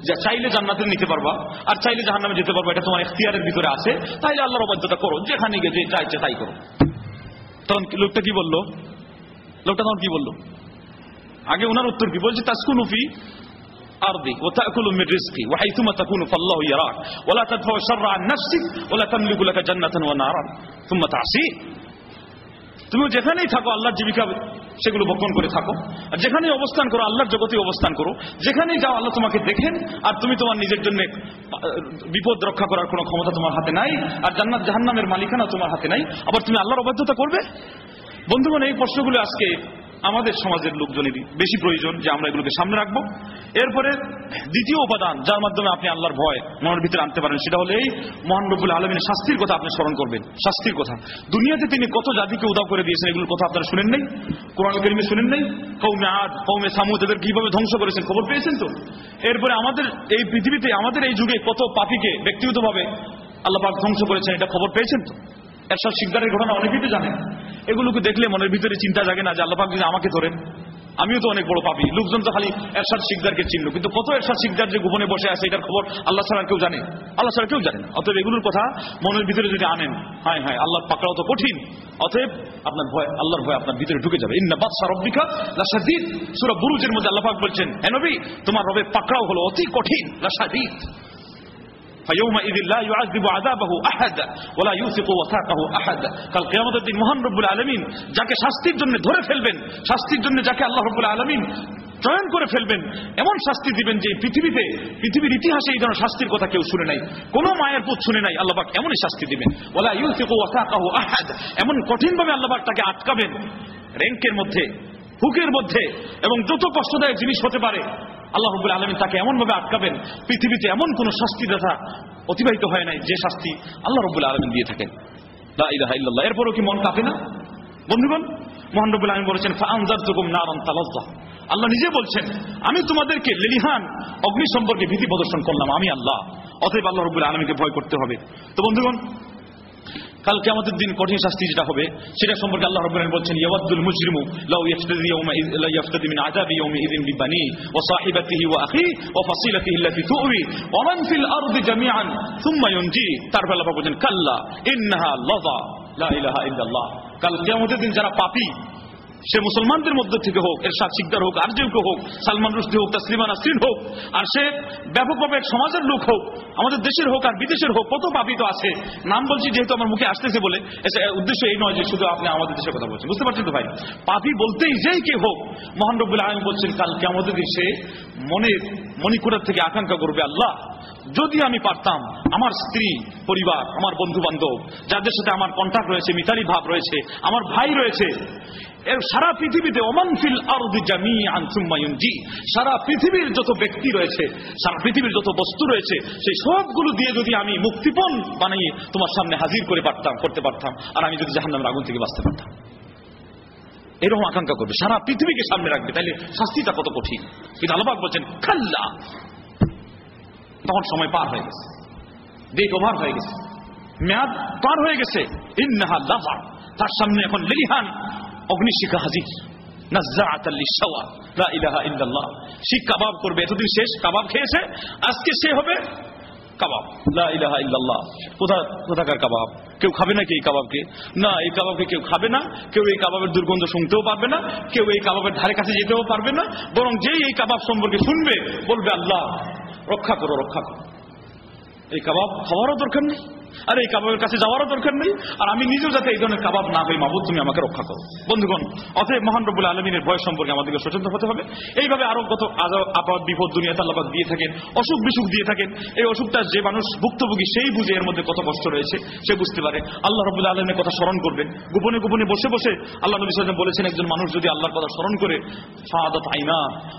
যা চাইলে জান্নাতে নিতে পারবা, আর চাইলে জাহান্নামে যেতে পারবা, এটা তোমার এখতিয়ারের ভিতরে আছে, তাইলে আল্লাহর অবাধ্যতা করো, যেখানে গিয়ে যে চাইছে তাই করো। তখন লোকটা কি বলল? লোকটা তখন কি বলল? আগে ওনার উত্তর কি? বলছে তাসকুনুফি ও জান্নাতান তুমি যেখানেই থাকো আল্লাহ জীবিকা সেগুলো বক্ষণ করে থাকো। আর যেখানে অবস্থান করো, আল্লাহর জগতে অবস্থান করো। যেখানেই যাও, আল্লাহ তোমাকে দেখেন। আর তুমি তোমার নিজের জন্য বিপদ রক্ষা করার কোনো ক্ষমতা তোমার হাতে নাই। আর জান্নাত জাহান্নামের মালিকানা তোমার হাতে নাই। আবার তুমি আল্লাহর অবাধ্যতা করবে? বন্ধুগণ, এই প্রশ্নগুলো আজকে আমাদের সমাজের লোকজনেরই বেশি প্রয়োজন যে আমরা এগুলোকে সামনে রাখব। এরপরে দ্বিতীয় উপাদান, যার মাধ্যমে আপনি আল্লাহর ভয় মনের ভিতরে আনতে পারেন, সেটা হলো এই মহান আলমিনের শাস্তির কথা আপনি স্মরণ করবেন। শাস্তির কথা। দুনিয়াতে তিনি কত জাতিকে উদাও করে দিয়েছেন এগুলোর কথা আপনারা শুনেন নেই? কোরআন করিমে শুনেন নেই? কৌমে আদ কৌমে সামুদ, এদের কীভাবে ধ্বংস করেছেন খবর পেয়েছেন তো? এরপরে আমাদের এই পৃথিবীতে, আমাদের এই যুগে কত পাপিকে ব্যক্তিগতভাবে আল্লাহ ধ্বংস করেছেন, এটা খবর পেয়েছেন তো? এরশাদ শিকদারের ঘটনা অনেকেই তো জানেন। এগুলোকে দেখলে মনের ভিতরে চিন্তা জাগে না যে আল্লাহ পাক যদি আমাকে ধরেন, আমিও তো অনেক বড় পাবি লোকজন তো খালি এরশাদ শিকদারকে চিনল। কিন্তু কত এরশাদ শিকদার যে গোপনে বসে আছে, এটার খবর আল্লাহ ছাড়া কেউ জানে? আল্লাহ ছাড়া কেউ জানে না। অতএব এগুলোর কথা মনের ভিতরে যদি আনেন, হায় হায় আল্লাহর পাকড়াও তো কঠিন। অতএব আপনার ভয়, আল্লাহর ভয় আপনার ভিতরে ঢুকে যাবে। ইন্না বাদশা রব্বিকা লাসাদিদ সূরা বুরুজের মধ্যে আল্লাহ পাক বলছেন, হে নবী, তোমার রবের পাকড়াও হলো অতি কঠিন লাসাদিদ فيومئذ لا يعذب عذابه احد ولا يوثق وثاقه احد কাল কিয়ামতের দিন মহান রব্বুল আলামিন যাকে শাস্তির জন্য ধরে ফেলবেন শাস্তির জন্য যাকে আল্লাহ রব্বুল আলামিন চয়ন করে ফেলবেন এমন শাস্তি দিবেন যে পৃথিবীতে পৃথিবীর ইতিহাসে এই ধরনের শাস্তির কথা কেউ শুনে নাই কোন মায়ের পুত শুনে নাই আল্লাহবাক এমনই শাস্তি দিবেন ওলা ইউসিকু ওয়াসাকাহু আহাদ এমন কঠিন ভাবে আল্লাহবাক তাকে আটকাবেন র্যাঙ্কের মধ্যে হুকের মধ্যে এবং যত কষ্টদায়ক জিনিস হতে পারে, আল্লাহ রব্বুল আলমী তাকে এমনভাবে আটকাবেন, পৃথিবীতে এমন কোন শাস্তি দেখা অতিবাহিত হয় নাই যে শাস্তি আল্লাহ রব্বুল আলমিন দিয়ে থাকেন। এরপরও কি মন কাঁপে না? বন্ধুগণ, মোহান রব্বুল আলমী বলেছেন আল্লাহ নিজে বলছেন, আমি তোমাদেরকে লেলিহান অগ্নি সম্পর্কে ভীতি প্রদর্শন করলাম, আমি আল্লাহ। অতএব আল্লাহ রব্বুল আলমীকে ভয় করতে হবে। তো বন্ধুগণ কালকে আমাদের দিন কঠিন শাস্তি যেটা হবে, সেটা সম্পর্কে আল্লাহ রাব্বুল বলছেন ইয়াবাদুল মুজরিমু লাউ ইয়াফতাদি ইয়াউমা ইয, লা ইয়াফতাদি মিন আযাবি ইয়াউমি ইযিন বিবানি ওয়া সাহিবাতিহি ওয়া আখি ওয়া ফাসিলাতিহি আল্লাতী তু'বি ওয়া তারপর আল্লাহ বলছেন, কাল্লা ইন্নাহা লাযা, লা ইলাহা ইল্লাল্লাহ। কাল দিন যারা পাপী সে মুসলমানদের মধ্যে থেকে হোক এর সাত শিকদার হোক আর যে কেউ হোক, সালমান রুশদি হোক তাসলিমা নাসরিন হোক, আর সে ব্যাপকভাবে এক সমাজের লোক হোক, আমাদের দেশের হোক আর বিদেশের হোক কত পাপি তো আছে। নাম বলছি যেহেতু আমার মুখে আসতেছে বলে উদ্দেশ্য এই নয় যে শুধু আপনি আমাদের দেশের কথা বলছেন। বুঝতে পারছেন তো ভাই? পাপি বলতেই যেই কে হোক, মহান রব্বুল আলম বলছেন কালকে আমাদের দেশে মনের মণিকুরার থেকে আকাঙ্ক্ষা করবে আল্লাহ। যদি আমি পারতাম, আমার স্ত্রী, পরিবার, আমার বন্ধু বান্ধব যাদের সাথে আমার কন্ট্যাক্ট রয়েছে, মিতালি ভাব রয়েছে, আমার ভাই রয়েছে এর সারা পৃথিবীতে ওমানফিল আরদি জামিআন সুম্মা ইউনজি সারা পৃথিবীর যত ব্যক্তি রয়েছে, সারা পৃথিবীর যত বস্তু রয়েছে, সেই সবগুলো দিয়ে যদি আমি মুক্তিপণ বানিয়ে তোমার সামনে হাজির করে পারতাম, করতে পারতাম, আর আমি যদি জাহান্নামের আগুন থেকে বাঁচতে পারতাম। এরকম আকাঙ্ক্ষা করবে। সারা পৃথিবীকে সামনে রাখবে। তাহলে শাস্তিটা কত কঠিন? কিন্তু আলবাক বলছেন, খাল্লা! তখন সময় পার হয়ে গেছে। ডেট ওভার হয়ে গেছে। মেয়াদ পার হয়ে গেছে। ইন্নাহা লাভা তার সামনে এখন লিলিহান অগ্নিশিখা হাজির সে কাবাব করবে। এতদিন শেষ কাবাব খেয়েছে, আজকে সে হবে কাবাব। লা ইলাহা ইল্লাল্লাহ। কোথা, কোথাকার কাবাব? কেউ খাবে নাকি এই কাবাবকে? না, এই কাবাবকে কেউ খাবে না। কেউ এই কাবাবের দুর্গন্ধ শুনতেও পারবে না। কেউ এই কাবাবের ধারে কাছে যেতেও পারবে না। বরং যেই এই কাবাব সম্পর্কে শুনবে, বলবে, আল্লাহ, রক্ষা করো রক্ষা করো। এই কাবাব খাওয়ারও দরকার নেই। আর, এই কাবাবের কাছে যাওয়ারও দরকার নেই। আর আমি নিজেও যাতে এই ধরনের কাবাব না হই মাহবুদ তুমি আমাকে রক্ষা করো। বন্ধুগণ, অতএব মহান রব্বুল আলমিনের ভয় সম্পর্কে আমাদেরকে সচেতন হতে হবে। এইভাবে আরও কত আপদ বিপদ দুনিয়াতে আল্লাহ দিয়ে থাকেন, অসুখ বিসুখ দিয়ে থাকেন, এই অসুখটা যে মানুষ ভুক্তভোগী সেই বুঝে এর মধ্যে কত কষ্ট রয়েছে, সে বুঝতে পারে। আল্লাহ রবুল্লা আলমের কথা স্মরণ করবেন। গোপনে গোপনে বসে বসে আল্লাহ নবী সাল্লাম বলেছেন, একজন মানুষ যদি আল্লাহর কথা স্মরণ করে, ফাদাত আইনা,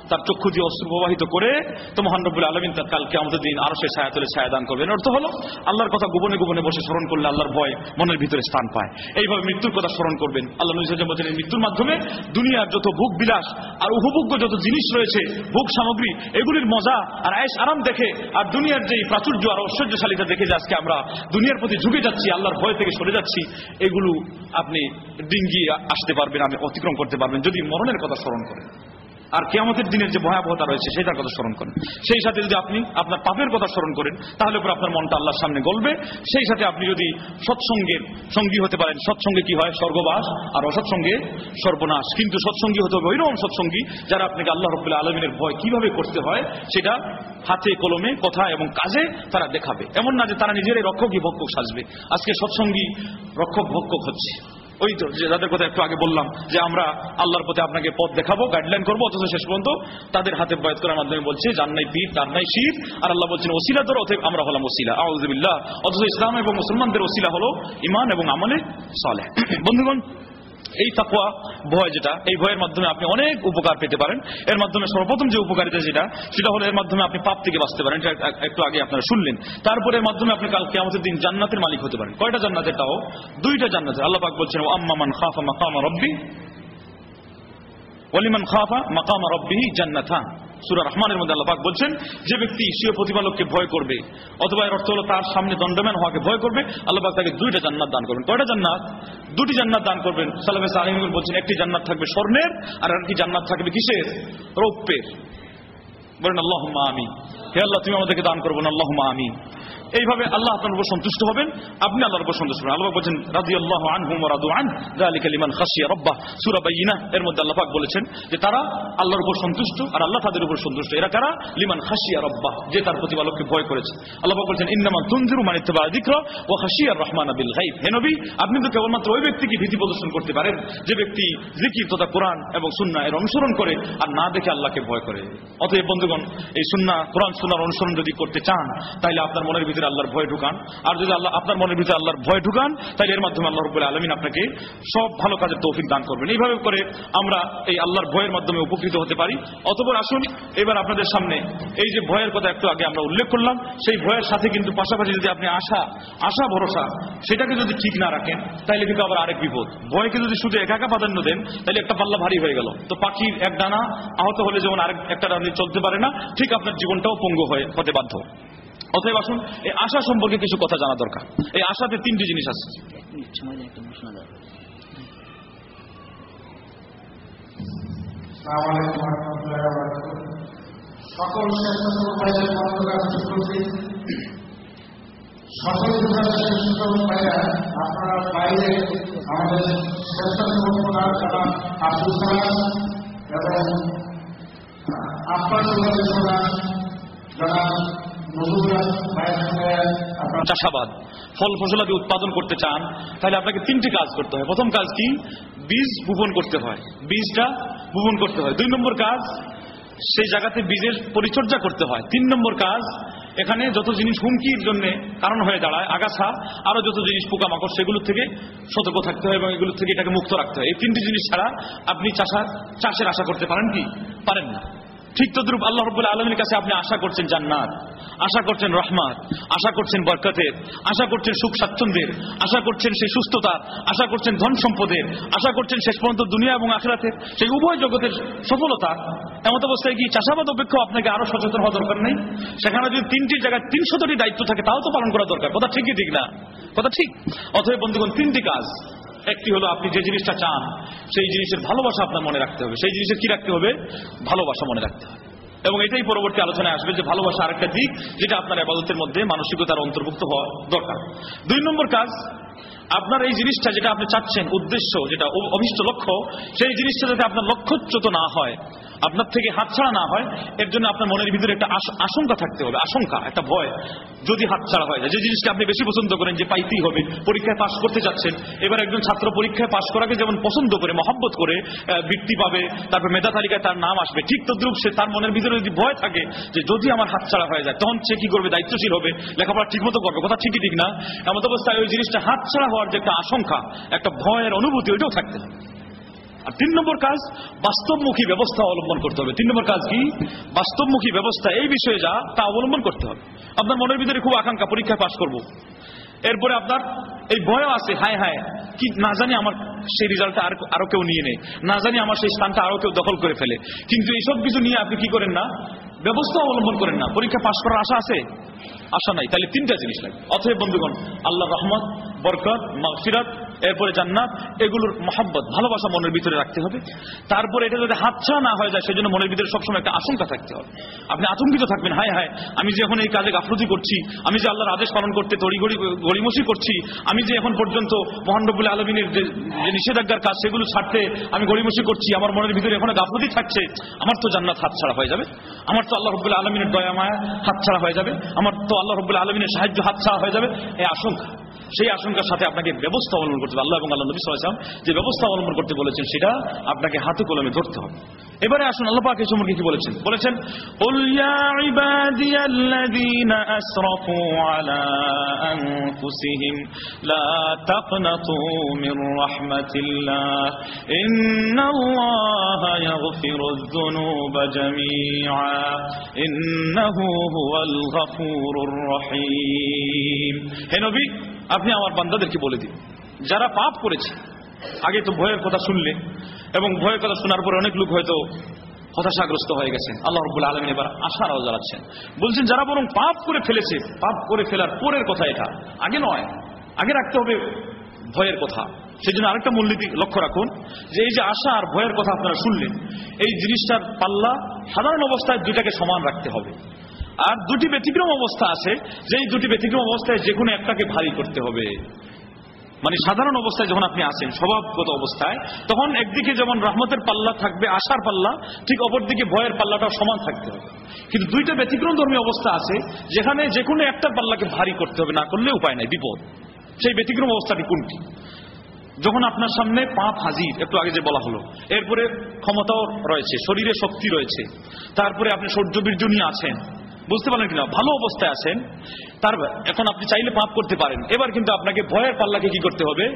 তার চক্ষু দিয়ে অস্ত্র প্রবাহিত করে, তো মহান রব্বুল আলমিন তার কালকে আমাদের দিন আরও সে ছায়া তুলে ছায়া দান করবেন অর্থ হলো, আল্লাহর কথা গোপনে গোপনে বসে স্মরণ করলে আল্লাহর ভয় মনের ভিতরে স্থান পায়। এইভাবে মৃত্যুর কথা স্মরণ করবেন। আল্লাহ নবী বলছেন, এই মৃত্যুর মাধ্যমে দুনিয়ার যত ভোগ বিলাস আর উপভোগ্য যত জিনিস রয়েছে, ভোগ সামগ্রী, এগুলির মজা আর আয়েস আরাম দেখে আর দুনিয়ার যে প্রাচুর্য আর ঐশ্বর্যশালীতা দেখে যে আজকে আমরা দুনিয়ার প্রতি ঝুঁকে যাচ্ছি, আল্লাহর ভয় থেকে সরে যাচ্ছি, এগুলো আপনি ডিঙ্গিয়ে আসতে পারবেন আমি অতিক্রম করতে পারবেন, যদি মরণের কথা স্মরণ করেন। আর কেয়ামতের দিনের যে ভয়াবহতা রয়েছে, সেটার কথা স্মরণ করেন। সেই সাথে যদি আপনি আপনার পাপের কথা স্মরণ করেন, তাহলে পরে আপনার মনটা আল্লাহর সামনে গলবে। সেই সাথে আপনি যদি সৎসঙ্গের সঙ্গী হতে পারেন, সৎসঙ্গে কি হয়? স্বর্গবাস আর অসৎসঙ্গে সর্বনাশ। কিন্তু সৎসঙ্গী হতে হবে ওইরকম সৎসঙ্গী যারা আপনাকে আল্লাহ রব্বুল্লাহ আলমিনের ভয় কীভাবে করতে হয়, সেটা হাতে, কলমে, কথা এবং কাজে তারা দেখাবে। এমন না যে তারা নিজেরাই রক্ষকই, ভক্ষক সাজবে। আজকে সৎসঙ্গী রক্ষক, ভক্ষক হচ্ছে। ওই তো যাদের কথা একটু আগে বললাম, যে আমরা আল্লাহর পথে আপনাকে পথ দেখাবো গাইডলাইন করব, অথচ শেষ পর্যন্ত তাদের হাতে বয়স করার মাধ্যমে বলছে যার নাই পীর, তার নাই শির, আর আল্লাহ বলছেন, ওসিলা ধরো, অতএব আমরা হলাম ওসিলা। আউজবিল্লাহ অথচ ইসলাম এবং মুসলমানদের ওসিলা হলো ইমান এবং আমলে সালে বন্ধুগণ এই তাকুয়া ভয় যেটা, এই ভয়ের মাধ্যমে আপনি অনেক উপকার পেতে পারেন। এর মাধ্যমে সর্বপ্রথম যে উপকারিতা যেটা, সেটা হলো এর মাধ্যমে আপনি পাপ থেকে বাঁচতে পারেন। একটু আগে আপনারা শুনলেন। তারপরে এর মাধ্যমে আপনি কালকে আমাদের দিন জান্নাতের মালিক হতে পারেন। কয়টা জান্নাতের তাও? দুইটা জান্নাতের আল্লাহ পাক বলছেন আম্মামান খাফা মাকামা রব্বি ওলিমান খাফা মাকামা রব্বিহি জান্নাতান। সূরা রহমানের মধ্যে আল্লাহ পাক বলছেন, যে ব্যক্তি সিও প্রতিপালককে ভয় করবে, অথবা এর অর্থ হলো তার সামনে দণ্ডমান হওয়াকে ভয় করবে, আল্লাহ পাক তাকে দুইটা জান্নাত দান করবেন। কয়টা জান্নাত? দুটি জান্নাত দান করবেন। সালামে সাহিমুল বলছেন, একটি জান্নাত থাকবে স্বর্ণের, আর একটি জান্নাত থাকবে কিসের? রৌপ্যের। বলেন আল্লাহ আমিন। হে আল্লাহ, তুমি আমাদেরকে দান করবেন আল্লাহ আমিন। এইভাবে আল্লাহ আপনার উপর সন্তুষ্ট হবেন, আপনি আল্লাহর উপর সন্তুষ্ট হবেন। আল্লাহ বলছেন রাজি আল্লাহ আনহুম রাদু আন যালিকা লিমান খাসিয়া রব্বাহ সূরা এর মধ্যে আল্লাহ পাক বলেছেন যে তারা আল্লাহর উপর সন্তুষ্ট আর আল্লাহ তাদের উপর সন্তুষ্ট। এরা কারা? লিমান খাসিয়া রব্বাহ যে তার প্রতিপালককে ভয় করেছে। আল্লাহ পাক বলছেন ইন্নামা তুনজিরু মান ইত্তাবা যিকরা ওয়া খাশিয়ার রহমান বিল গায়ব। হে নবী, আপনি তো কেবলমাত্র ওই ব্যক্তিকে ভীতি প্রদর্শন করতে পারেন, যে ব্যক্তি জিকির তথা কোরআন এবং সুন্নাহ এর অনুসরণ করে আর না দেখে আল্লাহকে ভয় করে। অতএব বন্ধুগণ, এই সুন্নাহ কোরআন সুন্নাহর অনুসরণ যদি করতে চান তাহলে আপনার মনের ভিতরে আল্লাহর ভয় ঢুকান। আর যদি আল্লাহ, আপনার মনের ভিতরে আল্লাহর ভয় ঢুকান তাহলে এর মাধ্যমে আল্লাহ রব্বুল আলমিন আপনাকে সব ভালো কাজের তৌফিক দান করবেন। এইভাবে করে আমরা এই আল্লাহর ভয়ের মাধ্যমে উপকৃত হতে পারি। অতপর আসুন, এবার আপনাদের সামনে এই যে ভয়ের কথা একটু আগে আমরা উল্লেখ করলাম, সেই ভয়ের সাথে কিন্তু পাশাপাশি যদি আপনি আশা আশা ভরসা, সেটাকে যদি ঠিক না রাখেন তাহলে কিন্তু আবার আরেক বিপদ। ভয়কে যদি শুধু একা একা প্রাধান্য দেন তাহলে একটা পাল্লা ভারী হয়ে গেল। তো পাখির এক ডানা আহত হলে যেমন আরেক, একটা ডানা চলতে পারে না, ঠিক আপনার জীবনটাও পঙ্গু হয়ে, হতে বাধ্য। অতএব আসুন, এই আশা সম্পর্কে কিছু কথা জানা দরকার। এই আশাতে তিনটি জিনিস আছে। সকল বাইরে এবং আপনার চাষাবাদ। ফল ফসলাদি উৎপাদন করতে চান, তাহলে আপনাকে তিনটি কাজ করতে হয়। প্রথম কাজ কি? বীজ বপন করতে হয়। বীজটা বপন করতে হয়। দুই নম্বর কাজ, সেই জায়গাতে বীজের পরিচর্যা করতে হয়। তিন নম্বর কাজ, এখানে যত জিনিস হুমকির জন্য কারণ হয়ে দাঁড়ায়, আগাছা, আরও যত জিনিস পোকামাকড়, সেগুলো থেকে সতর্ক থাকতে হয় এবং এগুলো থেকে এটাকে মুক্ত রাখতে হয়। এই তিনটি জিনিস ছাড়া আপনি চাষা চাষের আশা করতে পারেন কি? পারেন না। ঠিক তদ্রুপ আল্লাহ রব্বুল আলমীর কাছে আপনি আশা করছেন জান্নাত, আশা করছেন রহমাত, আশা করছেন বরকতের, আশা করছেন সুখ স্বাচ্ছন্দ্যের, আশা করছেন সেই সুস্থতা, আশা করছেন ধন সম্পদের, আশা করছেন শেষ পর্যন্ত দুনিয়া এবং আখরাতের সেই উভয় জগতের সফলতা। এমত অবস্থায় কি চাষাবাদ অপেক্ষা আপনাকে আরও সচেতন হওয়া দরকার নেই? সেখানে যদি তিনটি জায়গায় তিনশতটি দায়িত্ব থাকে, তাও তো পালন করা দরকার। কথা ঠিকই ঠিক না। কথা ঠিক। অথবা বন্ধুগণ, তিনটি কাজ। একটি হলো আপনি যে জিনিসটা চান, সেই জিনিসের ভালোবাসা আপনার মনে রাখতে হবে। সেই জিনিসের কি রাখতে হবে? ভালোবাসা মনে রাখতে হবে। এবং এটাই পরবর্তী আলোচনায় আসবে যে ভালোবাসা আরেকটা দিক, যেটা আপনার আবাদতের মধ্যে মানসিকতার অন্তর্ভুক্ত হওয়া দরকার। দুই নম্বর কাজ আপনার এই জিনিসটা যেটা আপনি চাচ্ছেন, উদ্দেশ্য, যেটা অভিষ্ট লক্ষ্য, সেই জিনিসটা যাতে আপনার লক্ষ্যচ্যুত না হয়, আপনার থেকে হাতছাড়া না হয়, এর জন্য আপনার মনের ভিতরে একটা আশ- আশঙ্কা থাকতে হবে, আশঙ্কা, একটা ভয়, যদি হাতছাড়া হয়। যে জিনিসটা আপনি বেশি পছন্দ করেন যে পাইতেই হবে, পরীক্ষায় পাশ করতে যাচ্ছেন এবার একজন ছাত্র পরীক্ষায় পাশ করাকে যেমন পছন্দ করে, মহব্বত করে বৃত্তি পাবে, তারপর মেধা তালিকায় তার নাম আসবে, ঠিক তদ্রুপ সে তার মনের ভিতরে যদি ভয় থাকে যে যদি আমার হাতছাড়া হয়ে যায়, তখন সে কি করবে? দায়িত্বশীল হবে, লেখাপড়া ঠিক মতো করবে, কথা ঠিকই ঠিক না। এমন অবস্থায় ওই জিনিসটা হাতছাড়া হওয়ার যে একটা আশঙ্কা, একটা ভয়ের অনুভূতি, ওইটাও থাকতে হবে। আর তিন নম্বর কাজ, বাস্তবমুখী ব্যবস্থা অবলম্বন করতে হবে। তিন নম্বর কাজ কি? বাস্তবমুখী ব্যবস্থা এই বিষয়ে যা, তা অবলম্বন করতে হবে। আপনার মনের ভিতরে খুব আকাঙ্ক্ষা, পরীক্ষায় পাশ করব। এরপরে আপনার এই ভয়ও আছে, হায় হায়, কি না জানি আমার সেই রেজাল্টটা আর আরও কেউ নিয়ে নেই না জানি আমার সেই স্থানটা আরও কেউ দখল করে ফেলে। কিন্তু এইসব কিছু নিয়ে আপনি কি করেন না? ব্যবস্থা অবলম্বন করেন না। পরীক্ষা পাশ করার আশা আছে? আশা নাই তাহলে তিনটা জিনিস লাগে। অথবা বন্ধুগণ আল্লাহ রহমত বরকত মাগফিরাত এরপরে জান্নাত, এগুলোর মহাব্বত, ভালোবাসা মনের ভিতরে রাখতে হবে। তারপরে এটা যদি হাতছা না হয়ে যায়, সেজন্য মনের ভিতরে সবসময় একটা আশঙ্কা থাকতে হবে। আপনি আতঙ্কিত থাকবেন, হায় হায়, আমি যে এখন এই কাজে গাফলতি করছি, আমি যে আল্লাহর আদেশ পালন করতে তড়িগড়ি গড়িমসি করছি, আমি যে এখন পর্যন্ত মহান রব্বুল আলমিনের যে নিষেধাজ্ঞার কাজ, সেগুলো ছাড়তে আমি গড়িমসি করছি, আমার মনের ভিতরে এখনও গাফলতি থাকছে, আমার তো জান্নাত হাতছাড়া হয়ে যাবে। আমার তো আল্লাহ রব্বুল আলমিনের দয়া, মায়া হাতছাড়া হয়ে যাবে। আমার তো আল্লাহ রব্বুল আলমিনের সাহায্য হাতছাড়া হয়ে যাবে। এই আশঙ্কা। সেই আশঙ্কার সাথে আপনাকে ব্যবস্থা অবলম্বন করতে হবে আল্লাহ এবং আল্লাহ নবী সাল্লাম যে ব্যবস্থা অবলম্বন করতে বলেছেন সেটা আপনাকে হাতে কলমে ধরতে হবে এবারে আসুন আল্লাহ পাকে সম্পর্কে কি বলেছেন বলেছেন উলিয়া ইবাদিয়াল্লাযীনা আসরাফু আলা আনফুসিহিম লা তাকনাতু মির রাহমাতিল্লাহ ইন্নাল্লাহা ইয়াগফিরুয যুনুবা জামিআ ইন্নাহু হুয়াল গফুরুর রহিম হে নবী আপনি আমার বান্দাদেরকে বলে দিন। যারা পাপ করেছে, আগে তো ভয়ের কথা শুনলে এবং ভয়ের কথা শোনার পরে অনেক লোক হয়তো হতাশাগ্রস্ত হয়ে গেছেন আল্লাহ রব্বুল আলমিন এবার আশার আওয়াজ জ্বালাচ্ছেন। বলছেন, যারা বরং পাপ করে ফেলেছে, পাপ করে ফেলার পরের কথা এটা। আগে নয়, আগে রাখতে হবে ভয়ের কথা। সেই জন্য আরেকটা মূলনীতি লক্ষ্য রাখুন, যে এই যে আশা আর ভয়ের কথা আপনারা শুনলেন, এই জিনিসটার পাল্লা সাধারণ অবস্থায় দুইটাকে সমান রাখতে হবে। আর দুটি ব্যতিক্রম অবস্থা আছে। যে এই দুটি ব্যতিক্রম অবস্থায় যে কোনো একটাকে ভারী করতে হবে। মানে সাধারণ অবস্থায় যখন আপনি আসেন, স্বভাবগত অবস্থায়, তখন একদিকে যেমন রহমতের পাল্লা থাকবে, আশার পাল্লা, ঠিক অপরদিকে ভয়ের পাল্লাটাও সমান থাকতে হবে। কিন্তু দুইটা ব্যতিক্রম ধর্মী অবস্থা আছে, যেখানে যে কোনো একটা পাল্লাকে ভারী করতে হবে, না করলে উপায় নাই, বিপদ। সেই ব্যতিক্রম অবস্থাটি কোনটি? যখন আপনার সামনে পাপ হাজির একটু আগে যে বলা হলো, এরপরে ক্ষমতাও রয়েছে, শরীরে শক্তি রয়েছে, তারপরে আপনি সৌর্য বীর্য নিয়ে আছেন বুঝতে পারলেন কিনা? ভালো অবস্থায় আছেন। তার এখন আপনি চাইলে পাপ করতে পারেন। এবার কিন্তু আপনাকে ভয়ের পাল্লাকে কি করতে হবে?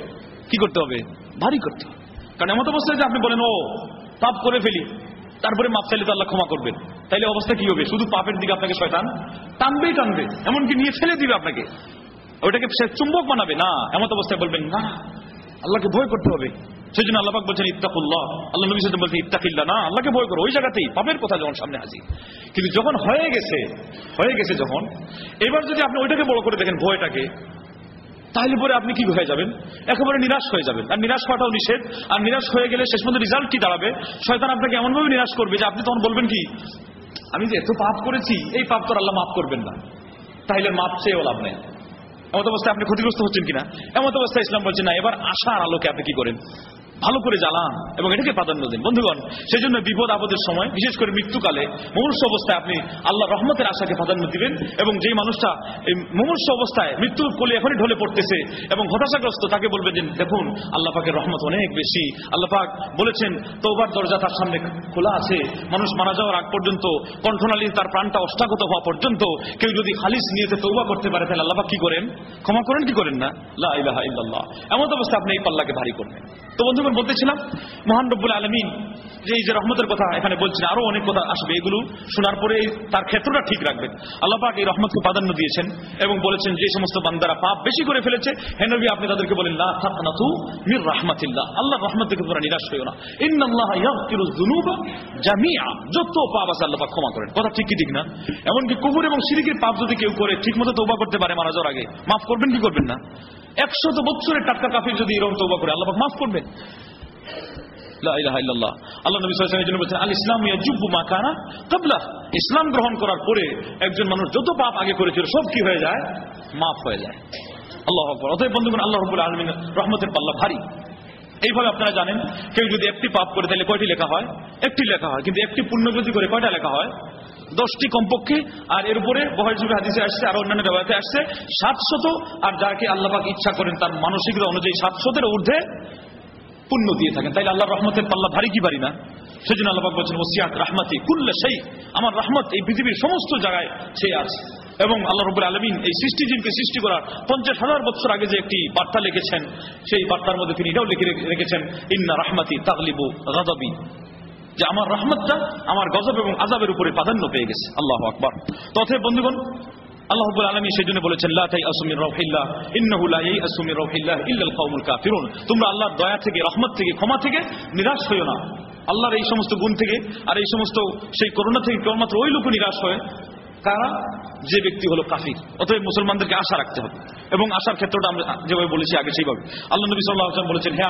কি করতে হবে? ভারী করতে হবে। কারণ এমন অবস্থায় যে আপনি বলেন, ও, পাপ করে ফেলি। তারপরে মাপ চাইলে তো আল্লাহ ক্ষমা করবেন। তাইলে অবস্থা কি হবে? শুধু পাপের দিকে আপনাকে শয়তান টানবেই টানবে। এমনকি নিয়ে ফেলে দিবে আপনাকে। ওইটাকে সে চুম্বক বানাবে। না, এমন অবস্থায় বলবেন, না আল্লাহকে ভয় করতে হবে। সেই জন্য আল্লাহ বলছেন, ইত্তাকুল্লাহ। আল্লাহ নবী সাল্লাম বলছেন ইত্তাকিল্লা না আল্লাহকে ভয় করো, ওই জায়গাতেই, পাপের কথা যখন সামনে হাজির কিন্তু যখন হয়ে গেছে হয়ে গেছে যখন, এবার যদি আপনি ওইটাকে বড় করে দেখেন, ভয়টাকে, তাহলে পরে আপনি কি হয়ে যাবেন? একেবারে নিরাশ হয়ে যাবেন। আর নিরাশ হওয়াটাও নিষেধ। আর নিরাশ হয়ে গেলে শেষ পর্যন্ত রেজাল্ট কি দাঁড়াবে? শয়তান আপনাকে এমনভাবে নিরাশ করবে যে আপনি তখন বলবেন কি, আমি যে এত পাপ করেছি, এই পাপ তো আল্লাহ মাফ করবেন না। তাহলে মাপ চেয়েও লাভ নেই। এমত অবস্থায় আপনি ক্ষতিগ্রস্ত হচ্ছেন কিনা? এমত অবস্থায় ইসলাম বলছেন, না, এবার আশার আলোকে আপনি কি করেন? ভালো করে জ্বালান এবং এটাকে প্রাধান্য দিন। বন্ধুগণ সেই জন্য বিপদ, আপদের সময়, বিশেষ করে মৃত্যুকালে, মুমূর্ষ অবস্থায় আপনি আল্লাহ রহমতের আশাকে প্রাধান্য দিবেন এবং যেই মানুষটা এই মুমূর্ষ অবস্থায় মৃত্যুর কোলে এখনই ঢলে পড়তেছে এবং হতাশাগ্রস্ত, তাকে বলবেন যে, দেখুন, আল্লাহ পাকের রহমত অনেক বেশি। আল্লাহ পাক বলেছেন তোবার দরজা তার সামনে খোলা আছে। মানুষ মারা যাওয়ার আগ পর্যন্ত, কণ্ঠনালী তার প্রাণটা অষ্টাগত হওয়া পর্যন্ত কেউ যদি খালিস নিয়ে তৌবা করতে পারে, তাহলে আল্লাহ কি করেন? ক্ষমা করেন, কি করেন না? লা ইলাহা ইল্লাল্লাহ। এমন অবস্থায় আপনি এই পাল্লাকে ভারী করবেন। তো বন্ধুগণ বলতেছিলাম, মহান রব্বুল আলমিন, যে এই যে রহমতের কথা এখানে বলছেন, আরও অনেক কথা আসবে এগুলো শোনার পরে তার ক্ষেত্রটা ঠিক রাখবেন। আল্লাপাক এই রহমতকে প্রাধান্য দিয়েছেন এবং বলেছেন যে সমস্ত বান্দারা পাপ বেশি করে ফেলেছে। হেনবি আপনি তাদেরকে বলেন, লা মির রাহমাতিল্লাহ। আল্লাহ রহমত থেকে তোমরা নিরাশ হইও না। যুনুবা যত পাপ আছে আল্লাহ ক্ষমা করেন। কথা ঠিক কি ঠিক না? এমনকি কুফর এবং শিরকের পাপ যদি কেউ করে, ঠিকমতো তওবা করতে পারে মারা যাওয়ার আগে। মাফ করবেন কি করবেন না? একশত বৎসরের টাটকা কাফির যদি এরকম তৌবা করে, আল্লাহ মাফ করবেন। আল্লাহ নবী আলাইহি ওয়াসাল্লাম বলেছেন আল ইসলাম ইয়াজুব্বু মা কানা ইসলাম গ্রহণ করার পরে একজন মানুষ যত পাপ আগে করেছিল, সব কি হয়ে যায়? মাফ হয়ে যায়। আল্লাহ আকবর। অতএব বন্ধুগণ, আল্লাহ রব্বুল আলমিন রহমতের পাল্লা ভারী। এইভাবে আপনারা জানেন, কেউ যদি একটি পাপ করে, তাহলে কয়টি লেখা হয়? একটি লেখা হয়। কিন্তু একটি পুণ্য যদি করে কয়টা লেখা হয়? দশটি কমপক্ষে। আর এর উপরে বহরজুবি হাদিসে আসছে, আর অন্যান্য ব্যবহারে আসছে, সাতশত। আর যাকে আল্লাহবাক ইচ্ছা করেন, তার মানসিকতা অনুযায়ী সাতশতের ঊর্ধ্বে পুণ্য দিয়ে থাকেন। তাইলে আল্লাহ রহমতের পাল্লা ভারী কি পারি না? সেজন্য আল্লাহ বলছেন, ওসিয়াত রাহমাতি কুল্লে সেই আমার রহমত এই পৃথিবীর সমস্ত জায়গায় সে আছে। এবং আল্লাহ রবুল আলমিন এই সৃষ্টিজীবকে সৃষ্টি করার পঞ্চাশ হাজার বছর আগে যে একটি বার্তা লিখেছেন, সেই বার্তার মধ্যে তিনি এটাও লিখে রেখেছেন, ইন্না রাহমাতি তাগলিবু গাদাবি। যে আমার রহমতটা আমার গজব এবং আজাবের উপরে প্রাধান্য পেয়ে গেছে। আল্লাহ আকবর। তথে বন্ধুগণ আল্লাহ আলমী সেই জন্য বলেছেন তোমরা আল্লাহর দয়া থেকে, রহমত থেকে, ক্ষমা থেকে নিরাশ হইও না। আল্লাহর এই সমস্ত গুণ থেকে আর এই সমস্ত সেই করোনা থেকে কেবলমাত্র ওই লোক নিরাশ হয়। কারা যে ব্যক্তি হলো কাফির, অতএব মুসলমানদেরকে আশা রাখতে হবে। এবং আশার ক্ষেত্রটা আমরা যেভাবে বলেছি আগে সেইভাবে। আল্লাহ নবী সাল্লাহ আসলাম বলেছেন, হে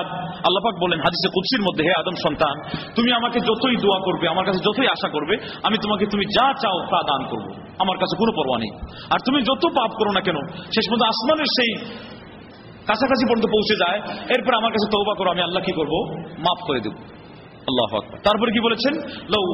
আল্লাপাক বলেন হাদিসে কুৎসির মধ্যে, হে আদম সন্তান, তুমি আমাকে যতই দোয়া করবে, আমার কাছে যতই আশা করবে, আমি তোমাকে তুমি যা চাও তা দান করব। আমার কাছে কোনো পরোয়া নেই। আর তুমি যত পাপ করো না কেন, শেষ পর্যন্ত আসমানের সেই কাছাকাছি পর্যন্ত পৌঁছে যায়, এরপর আমার কাছে তৌবা করো, আমি আল্লাহ কি করব? মাফ করে দেবো। আল্লাহ তারপর তারপরে কি বলেছেন? লৌ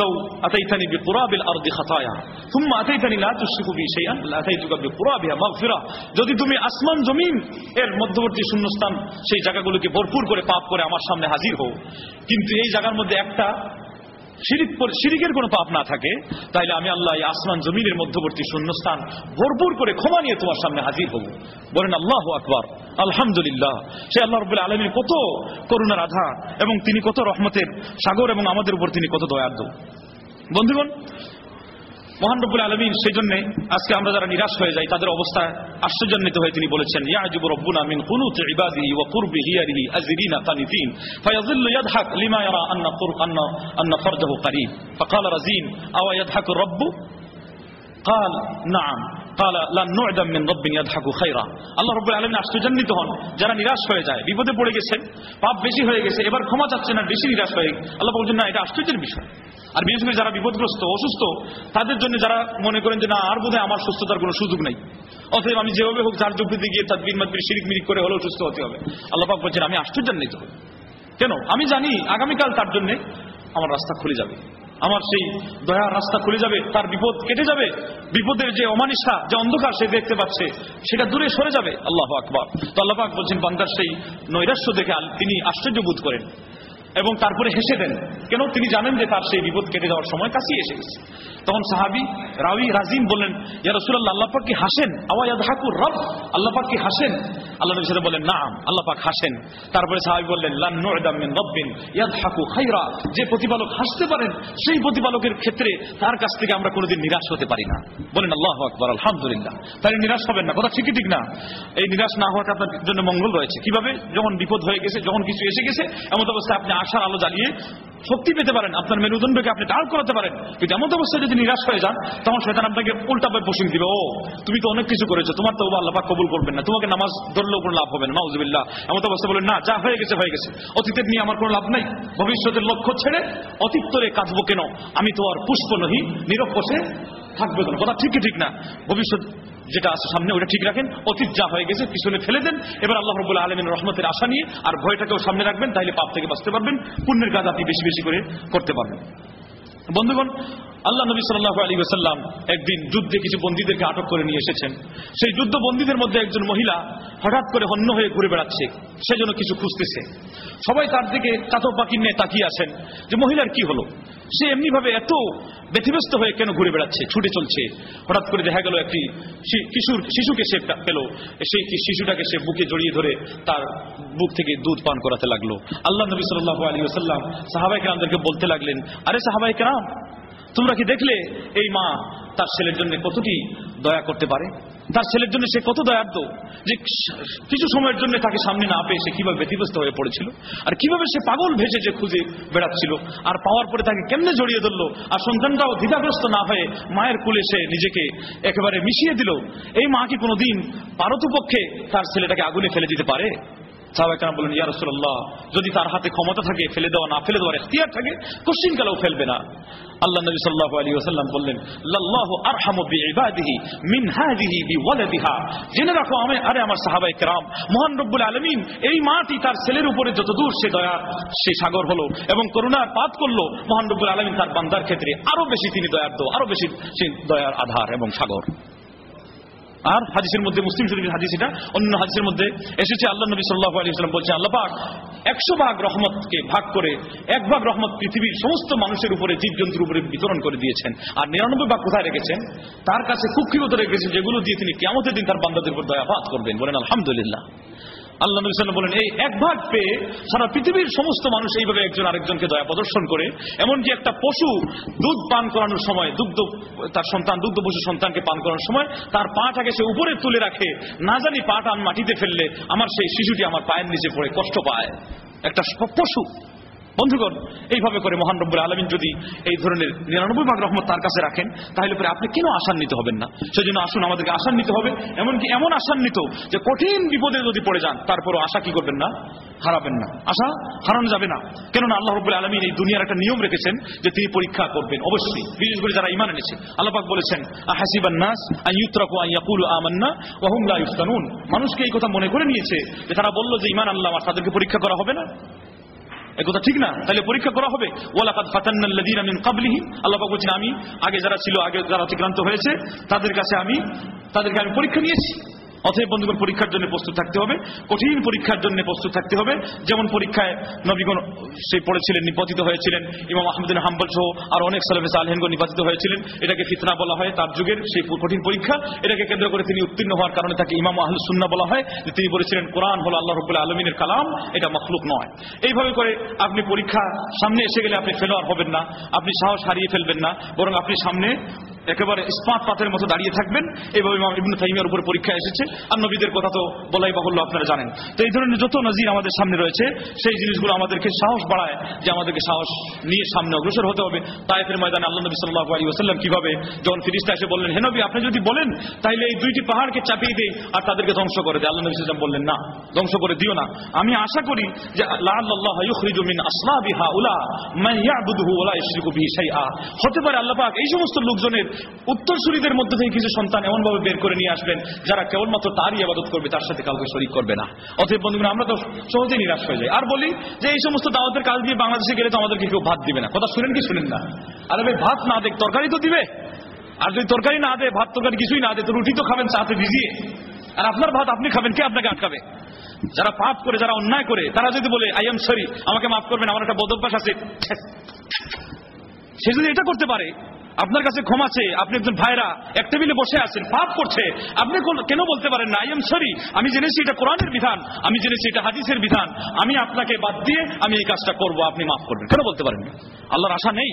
লৌ আতাইতানি বিকুরাবিল আরদি খাতায়া। থুম্মা আতাইতানি লা তুশরিকু বি শাইআন লা আতাইতুকা বিকুরাবিহা মাগফিরা। যদি তুমি আসমান, জমিন এর মধ্যবর্তী শূন্যস্থান, সেই জায়গাগুলোকে ভরপুর করে পাপ করে আমার সামনে হাজির হও। কিন্তু এই জায়গার মধ্যে একটা শিরিক শিরিকের কোনো পাপ না থাকে, তাইলে আমি আল্লাহ আসমান জমিনের মধ্যবর্তী শূন্যস্থান ভরপুর করে ক্ষমা নিয়ে তোমার সামনে হাজির হব। বলেন, আল্লাহ আকবার, আলহামদুলিল্লাহ। সে আল্লাহ রবুল্লা আলমীর কত করুণার আধা এবং তিনি কত রহমতের সাগর এবং আমাদের উপর তিনি কত দয়ার্দ বন্ধুগণ মহান রব্বুল আলমিন সেই জন্য আজকে আমরা যারা নিরাশ হয়ে যাই তাদের অবস্থায় আশ্চর্যান্বিত হয়ে তিনি বলেছেন ইয়াজিব রব্বুনা মিন কুনুত ইবাদিহি ওয়া কুরবি হিয়ারিহি আজিরিনা কানিতিন ফায়াযিল্লু ইয়াদহাক লিমা ইয়ারা আন্না কুর আন্না আন্না ফারজাহু করিব فقال رزين أو يضحك الرب قال نعم আল্লাহ রব আলমিন আশ্চর্যান্বিত হন, যারা নিরাশ হয়ে যায়, বিপদে পড়ে গেছে পাপ বেশি হয়ে গেছে, এবার ক্ষমা চাচ্ছে না, বেশি নিরাশ হয়ে আল্লাহ বলছেন, না, এটা আশ্চর্যের বিষয়। আর বিশেষ করে যারা বিপদগ্রস্ত, অসুস্থ, তাদের জন্য যারা মনে করেন যে, না, আর বোধহয় আমার সুস্থতার কোনো সুযোগ নেই। অথবা আমি যেভাবে হোক যার যুক্তিতে গিয়ে তার দিন মাত্র সিরিক মিরিক করে হলেও সুস্থ হতে হবে। আল্লাহ পাক বলছেন, আমি আশ্চর্যান্বিত হই। কেন? আমি জানি আগামীকাল তার জন্য আমার রাস্তা খুলে যাবে। আমার সেই দয়ার রাস্তা খুলে যাবে, তার বিপদ কেটে যাবে, বিপদের যে অমানিসা যে অন্ধকার সে দেখতে পাচ্ছে, সেটা দূরে সরে যাবে। আল্লাহ আকবর। তো আল্লাহ আকবর বলছেন, বান্দার সেই নৈরাশ্য দেখে তিনি আশ্চর্য বোধ করেন। এবং তারপরে হেসে দেন। কেন? তিনি জানেন যে তার সেই বিপদ কেটে যাওয়ার সময় কাছেই এসে গেছে। তখন সাহাবি রাউি রাজিম বললেন, ইয়া রসুল্লাহ আল্লাপাক কি হাসেন? আওয়াজ হাকুর রব? আল্লাহ পাক কি হাসেন? আল্লাহ নবী সাথে বললেন না আল্লাহ পাক হাসেন। তারপরে সাহাবি বললেন, লান নু'দাম মিন রব্বিন ইয়াদহাকু খাইরা। যে প্রতিপালক হাসতে পারেন, সেই প্রতিপালকের ক্ষেত্রে তার কাছ থেকে আমরা কোনোদিন নিরাশ হতে পারি না। বলেন, আল্লাহ আকবার, আলহামদুলিল্লাহ। তাহলে নিরাশ হবেন না। কথা ঠিকই ঠিক না। এই নিরাশ না হওয়াটা আপনার জন্য মঙ্গল রয়েছে। কীভাবে? যখন বিপদ হয়ে গেছে, যখন কিছু এসে গেছে এমন অবস্থায় আপনি আশার আলো জ্বালিয়ে শক্তি পেতে পারেন। আপনার মেরুদণ্ডকে আপনি ডাল করাতে পারেন। কিন্তু এমন অবস্থায় যদি নিরাশ হয়ে যান, তখন শয়তান আপনাকে উল্টা ভাবে বসিয়ে দিবে। ও, তুমি তো অনেক কিছু করেছ, তোমার তো আল্লাহ পাক কবুল করবেন না। তোমাকে নামাজ ধরলেও কোনো লাভ হবে না। নাউজুবিল্লাহ। এমন অবস্থা বলেন, না, যা হয়ে গেছে হয়ে গেছে। অতীতের নিয়ে আমার কোনো লাভ নাই। ভবিষ্যতের লক্ষ্য ছেড়ে অতীত তরে কাঁদবো কেন? আমি তো আর পুষ্প নহি নীরব বসে থাকবে কেন কথা ঠিকই ঠিক না। ভবিষ্যৎ যেটা আছে সামনে, ওটা ঠিক রাখেন। অতীত যা হয়ে গেছে, পিছনে ফেলে দেন। এবার আল্লাহ রবুল্লাহ আলমিন রহমতের আশা নিয়ে আর ভয়টাকেও সামনে রাখবেন তাহলে পাপ থেকে বাঁচতে পারবেন। পুণ্যের কাজ আপনি বেশি বেশি করে করতে পারবেন। বন্ধুগণ, আল্লাহ নবী সাল্লাহ আলী ওসাল্লাম একদিন যুদ্ধে কিছু বন্দীদেরকে আটক করে নিয়ে এসেছেন। সেই যুদ্ধ বন্দীদের মধ্যে একজন মহিলা হঠাৎ করে হন্য হয়ে ঘুরে বেড়াচ্ছে। সে যেন কিছু খুঁজতেছে। সবাই তার দিকে কাতো পাখি নিয়ে তাকিয়ে আছেন যে, মহিলার কি হলো? সে এমনি ভাবে এত ব্যথিব্যস্ত হয়ে কেন ঘুরে বেড়াচ্ছে, ছুটে চলছে? হঠাৎ করে দেখা গেল একটি কিশোর, শিশুকে সে পেল। সেই শিশুটাকে সে বুকে জড়িয়ে ধরে তার বুক থেকে দুধ পান করাতে লাগল। আল্লাহ নবী সাল্লাহ আলী সাল্লাম সাহাবাই কেরামদেরকে বলতে লাগলেন, আরে সাহাবাই কেরাম তোমরা কি দেখলে এই মা তার ছেলের জন্য কতটি দয়া করতে পারে? তার ছেলের জন্য সে কত দয়ার্দ যে কিছু সময়ের জন্য তাকে সামনে না পেয়ে সে কীভাবে ব্যতিব্যস্ত হয়ে পড়েছিল? আর কীভাবে সে পাগল ভেসে যে খুঁজে বেড়াচ্ছিল? আর পাওয়ার পরে তাকে কেমনে জড়িয়ে ধরল? আর সন্তানটাও দ্বিধাগ্রস্ত না হয়ে মায়ের কুলে সে নিজেকে একেবারে মিশিয়ে দিল। এই মা কি কোনোদিন পারতপক্ষে তার ছেলেটাকে আগুনে ফেলে দিতে পারে? সাহাবাহাম বলেন ইয়া যদি তার হাতে ক্ষমতা থাকে, ফেলে দেওয়া না ফেলে দেওয়ার এখতিয়ার থাকে, কোশ্চিন কালেও ফেলবে না। আল্লাহ নবী সাল্লাহ আলী ওসাল্লাম বললেন, লাল্লাহু আরহামু বিইবাদিহি মিন হাদিহি বিওয়ালাদিহা। জেনে রাখো আমি আরে আমার সাহাবাই কেরাম, মহান রব্বুল আলামিন, এই মাটি তার ছেলের উপরে যত দূর সে দয়া, সে সাগর হলো এবং করুণার পাত করল, মহান রব্বুল আলামিন তার বান্দার ক্ষেত্রে আরও বেশি তিনি দয়ার দো আরও বেশি দয়ার আধার এবং সাগর। আর হাদিসের মধ্যে মুসলিম শরীফের হাদিস এটা, অন্য হাদিসের মধ্যে এসেছে আল্লাহ নবী সাল্লাহ আলী ইসলাম বলছে, আল্লাহ পাক একশো ভাগ রহমতকে ভাগ করে, এক ভাগ রহমত পৃথিবীর সমস্ত মানুষের উপরে, জীবজন্তুর উপরে বিতরণ করে দিয়েছেন। আর নিরানব্বই ভাগ কোথায় রেখেছেন? তার কাছে কুক্ষিগত রেখেছেন, যেগুলো দিয়ে তিনি কেমতের দিন তার বান্দাদের উপর দয়াপাত করবেন। বলেন, আলহামদুলিল্লাহ। আল্লাহ নবী বলেন, এই এক ভাগ পেয়ে সারা পৃথিবীর সমস্ত মানুষ এইভাবে একজন আরেকজনকে দয়া প্রদর্শন করে, এমনকি একটা পশু দুধ পান করানোর সময়, দুগ্ধ, তার সন্তান, দুগ্ধ পশু সন্তানকে পান করানোর সময়, তার পা পাটাকে সে উপরে তুলে রাখে, না জানি পা টান মাটিতে ফেললে আমার সেই শিশুটি আমার পায়ের নিচে পড়ে কষ্ট পায়। একটা পশু। বন্ধুগণ, এইভাবে করে মহান রব্বুল আলমিন যদি এই ধরনের নিরানব্বই ভাগ রহমত তার কাছে রাখেন, তাহলে পরে আপনি কেন আশান্বিত হবেন না? সেজন্য আসুন, আমাদেরকে আশান্বিত হবে, এমনকি এমন আশান্বিত যে কঠিন বিপদে যদি পড়ে যান, তারপরও আশা কি করবেন না? হারাবেন না। আশা হারানো যাবে না। কেননা আল্লাহ রব্বুল আলমিন এই দুনিয়ার একটা নিয়ম রেখেছেন যে তিনি পরীক্ষা করবেন, অবশ্যই। বিশেষ করে যারা ইমান এনেছে। আল্লাপাক বলেছেন হাসিবান নাস আইয়ুত্রাকু আমান্না ওয়াহুম লা মানুষকে এই কথা মনে করে নিয়েছে যে তারা বলল যে ইমান আল্লাহ আর তাদেরকে পরীক্ষা করা হবে না? একথা ঠিক না? তাহলে পরীক্ষা করা হবে। ওয়ালাকাদ ফাতান্নাল্লাযীনা মিন ক্বাবলিহিম আল্লাহ পাক বলছেন, আমি, আগে যারা ছিল, আগে যারা অতিক্রান্ত হয়েছে, তাদের কাছে আমি, তাদেরকে আমি পরীক্ষা নিয়েছি। অতএব বন্ধুগণ, পরীক্ষার জন্য প্রস্তুত থাকতে হবে। কঠিন পরীক্ষার জন্য প্রস্তুত থাকতে হবে। যেমন পরীক্ষায় নবীগণ সে পড়েছিলেন নিপাতিত হয়েছিলেন। ইমাম আহমদিন হাম্বল সহ আর অনেক সালাফে সালহেনগণ নিপাতিত হয়েছিলেন। এটাকে ফিতনা বলা হয় তার যুগের সেই কঠিন পরীক্ষা। এটাকে কেন্দ্র করে তিনি উত্তীর্ণ হওয়ার কারণে তাকে ইমাম আহল সুন্না বলা হয় যে তিনি বলেছিলেন কোরআন, হলো আল্লাহ রবুল্লাহ আলমিনের কালাম। এটা মখলুক নয়। এইভাবে করে আপনি পরীক্ষা সামনে এসে গেলে আপনি ফেলোয়ার হবেন না, আপনি সাহস হারিয়ে ফেলবেন না। বরং আপনি সামনে একেবারে ইস্পাত পাতের মতো দাঁড়িয়ে থাকবেন। এইভাবে ইমাম ইবনু তাইমিয়ার উপর পরীক্ষা এসেছে। আর নবীদের কথা তো বলাই বাহুল্য, আপনারা জানেন। তো এই ধরনের যত নজির আমাদের সামনে রয়েছে, সেই জিনিসগুলো আমাদেরকে সাহস বাড়ায় যে আমাদেরকে সাহস নিয়ে সামনে অগ্রসর হতে হবে। তাইফের ময়দানে আল্লাহ নবী সাল্লাহ আলী ওসাল্লাম কীভাবে যখন ফিরিস্তা এসে বললেন, হে নবী, আপনি যদি বলেন তাহলে এই দুইটি পাহাড়কে চাপিয়ে দেয় আর তাদেরকে ধ্বংস করে দেয় আল্লাহ নবী বললেন, না, ধ্বংস করে দিও না। আমি আশা করি যে আল্লাহ হতে পারে আল্লাহ পাক এই সমস্ত লোকজনের উত্তরসূরিদের মধ্যে থেকে কিছু সন্তান এমন ভাবে বের করে নিয়ে আসবেন, যারা কেবলমাত্র তারই আবাদত করবে, তার সাথে কাউকে শরিক করবে না। অতএব বন্ধুগণ, আমরা তো সহজেই নিরাশ হয়ে যাই। আর বলি যে এই সমস্ত দাওয়াতের কাজ দিয়ে বাংলাদেশে গেলে তো আমাদেরকে কেউ ভাত দিবে না। কথা শুনেন কি শুনেন না? আরে ভাই, ভাত না দেখ তরকারি তো দিবে। আর যদি তরকারি না দেয় ভাত তরকারি কিছুই না দেয় তো রুটি তো খাবেন চাতে ভিজিয়ে। আর আপনার ভাত আপনি খাবেন, কে আপনাকে আটকাবে? যারা পাপ করে, যারা অন্যায় করে, তারা যদি বলে, আই এম সরি, আমাকে মাফ করবেন, আমার একটা বদভ্যাস আছে। সে যদি এটা করতে পারে আপনার কাছে ক্ষমা চেয়ে আপনি একজন ভাইরা, এক টেবিলে বসে আছেন, পাপ করছে, আপনি কেন বলতে পারেন না আই এম সরি আমি জেনেছি এটা কোরআনের বিধান, আমি জেনেছি এটা হাদিসের বিধান, আমি আপনাকে বাদ দিয়ে আমি এই কাজটা করব, আপনি মাফ করবেন। কেন বলতে পারেন আল্লাহর আশা নেই।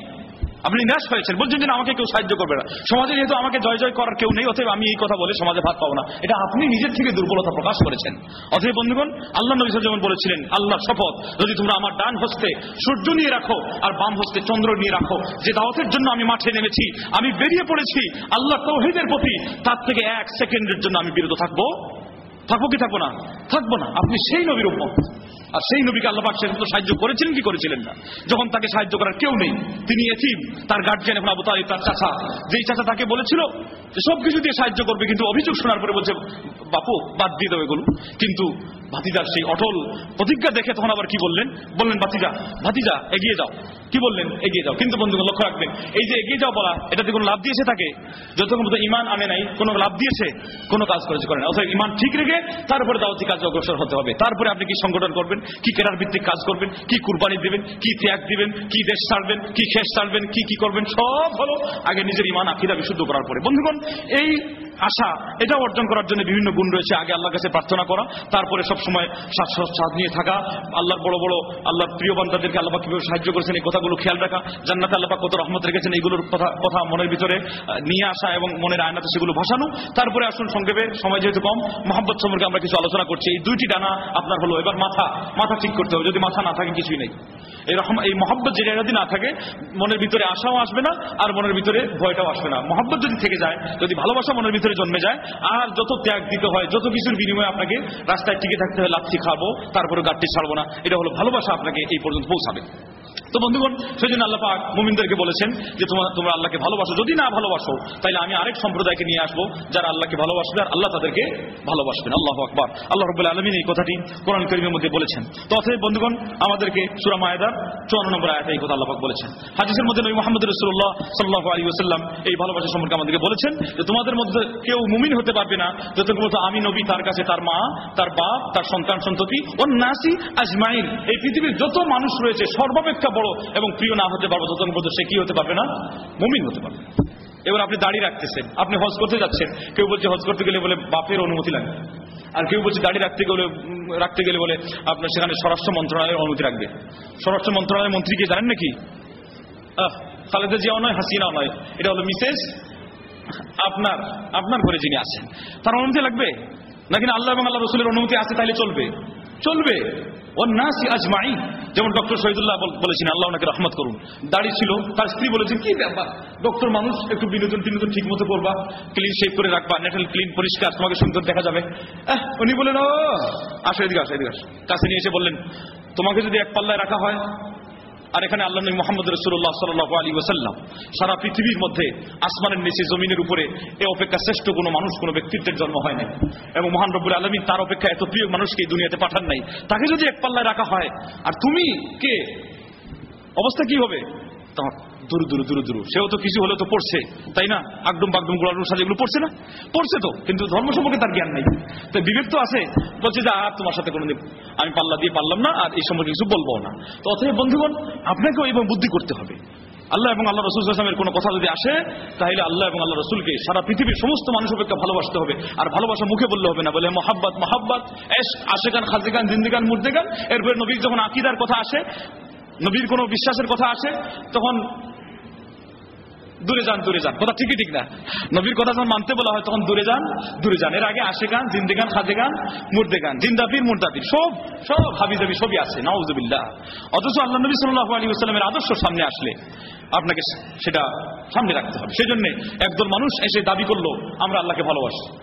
আপনি নিরাশ হয়েছেন বলছেন যে আমাকে কেউ সাহায্য করবে না। সমাজে যেহেতু আমাকে জয় জয় করার কেউ নেই, অতএব আমি এই কথা বলে সমাজে ভাত পাবো না। এটা আপনি নিজের থেকে দুর্বলতা প্রকাশ করেছেন। অতএব বন্ধুগণ, আল্লাহ নবী যেমন বলেছিলেন, আল্লাহ শপথ, যদি তোমরা আমার ডান হস্তে সূর্য নিয়ে রাখো আর বাম হস্তে চন্দ্র নিয়ে রাখো, যে দাওয়াতের জন্য আমি মাঠে নেমেছি, আমি বেরিয়ে পড়েছি, আল্লাহ তৌহিদের প্রতি, তার থেকে এক সেকেন্ডের জন্য আমি বিরত থাকব? থাকব কি থাকব না? থাকব না। আপনি সেই নবীর উপর আর সেই নবীকে আল্লাহাক সে তো সাহায্য করেছিলেন, কি করেছিলেন না? যখন তাকে সাহায্য করার কেউ নেই, তিনি এথিম তার গার্জিয়ান এখন আবু তালিব, তার চাচা। যেই চাচা তাকে বলেছিল যে সব কিছু দিয়ে সাহায্য করবে, কিন্তু অভিযোগ শোনার পরে বলছে, বাপু, বাদ দিয়ে দেবে এগুলো। কিন্তু ভাতিজার সেই অটল প্রতিজ্ঞা দেখে তখন আবার কি বললেন? বললেন, ভাতিজা ভাতিজা, এগিয়ে যাও। কি বললেন? এগিয়ে যাও। কিন্তু বন্ধুগণ, লক্ষ্য রাখবেন, এই যে এগিয়ে যাও বলা, এটাতে কোনো লাভ দিয়েছে তাকে যতক্ষণ পর্যন্ত ইমান আনে নাই, কোনো লাভ দিয়েছে কোনো কাজ করেছে করে না। অর্থাৎ ইমান ঠিক রেখে তারপরে দাওয়াতি কাজে অগ্রসর হতে হবে। তারপরে আপনি কি সংগঠন করবেন? কি কেরার ভিত্তিক কাজ করবেন? কি কুরবানি দিবেন? কি ত্যাগ দিবেন? কি দেশ ছাড়বেন? কি খেস ছাড়বেন? কি কি করবেন? সব হলো আগে নিজের ইমান, আকিদা বিশুদ্ধ করার পরে। বন্ধুগণ, এই আশা, এটা অর্জন করার জন্য বিভিন্ন গুণ রয়েছে। আগে আল্লাহর কাছে প্রার্থনা করা, তারপরে সবসময় স্বাদ নিয়ে থাকা, আল্লাহর বড় বড়, আল্লাহর প্রিয় বান্দাদেরকে আল্লাহ কীভাবে সাহায্য করেছেন, এই কথাগুলো খেয়াল রাখা। জান্নাতে আল্লাহ কত রহমত রেখেছেন, এইগুলোর কথা কথা মনের ভিতরে নিয়ে আসা এবং মনের আয়নাতে সেগুলো ভাসানো। তারপরে আসুন সংক্ষেপে, সময় যেহেতু কম মোহাম্মদ সম্পর্কে আমরা কিছু আলোচনা করছি। এই দুইটি ডানা আপনার হলো, এবার মাথা মাথা ঠিক করতে হবে। যদি মাথা না থাকে, কিছুই নেই। এরকম এই মহব্বত যে যদি না থাকে, মনের ভিতরে আশাও আসবে না, আর মনের ভিতরে ভয়টাও আসবে না। মহব্বত যদি থেকে যায়, যদি ভালোবাসা মনের ভিতরে ভিতরে জন্মে যায়, আর যত ত্যাগ দিতে হয়, যত কিছুর বিনিময়ে আপনাকে রাস্তায় টিকে থাকতে হয় লাচ্ছি খাব, তারপরে গাড়টি ছাড়বো না, এটা হলো ভালোবাসা আপনাকে এই পর্যন্ত পৌঁছাবে। তো বন্ধুগণ সেই জন্য আল্লাহ পাক মুমিনদেরকে বলেছেন যে তোমরা তোমরা আল্লাহকে ভালোবাসো। যদি না ভালোবাসো তাহলে আমি আরেক সম্প্রদায়কে নিয়ে আসব, যারা আল্লাহকে ভালোবাসবে আর আল্লাহ তাদেরকে ভালোবাসবেন। আল্লাহ আকবার। আল্লাহ রব্বুল আলমিন এই কথাটি কোরআন করিমের মধ্যে বলেছেন। তো অথবা বন্ধুগণ, আমাদেরকে সুরা মায়েদার চুয়ান্ন নম্বর আয়াতে এই কথা আল্লাহ পাক বলেছেন। হাদিসের মধ্যে নবী মোহাম্মদ রসুল্লাহ সাল্লাহ আলী ওসাল্লাম এই ভালোবাসা সম্পর্কে আমাদেরকে বলেছেন যে তোমাদের মধ্যে কেউ মুমিন হতে পারবে না। যতক্ষণ আমি নবী, তার কাছে তার মা, তার বাপ, তার সন্তান, সন্ততি ও নাসি, আজমাইন, এই পৃথিবীর যত মানুষ রয়েছে, সর্বাপেক্ষা বড় এবং প্রিয় না হতে পারব, ততক্ষণ পর্যন্ত সে কি হতে পারবে না? মুমিন হতে পারবে। এবার আপনি দাঁড়িয়ে রাখতেছেন, আপনি হজ করতে যাচ্ছেন, কেউ বলছে হজ করতে গেলে বলে বাপের অনুমতি লাগবে। আর কেউ বলছে দাঁড়িয়ে রাখতে গেলে রাখতে গেলে বলে আপনার সেখানে স্বরাষ্ট্র মন্ত্রণালয়ের অনুমতি রাখবে স্বরাষ্ট্র মন্ত্রণালয়ের মন্ত্রী কি জানেন নাকি? খালেদা জিয়াও নয়, হাসিনাও নয়। এটা হলো মিসেস আপনার আপনার ঘরে যিনি আছেন। তার অনুমতি লাগবে? নাকি আল্লাহ এবং আল্লাহ রসুলের অনুমতি আছে তাহলে চলবে? চলবে। নাসি আজমাই যেমন ডক্টর শহীদুল্লাহ বলেছেন, আল্লাহ ওনাকে রহমত করুন। দাড়ি ছিল, তার স্ত্রী বলেছেন, কি ব্যাপার? ডক্টর মানুষ, একটু বিনোদন টিনোদন ঠিক মতো করবা ক্লিন শেভ করে রাখবা নেটাল ক্লিন পরিষ্কার, তোমাকে সুন্দর দেখা যাবে। উনি বলেন ও, আসো এদিকে আসো এদিকে আসো। কাছে নিয়ে এসে বললেন, তোমাকে যদি এক পাল্লায় রাখা হয় আর এখানে আল্লাহ নবী মোহাম্মদ রসুল্লাহ সাল্লাহ আলী ওসাল্লাম সারা পৃথিবীর মধ্যে আসমানের নিচে জমিনের উপরে এ অপেক্ষা শ্রেষ্ঠ কোনো মানুষ, কোনো ব্যক্তিত্বের জন্ম হয় নাই। এবং মহান রব্বুল আলমী তার অপেক্ষা এত প্রিয় মানুষকে এই দুনিয়াতে পাঠান নাই। তাকে যদি এক পাল্লায় রাখা হয়, আর তুমি কে? অবস্থা কি হবে? দূর দূর দূর দূর। সেও তো কিছু হলে তো পড়ছে, তাই না? আগডুম বাগডুম গোলাডুম সাজে এগুলো পড়ছে না? পড়ছে তো, কিন্তু ধর্ম সম্পর্কে তার জ্ঞান নাই। তো বিবেক তো আছে, বলছে যে, আর তোমার সাথে কোনোদিন আমি পাল্লা দিয়ে পারলাম না, আর এই সম্পর্কে কিছু বলব না। তো অতএব বন্ধুগণ, আপনাকেও এবং বুদ্ধি করতে হবে। আল্লাহ এবং আল্লাহ রসুল আসলামের কোনো কথা যদি আসে, তাহলে আল্লাহ এবং আল্লাহ রসুলকে সারা পৃথিবীর সমস্ত মানুষ অপেক্ষা ভালোবাসতে হবে। আর ভালোবাসা মুখে বললে হবে না, বলে মহাব্বাত মহাব্বাত, এস আশেগান খাজিগান জিন্দিগান মুর্দিগান এরপরে নবীর যখন আকিদার কথা আসে নবীর কোনো বিশ্বাসের কথা আসে, তখন দূরে যান দূরে যান। কথা ঠিকই ঠিক না। নবীর কথা যখন মানতে বলা হয়, তখন দূরে যান দূরে যান। এর আগে আসে গান, জিন্দে গান, খাদে গান, মুর্দে গান জিন্দাবির মুর্দাবির সব সব হাবি জাবি সবই আছে, নাউজুবিল্লাহ। অথচ আল্লাহ নবী সাল্লাহ আলী আসসালামের আদর্শ সামনে আসলে, আপনাকে সেটা সামনে রাখতে হবে। সেই জন্য একদল মানুষ এসে দাবি করল, আমরা আল্লাহকে ভালোবাসি।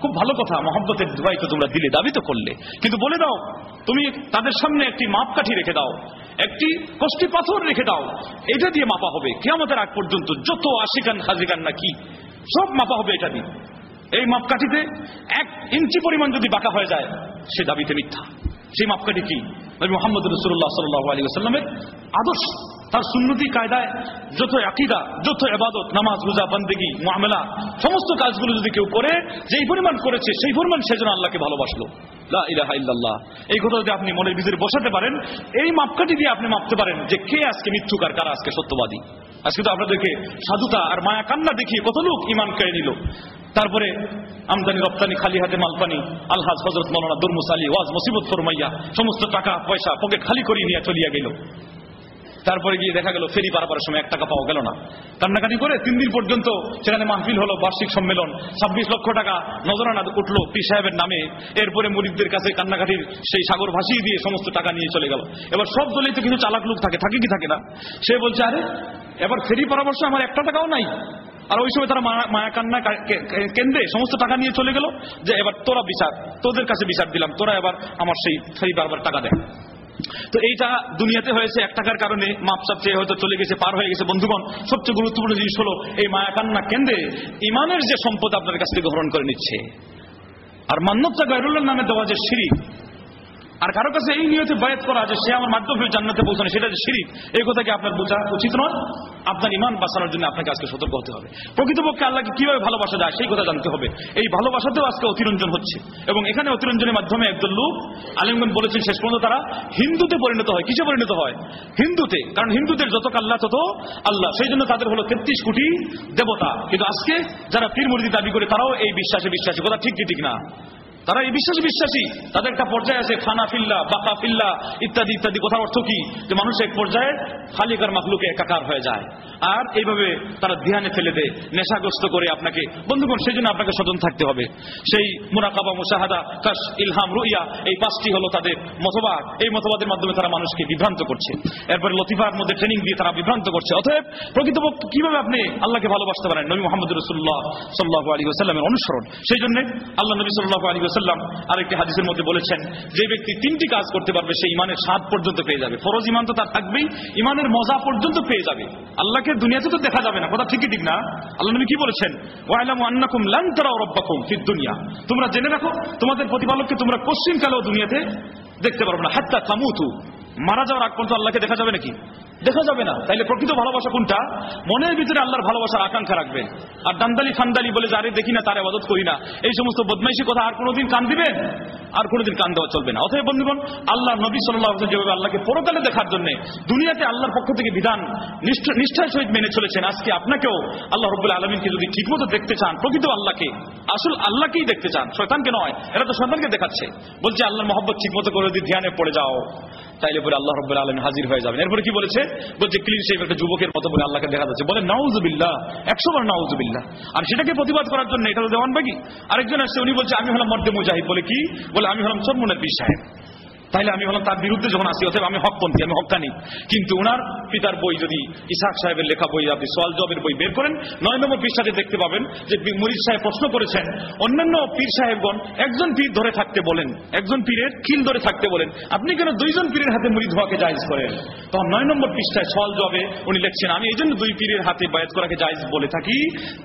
খুব ভালো কথা, মহব্বতের দোয়াই তো তোমরা দিলে, দাবি তো করলে। কিন্তু বলে দাও, তুমি তাদের সামনে একটি মাপকাঠি রেখে দাও, একটি কষ্টি পাথর রেখে দাও, এটা দিয়ে মাপা হবে। কেয়ামতের আগ পর্যন্ত যত আশিকান, খাজিকান নাকি সব মাপা হবে এটা দিয়ে। এই মাপকাঠিতে এক ইঞ্চি পরিমাণ যদি বাঁকা হয়ে যায়, সে দাবিতে মিথ্যা। সেই মাপকাঠি কি? মোহাম্মদ রসুল্লাহ সাল্লাহ আলী আসাল্লামের আদর্শ, তার সুন্নতি কায়দায় যত আকিদা, যত এবাদত নামাজ, রোজা, বন্দেগি মামলা সমস্ত কাজগুলো যদি কেউ করে, যেই পরিমাণ করেছে, সেই পরিমাণ সেজন্য আল্লাহকে ভালোবাসলো। এই কথা যদি আপনি মনের ভিতরে বসাতে পারেন, এই মাপকাঠি দিয়ে আপনি মাপতে পারেন যে কে আজকে মিথ্যুকার কারা আজকে সত্যবাদী। আজকে তো আপনাদেরকে সাধুতা আর মায়া কান্না দেখিয়ে কত লোক ইমান কেড়ে নিল। তারপরে আমদানি রপ্তানি খালি হাতে মালপানি আলহাজ হজরত মৌলানা দুরমুস আলী, ওয়াজ, মুসিবত ফরমাইয়া, সমস্ত টাকা পয়সা পকেট খালি করিয়ে নিয়ে চলিয়া গেল। তারপরে গিয়ে দেখা গেল, ফেরি পারাবার সময় এক টাকা পাওয়া গেল না। কান্নাকাটি করে তিন দিন পর্যন্ত সেখানে মাহফিল হলো, বার্ষিক সম্মেলন, ছাব্বিশ লক্ষ টাকা। নজরানা উঠল পি সাহেবের নামে। এরপরে মুরিদদের কাছে কান্নাকাটির সেই সাগর ভাসিয়ে দিয়ে সমস্ত টাকা নিয়ে চলে গেল। এবার সব দলেই তো কিছু চালাক লোক থাকে থাকে কি থাকে না? সে বলছে, আরে, এবার ফেরি পরামর্শ আমার একটা টাকাও নাই। আর ওই সময় তারা মায়া- কান্না কেন্দ্রে সমস্ত টাকা নিয়ে চলে গেল যে এবার তোরা বিচার, তোদের কাছে বিচার দিলাম, তোরা এবার আমার সেই সেই বারবার টাকা দেয় তো এইটা দুনিয়াতে হয়েছে এক টাকার কারণে মাপসাপ চেয়ে হয়তো চলে গেছে, পার হয়ে গেছে, বন্ধুগণ, সবচেয়ে গুরুত্বপূর্ণ জিনিস হলো এই মায়া কান্না কেন্দ্রে ইমানের যে সম্পদ আপনার কাছ থেকে গ্রহণ করে নিচ্ছে। আর মান্যতা গায়রুল্লাহ নামে দেওয়া যে সিঁড়ি আর কারও কাছে এই নিয়তে বায়াত করা যে সে আমার মাধ্যমে জান্নাতে পৌঁছানো, সেটা যে শিরিক, এই কথা কি আপনার বোঝা উচিত নয়? আপনার ইমান বাঁচানোর জন্য আপনাকে আজকে সতর্ক হতে হবে। প্রকৃতপক্ষে আল্লাহকে কীভাবে ভালোবাসা যায় সেই কথা জানতে হবে। এই ভালোবাসাতেও আজকে অতিরঞ্জন হচ্ছে। এবং এখানে অতিরঞ্জনের মাধ্যমে একদল লোক আলিমগঞ্জ বলেছেন, শেষ পর্যন্ত তারা হিন্দুতে পরিণত হয়। কিসে পরিণত হয়? হিন্দুতে। কারণ হিন্দুদের যত আল্লাহ তত আল্লাহ। সেই জন্য তাদের হলো তেত্রিশ কোটি দেবতা। কিন্তু আজকে যারা পীর মুরিদি দাবি করে, তারাও এই বিশ্বাসে বিশ্বাসী। কথা ঠিক কি, ঠিক না? তারা এই বিশ্বাস বিশ্বাসী। তাদের একটা পর্যায়ে আছে, খানা ফিল্লা, বাকা ফিল্লা, ইত্যাদি ইত্যাদি। কথার অর্থ কি? যে মানুষ এক পর্যায়ে খালিকার মাকলুকে একাকার হয়ে যায়। আর এইভাবে তারা ধ্যানে ফেলে দেয়, নেশাগ্রস্ত করে আপনাকে। বন্ধুগণ, সেই জন্য আপনাকে সচেতন থাকতে হবে। সেই মুনাকাবা মুশাহাদা, কাশ, ইলহাম, রুইয়া, এই পাঁচটি হলো তাদের মতবাদ। এই মতবাদের মাধ্যমে তারা মানুষকে বিভ্রান্ত করছে। এরপরে লতিফার মধ্যে ট্রেনিং দিয়ে তারা বিভ্রান্ত করছে। অতএব প্রকৃতপক্ষে কীভাবে আপনি আল্লাহকে ভালোবাসতে পারেন? নবী মোহাম্মদ রসুল্লাহ সাল্লাহ আলী ওসাল্লামের অনুসরণ। সেই জন্য আল্লাহ নবী সাল্লাহ আলী ওসাল্লাম আরেকটি হাদিসের মধ্যে বলেছেন, যে ব্যক্তি তিনটি কাজ করতে পারবে, সে ইমানের স্বাদ পর্যন্ত পেয়ে যাবে। ফরজ ইমান তো তার থাকবেই, ইমানের মজা পর্যন্ত পেয়ে যাবে। আল্লাহকে দুনিয়াতে তো দেখা যাবে না, কথা ঠিকই ঠিক না। আল্লাহ নবী কি বলেছেন? ওয়াইলামু আন্নাকুম দুনিয়া। তোমরা জেনে রাখো, তোমাদের প্রতিপালককে তোমরা কোশ্চিন কালেও দুনিয়াতে দেখতে পারবে না। হাত্তা থামুতু মারা যাওয়ার আগ পর্যন্ত আল্লাহকে দেখা যাবে নাকি? দেখা যাবে না। তাইলে প্রকৃত ভালোবাসা কোনটা? মনের ভিতরে আল্লাহর ভালোবাসার আকাঙ্ক্ষা রাখবেন আর দান্দালি ফান্দালি বলে যারে দেখি না, তার আবাদত করি না। এই সমস্ত বদমাইশি কথা আর কোনোদিন কান দিবেন? আর কোনোদিন কান দেওয়া চলবে না। অতএব বন্ধুগণ, আল্লাহ নবী সাল্লাহ যেভাবে আল্লাহকে পরকালে দেখার জন্য দুনিয়াতে আল্লাহর পক্ষ থেকে বিধান নিষ্ঠ- নিষ্ঠার সহিত মেনে চলেছেন, আজকে আপনাকেও আল্লাহ রব্বুল আলমিনকে যদি ঠিকমতো দেখতে চান, প্রকৃত আল্লাহকে, আসল আল্লাহকেই দেখতে চান, শয়তানকে নয়, এরা তো শয়তানকে দেখাচ্ছে। বলছে, আল্লাহর মহব্বত ঠিকমতো করে যদি ধ্যানে পড়ে যাও, তাইলে পরে আল্লাহ রব্বুল আলমী হাজির হয়ে যাবেন। এরপরে কি বলেছে? বলছে ক্লিন শেফ একটা যুবকের মতো বলে আল্লাহকে দেখা যাচ্ছে। বলে, নাউজুবিল্লাহ, একশো বার নাউজুবিল্লাহ। আর সেটাকে প্রতিবাদ করার জন্য এটা তো দেওয়ান বাকি। আরেকজন আসছে, উনি বলছে, আমি হলাম মধ্যে মুজাহিদ। বলে, কি? বলে, আমি হলাম চরমনের পীর সাহেব। তাইলে আমি হলাম তার বিরুদ্ধে যখন আসি অথবা আমি হকপন্থী, আমি হকানি কিন্তু উনার পিতার বই যদি ইসাক সাহেবের লেখা বই, আপনি সোয়াল জবের বই বের করেন, নয় নম্বর পীর সাথে দেখতে পাবেন যে মরিদ সাহেব প্রশ্ন করেছেন, অন্যান্য পীর সাহেবগণ একজন পীর ধরে থাকতে বলেন, একজন পীরের খিল ধরে থাকতে বলেন, আপনি কেন দুইজন পীরের হাতে মুড়ি ধোয়াকে জায়জ করেন? তখন নয় নম্বর পৃষ্ঠায় সোয়াল জবে উনি লিখছেন, আমি এই জন্য দুই পীরের হাতে বায়াত করাকে জায়জ বলে থাকি,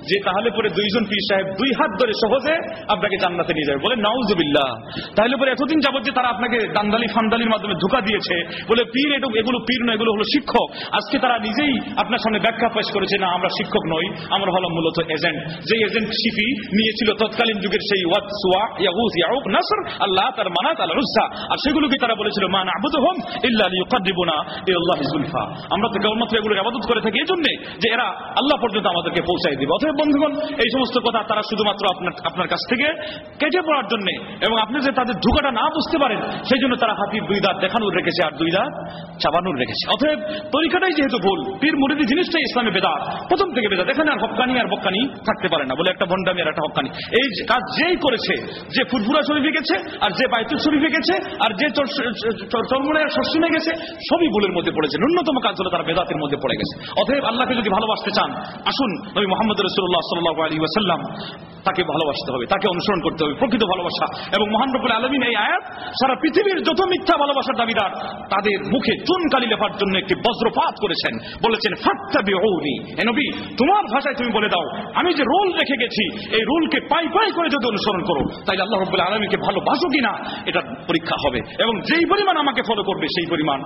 যে তাহলে পরে দুইজন পীর সাহেব দুই হাত ধরে সহজে আপনাকে জান্নাতে নিয়ে যাবে। বলে নাউজুবিল্লাহ। তাহলে পরে এতদিন যাবত যে তারা আপনাকে দান্দালি ফান্দালির মাধ্যমে ধোকা দিয়েছে, বলে পীর এগুলো পীর নয়, এগুলো হলো শিক্ষক। আজকে তারা নিজেই আপনার সামনে ব্যাখ্যা পেশ করেছে, না, আমরা শিক্ষক নই, আমরা হলাম মূলত এজেন্ট যে এজেন্ট শিপি নিয়েছিল তৎকালীন যুগের সেই ওয়াত সুয়া ইয়াহুস ইয়াউক নাসর, আল্লাহ তার মানাত আল রুসা আর সেগুলোকে তারা বলেছিল মান আবুদহুম ইল্লা লিয়ুকাদ্দিবুনা ইলাল্লাহি যুলফা আমরা তো কেবলমাত্র এগুলোর ইবাদত করে থাকি, এজন্য যে এরা আল্লাহ পর্যন্ত আমাদেরকে পৌঁছায় দিবে। অতএব বন্ধুগণ, এই সমস্ত কথা তারা শুধুমাত্র আপনার আপনার কাছ থেকে কেটে পড়ার জন্য এবং আপনি যে তাদের ধোকাটা না বুঝতে পারেন, সেই জন্য তারা হাতির দুই দাঁত, দেখানোর রেখেছে আর দুই দাঁত, চাবানোর রেখেছে। অতএব তরিকাটাই যেহেতু ভুল, পীর মুরিদি জিনিসটাই ইসলামে বেদা প্রথম থেকে বেদা এখানে আর হকানি আর বক্কানি থাকতে পারে না, বলে একটা ভণ্ডামি আর একটা হকানি। এই কাজ যেই করেছে, যে ফুরফুরা শরীফে গেছে, আর যে বাইতুল শরীফে গেছে, আর যে চরমনে আর শস্যিনে গেছে, সবই ভুলের মধ্যে পড়েছে। ন্যূনতম কাজ হলো তারা বেদাতের মধ্যে পড়ে গেছে। অতএব আল্লাহকে যদি ভালোবাসতে চান, আসুন নবী মোহাম্মদ রসুল্লাহ সাল্লাহ আলী ওয়াসাল্লাম তাকে ভালোবাসতে হবে, তাকে অনুসরণ করতে হবে, প্রকৃত ভালোবাসা। এবং মহান রব্বুল আলমিন এই আয়াত সারা পৃথিবীর যত মিথ্যা ভালোবাসার দাবিদার। তাদের মুখে চুনকালি লেখার জন্য একটি বজ্রপাত করেছেন। বলেছেন, ফাত্তাবিউনি। এ নবী, তোমার ভাষায় তুমি বলে দাও, আমি যে রোল রেখে গেছি, এই রোলকে পাই পাই করে যদি অনুসরণ করো তাহলে আল্লাহ রব্বুল আলমীকে ভালোবাসো কিনা, এটা পরীক্ষা হবে। এবং যেই পরিমাণ আমাকে ফলো করবে, সেই পরিমাণ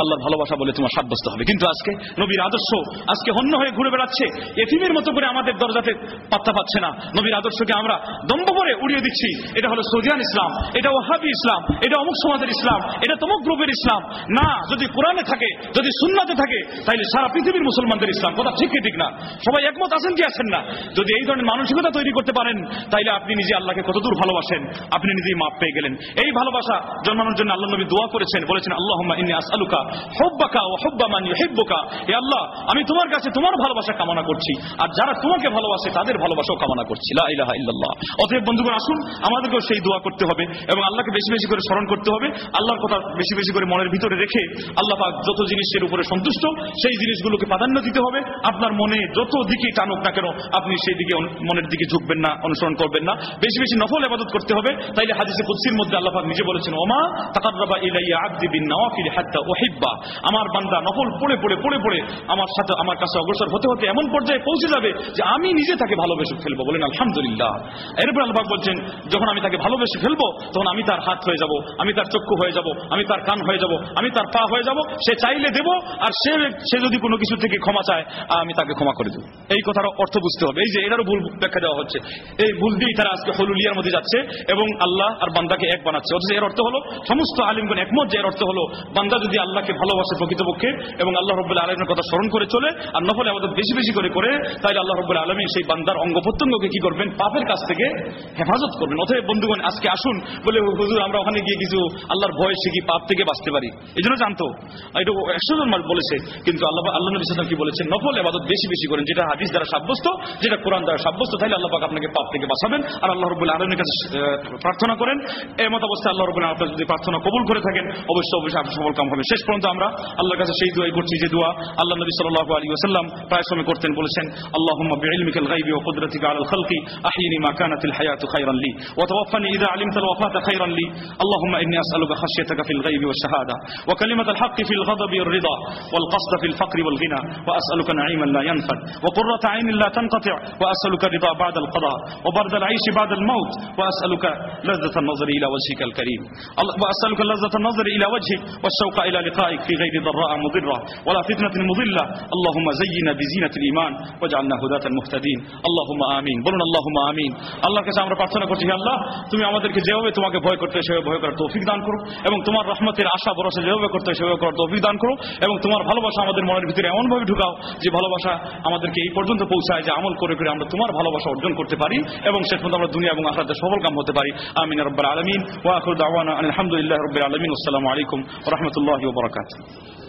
আল্লাহর ভালোবাসা বলে তোমার সাব্যস্ত হবে। কিন্তু আজকে নবীর আদর্শ, আজকে হন্য হয়ে ঘুরে বেড়াচ্ছে, এতিমের মতো করে আমাদের দরজাতে পাত্তা পাচ্ছে না। নবীর আদর্শকে আমরা দম্ভ করে উড়িয়ে দিচ্ছি। এটা হলো সৌদিয়ান ইসলাম, এটা ওহাবি ইসলাম, এটা অমুক সমাজের ইসলাম, এটা তমুক গ্রুপের ইসলাম। না, যদি কোরআনে থাকে, যদি সুন্নাতে থাকে তাহলে সারা পৃথিবীর মুসলমানদের ইসলাম। কথা ঠিক ঠিক না? সবাই একমত আছেন কি আছেন না? যদি এই ধরনের মানসিকতা তৈরি করতে পারেন, তাইলে আপনি নিজে আল্লাহকে কতদূর ভালোবাসেন, আপনি নিজেই মাপ পেয়ে গেলেন। এই ভালোবাসা জন্মানোর জন্য আল্লাহ নবী দোয়া করেছেন, বলেছেন আল্লাহ ইন্নি হুব্বাকা ওয়া হুব্বা মান ইউহিব্বুকা। হে আল্লাহ, আমি তোমার কাছে তোমার ভালোবাসা কামনা করছি, আর যারা তোমাকে ভালোবাসে, তাদের ভালোবাসাও কামনা করছি। লা ইলাহা ইল্লাল্লাহ। অতএব বন্ধুগণ, আসুন, আমাদেরকেও সেই দোয়া করতে হবে এবং আল্লাহকে বেশি বেশি করে স্মরণ করতে হবে। আল্লাহর কথা বেশি বেশি করে মনের ভিতরে রেখে আল্লাহ পাক যত জিনিসের উপরে সন্তুষ্ট, সেই জিনিসগুলোকে প্রাধান্য দিতে হবে। আপনার মনে যত দিকে টানুক না কেন, আপনি সেই দিকে মনের দিকে ঝুঁকবেন না, অনুসরণ করবেন না। বেশি বেশি নফল ইবাদত করতে হবে। তাইলে হাদিসে কুদসির মধ্যে আল্লাহ পাক নিজে বলেছেন, ওমা তাকাররাবা ইলাইয়া আবদি বিন নওয়াফিল হাত্তা উহিব্বা। আমার বান্দা নফল পড়ে পড়ে পড়ে পড়ে আমার সাথে, আমার কাছে অগ্রসর হতে হতে এমন পর্যায়ে পৌঁছে যাবে যে আমি নিজে তাকে ভালোবেসে ফেলব। বলেন, আলহামদুলিল্লাহ। এরপর আল্লাহ বলছেন, যখন আমি তাকে ভালোবেসে ফেলব, তখন আমি তার হাত হয়ে যাব, আমি তার চক্ষু হয়ে যাব, আমি তার কান হয়ে যাব, আমি তার পা হয়ে যাব, সে চাইলে দেব, আর সে সে যদি কোনো কিছু থেকে ক্ষমা চায়, আমি তাকে ক্ষমা করে দেবো। এই কথার অর্থ বুঝতে হবে। এই যে, এটারও ভুল ব্যাখ্যা দেওয়া হচ্ছে। এই ভুল দিয়েই তারা আজকে হলুলিয়ার মধ্যে যাচ্ছে এবং আল্লাহ আর বান্দাকে এক বানাচ্ছে। অথচ এর অর্থ হলো, সমস্ত আলিমগণ একমত যে এর অর্থ হলো, বান্দা যদি আল্লাহকে ভালোবাসে প্রকৃতপক্ষে এবং আল্লাহ রব্বুল আলমের কথা স্মরণ করে চলে, আর নফল আমাদের বেশি বেশি করে করে তাহলে আল্লাহ রব্বুল আলমী সেই বান্দার অঙ্গ প্রত্যঙ্গকে কি করবেন? পাপের কাছ থেকে হেফাজত করবেন। অতএব বন্ধুগণ, আজকে আসুন বলে, হুজুর, আমরা ওখানে গিয়ে কিছু আল্লাহর ভয় শিখি পাপ থেকে বাঁচতে পারি? এই জন্য জানতো এটা একশো জন মানুষ বলেছে, কিন্তু আল্লাহ আল্লাহ নবী সাল্লাম কি বলেছেন? নফল এবাদত বেশি বেশি করেন, যেটা হাদিস দ্বারা সাব্যস্ত, যেটা কোরআন দ্বারা সাব্যস্ত তাহলে আল্লাহ পাক আপনাকে পাপ থেকে বাঁচাবেন। আর আল্লাহ রব্বুল আলমের কাছে প্রার্থনা করেন, এমত অবস্থায় আল্লাহ রব্বুল আপনার যদি প্রার্থনা কবুল করে থাকেন, অবশ্যই অবশ্যই আপনার সফল কাম হবে। শেষ পর্যন্ত আমরা আল্লাহর কাছে সেই দোয়াই করছি, যে দোয়া আল্লাহ নবী সাল্লাল্লাহু আলাইহি ওয়াসাল্লাম প্রায় সময় করতেন, বলেছেন, আল্লাহুম্মা বিইলমিকাল গায়বি ওয়া কুদরাতিকা আলাল খালকি আহইনি মা কানাতিল হায়াতু খায়রান লি ওয়া তাওয়াফানি ইযা আলিমতাল ওয়াফাতা খায়রান লি। আল্লাহুম্মা ইন্নী আসআলুকা খাশিয়াতাকা ফিল গায়বি ওয়াশ শাহাদা ওয়া কালিমাতাল হাক্কি ফিল গাদাবি ওয়ার রিদা ওয়াল কসদা ফিল ফাকরি ওয়াল গিনা ওয়া আসআলুকা নাঈমান লা ইয়ানফাদ ওয়া কুররাতা আইনিন লা তানকাতি' ওয়া আসআলুকা রিদা বা'দাল قضاء وبرد العيش بعد الموت واسالك لذة النظر الى وجهك الكريم الله- واسالك لذة النظر الى وجهك والشوق الى لقائك في غير ضراء مضرة ولا فتنة مضلة اللهم زينا بزينة الايمان واجعلنا هداة مهتدين اللهم امين বলুন اللهم امين আল্লাহর কাছে আমরা প্রার্থনা করছি হে আল্লাহ তুমি আমাদেরকে যেভাবে তোমাকে ভয় করতে হয় সেভাবে ভয় করার তৌফিক দান করো এবং তোমার রহমতের আশা ভরসা যেভাবে করতে হয় সেভাবে করার তৌফিক দান করো এবং তোমার ভালোবাসা আমাদের মনের ভিতরে এমনভাবে ঢুকাও যে ভালোবাসা আমাদেরকে এই পর্যন্ত পৌঁছায়, যে আমল করে করে আমরা তোমার ভালোবাসা অর্জন করতে পারি এবং সে পর্যন্ত আমরা দুনিয়া এবং আখরাতে সফল কাম হতে পারি। আমিন রব্বর আলমিন। ওয়াকুর দাওয়ান আলহামদুলিল্লাহি আলমিন। আলামিন আসসালামু আলাইকুম রহমতুল্লাহ বারাকাতুহু।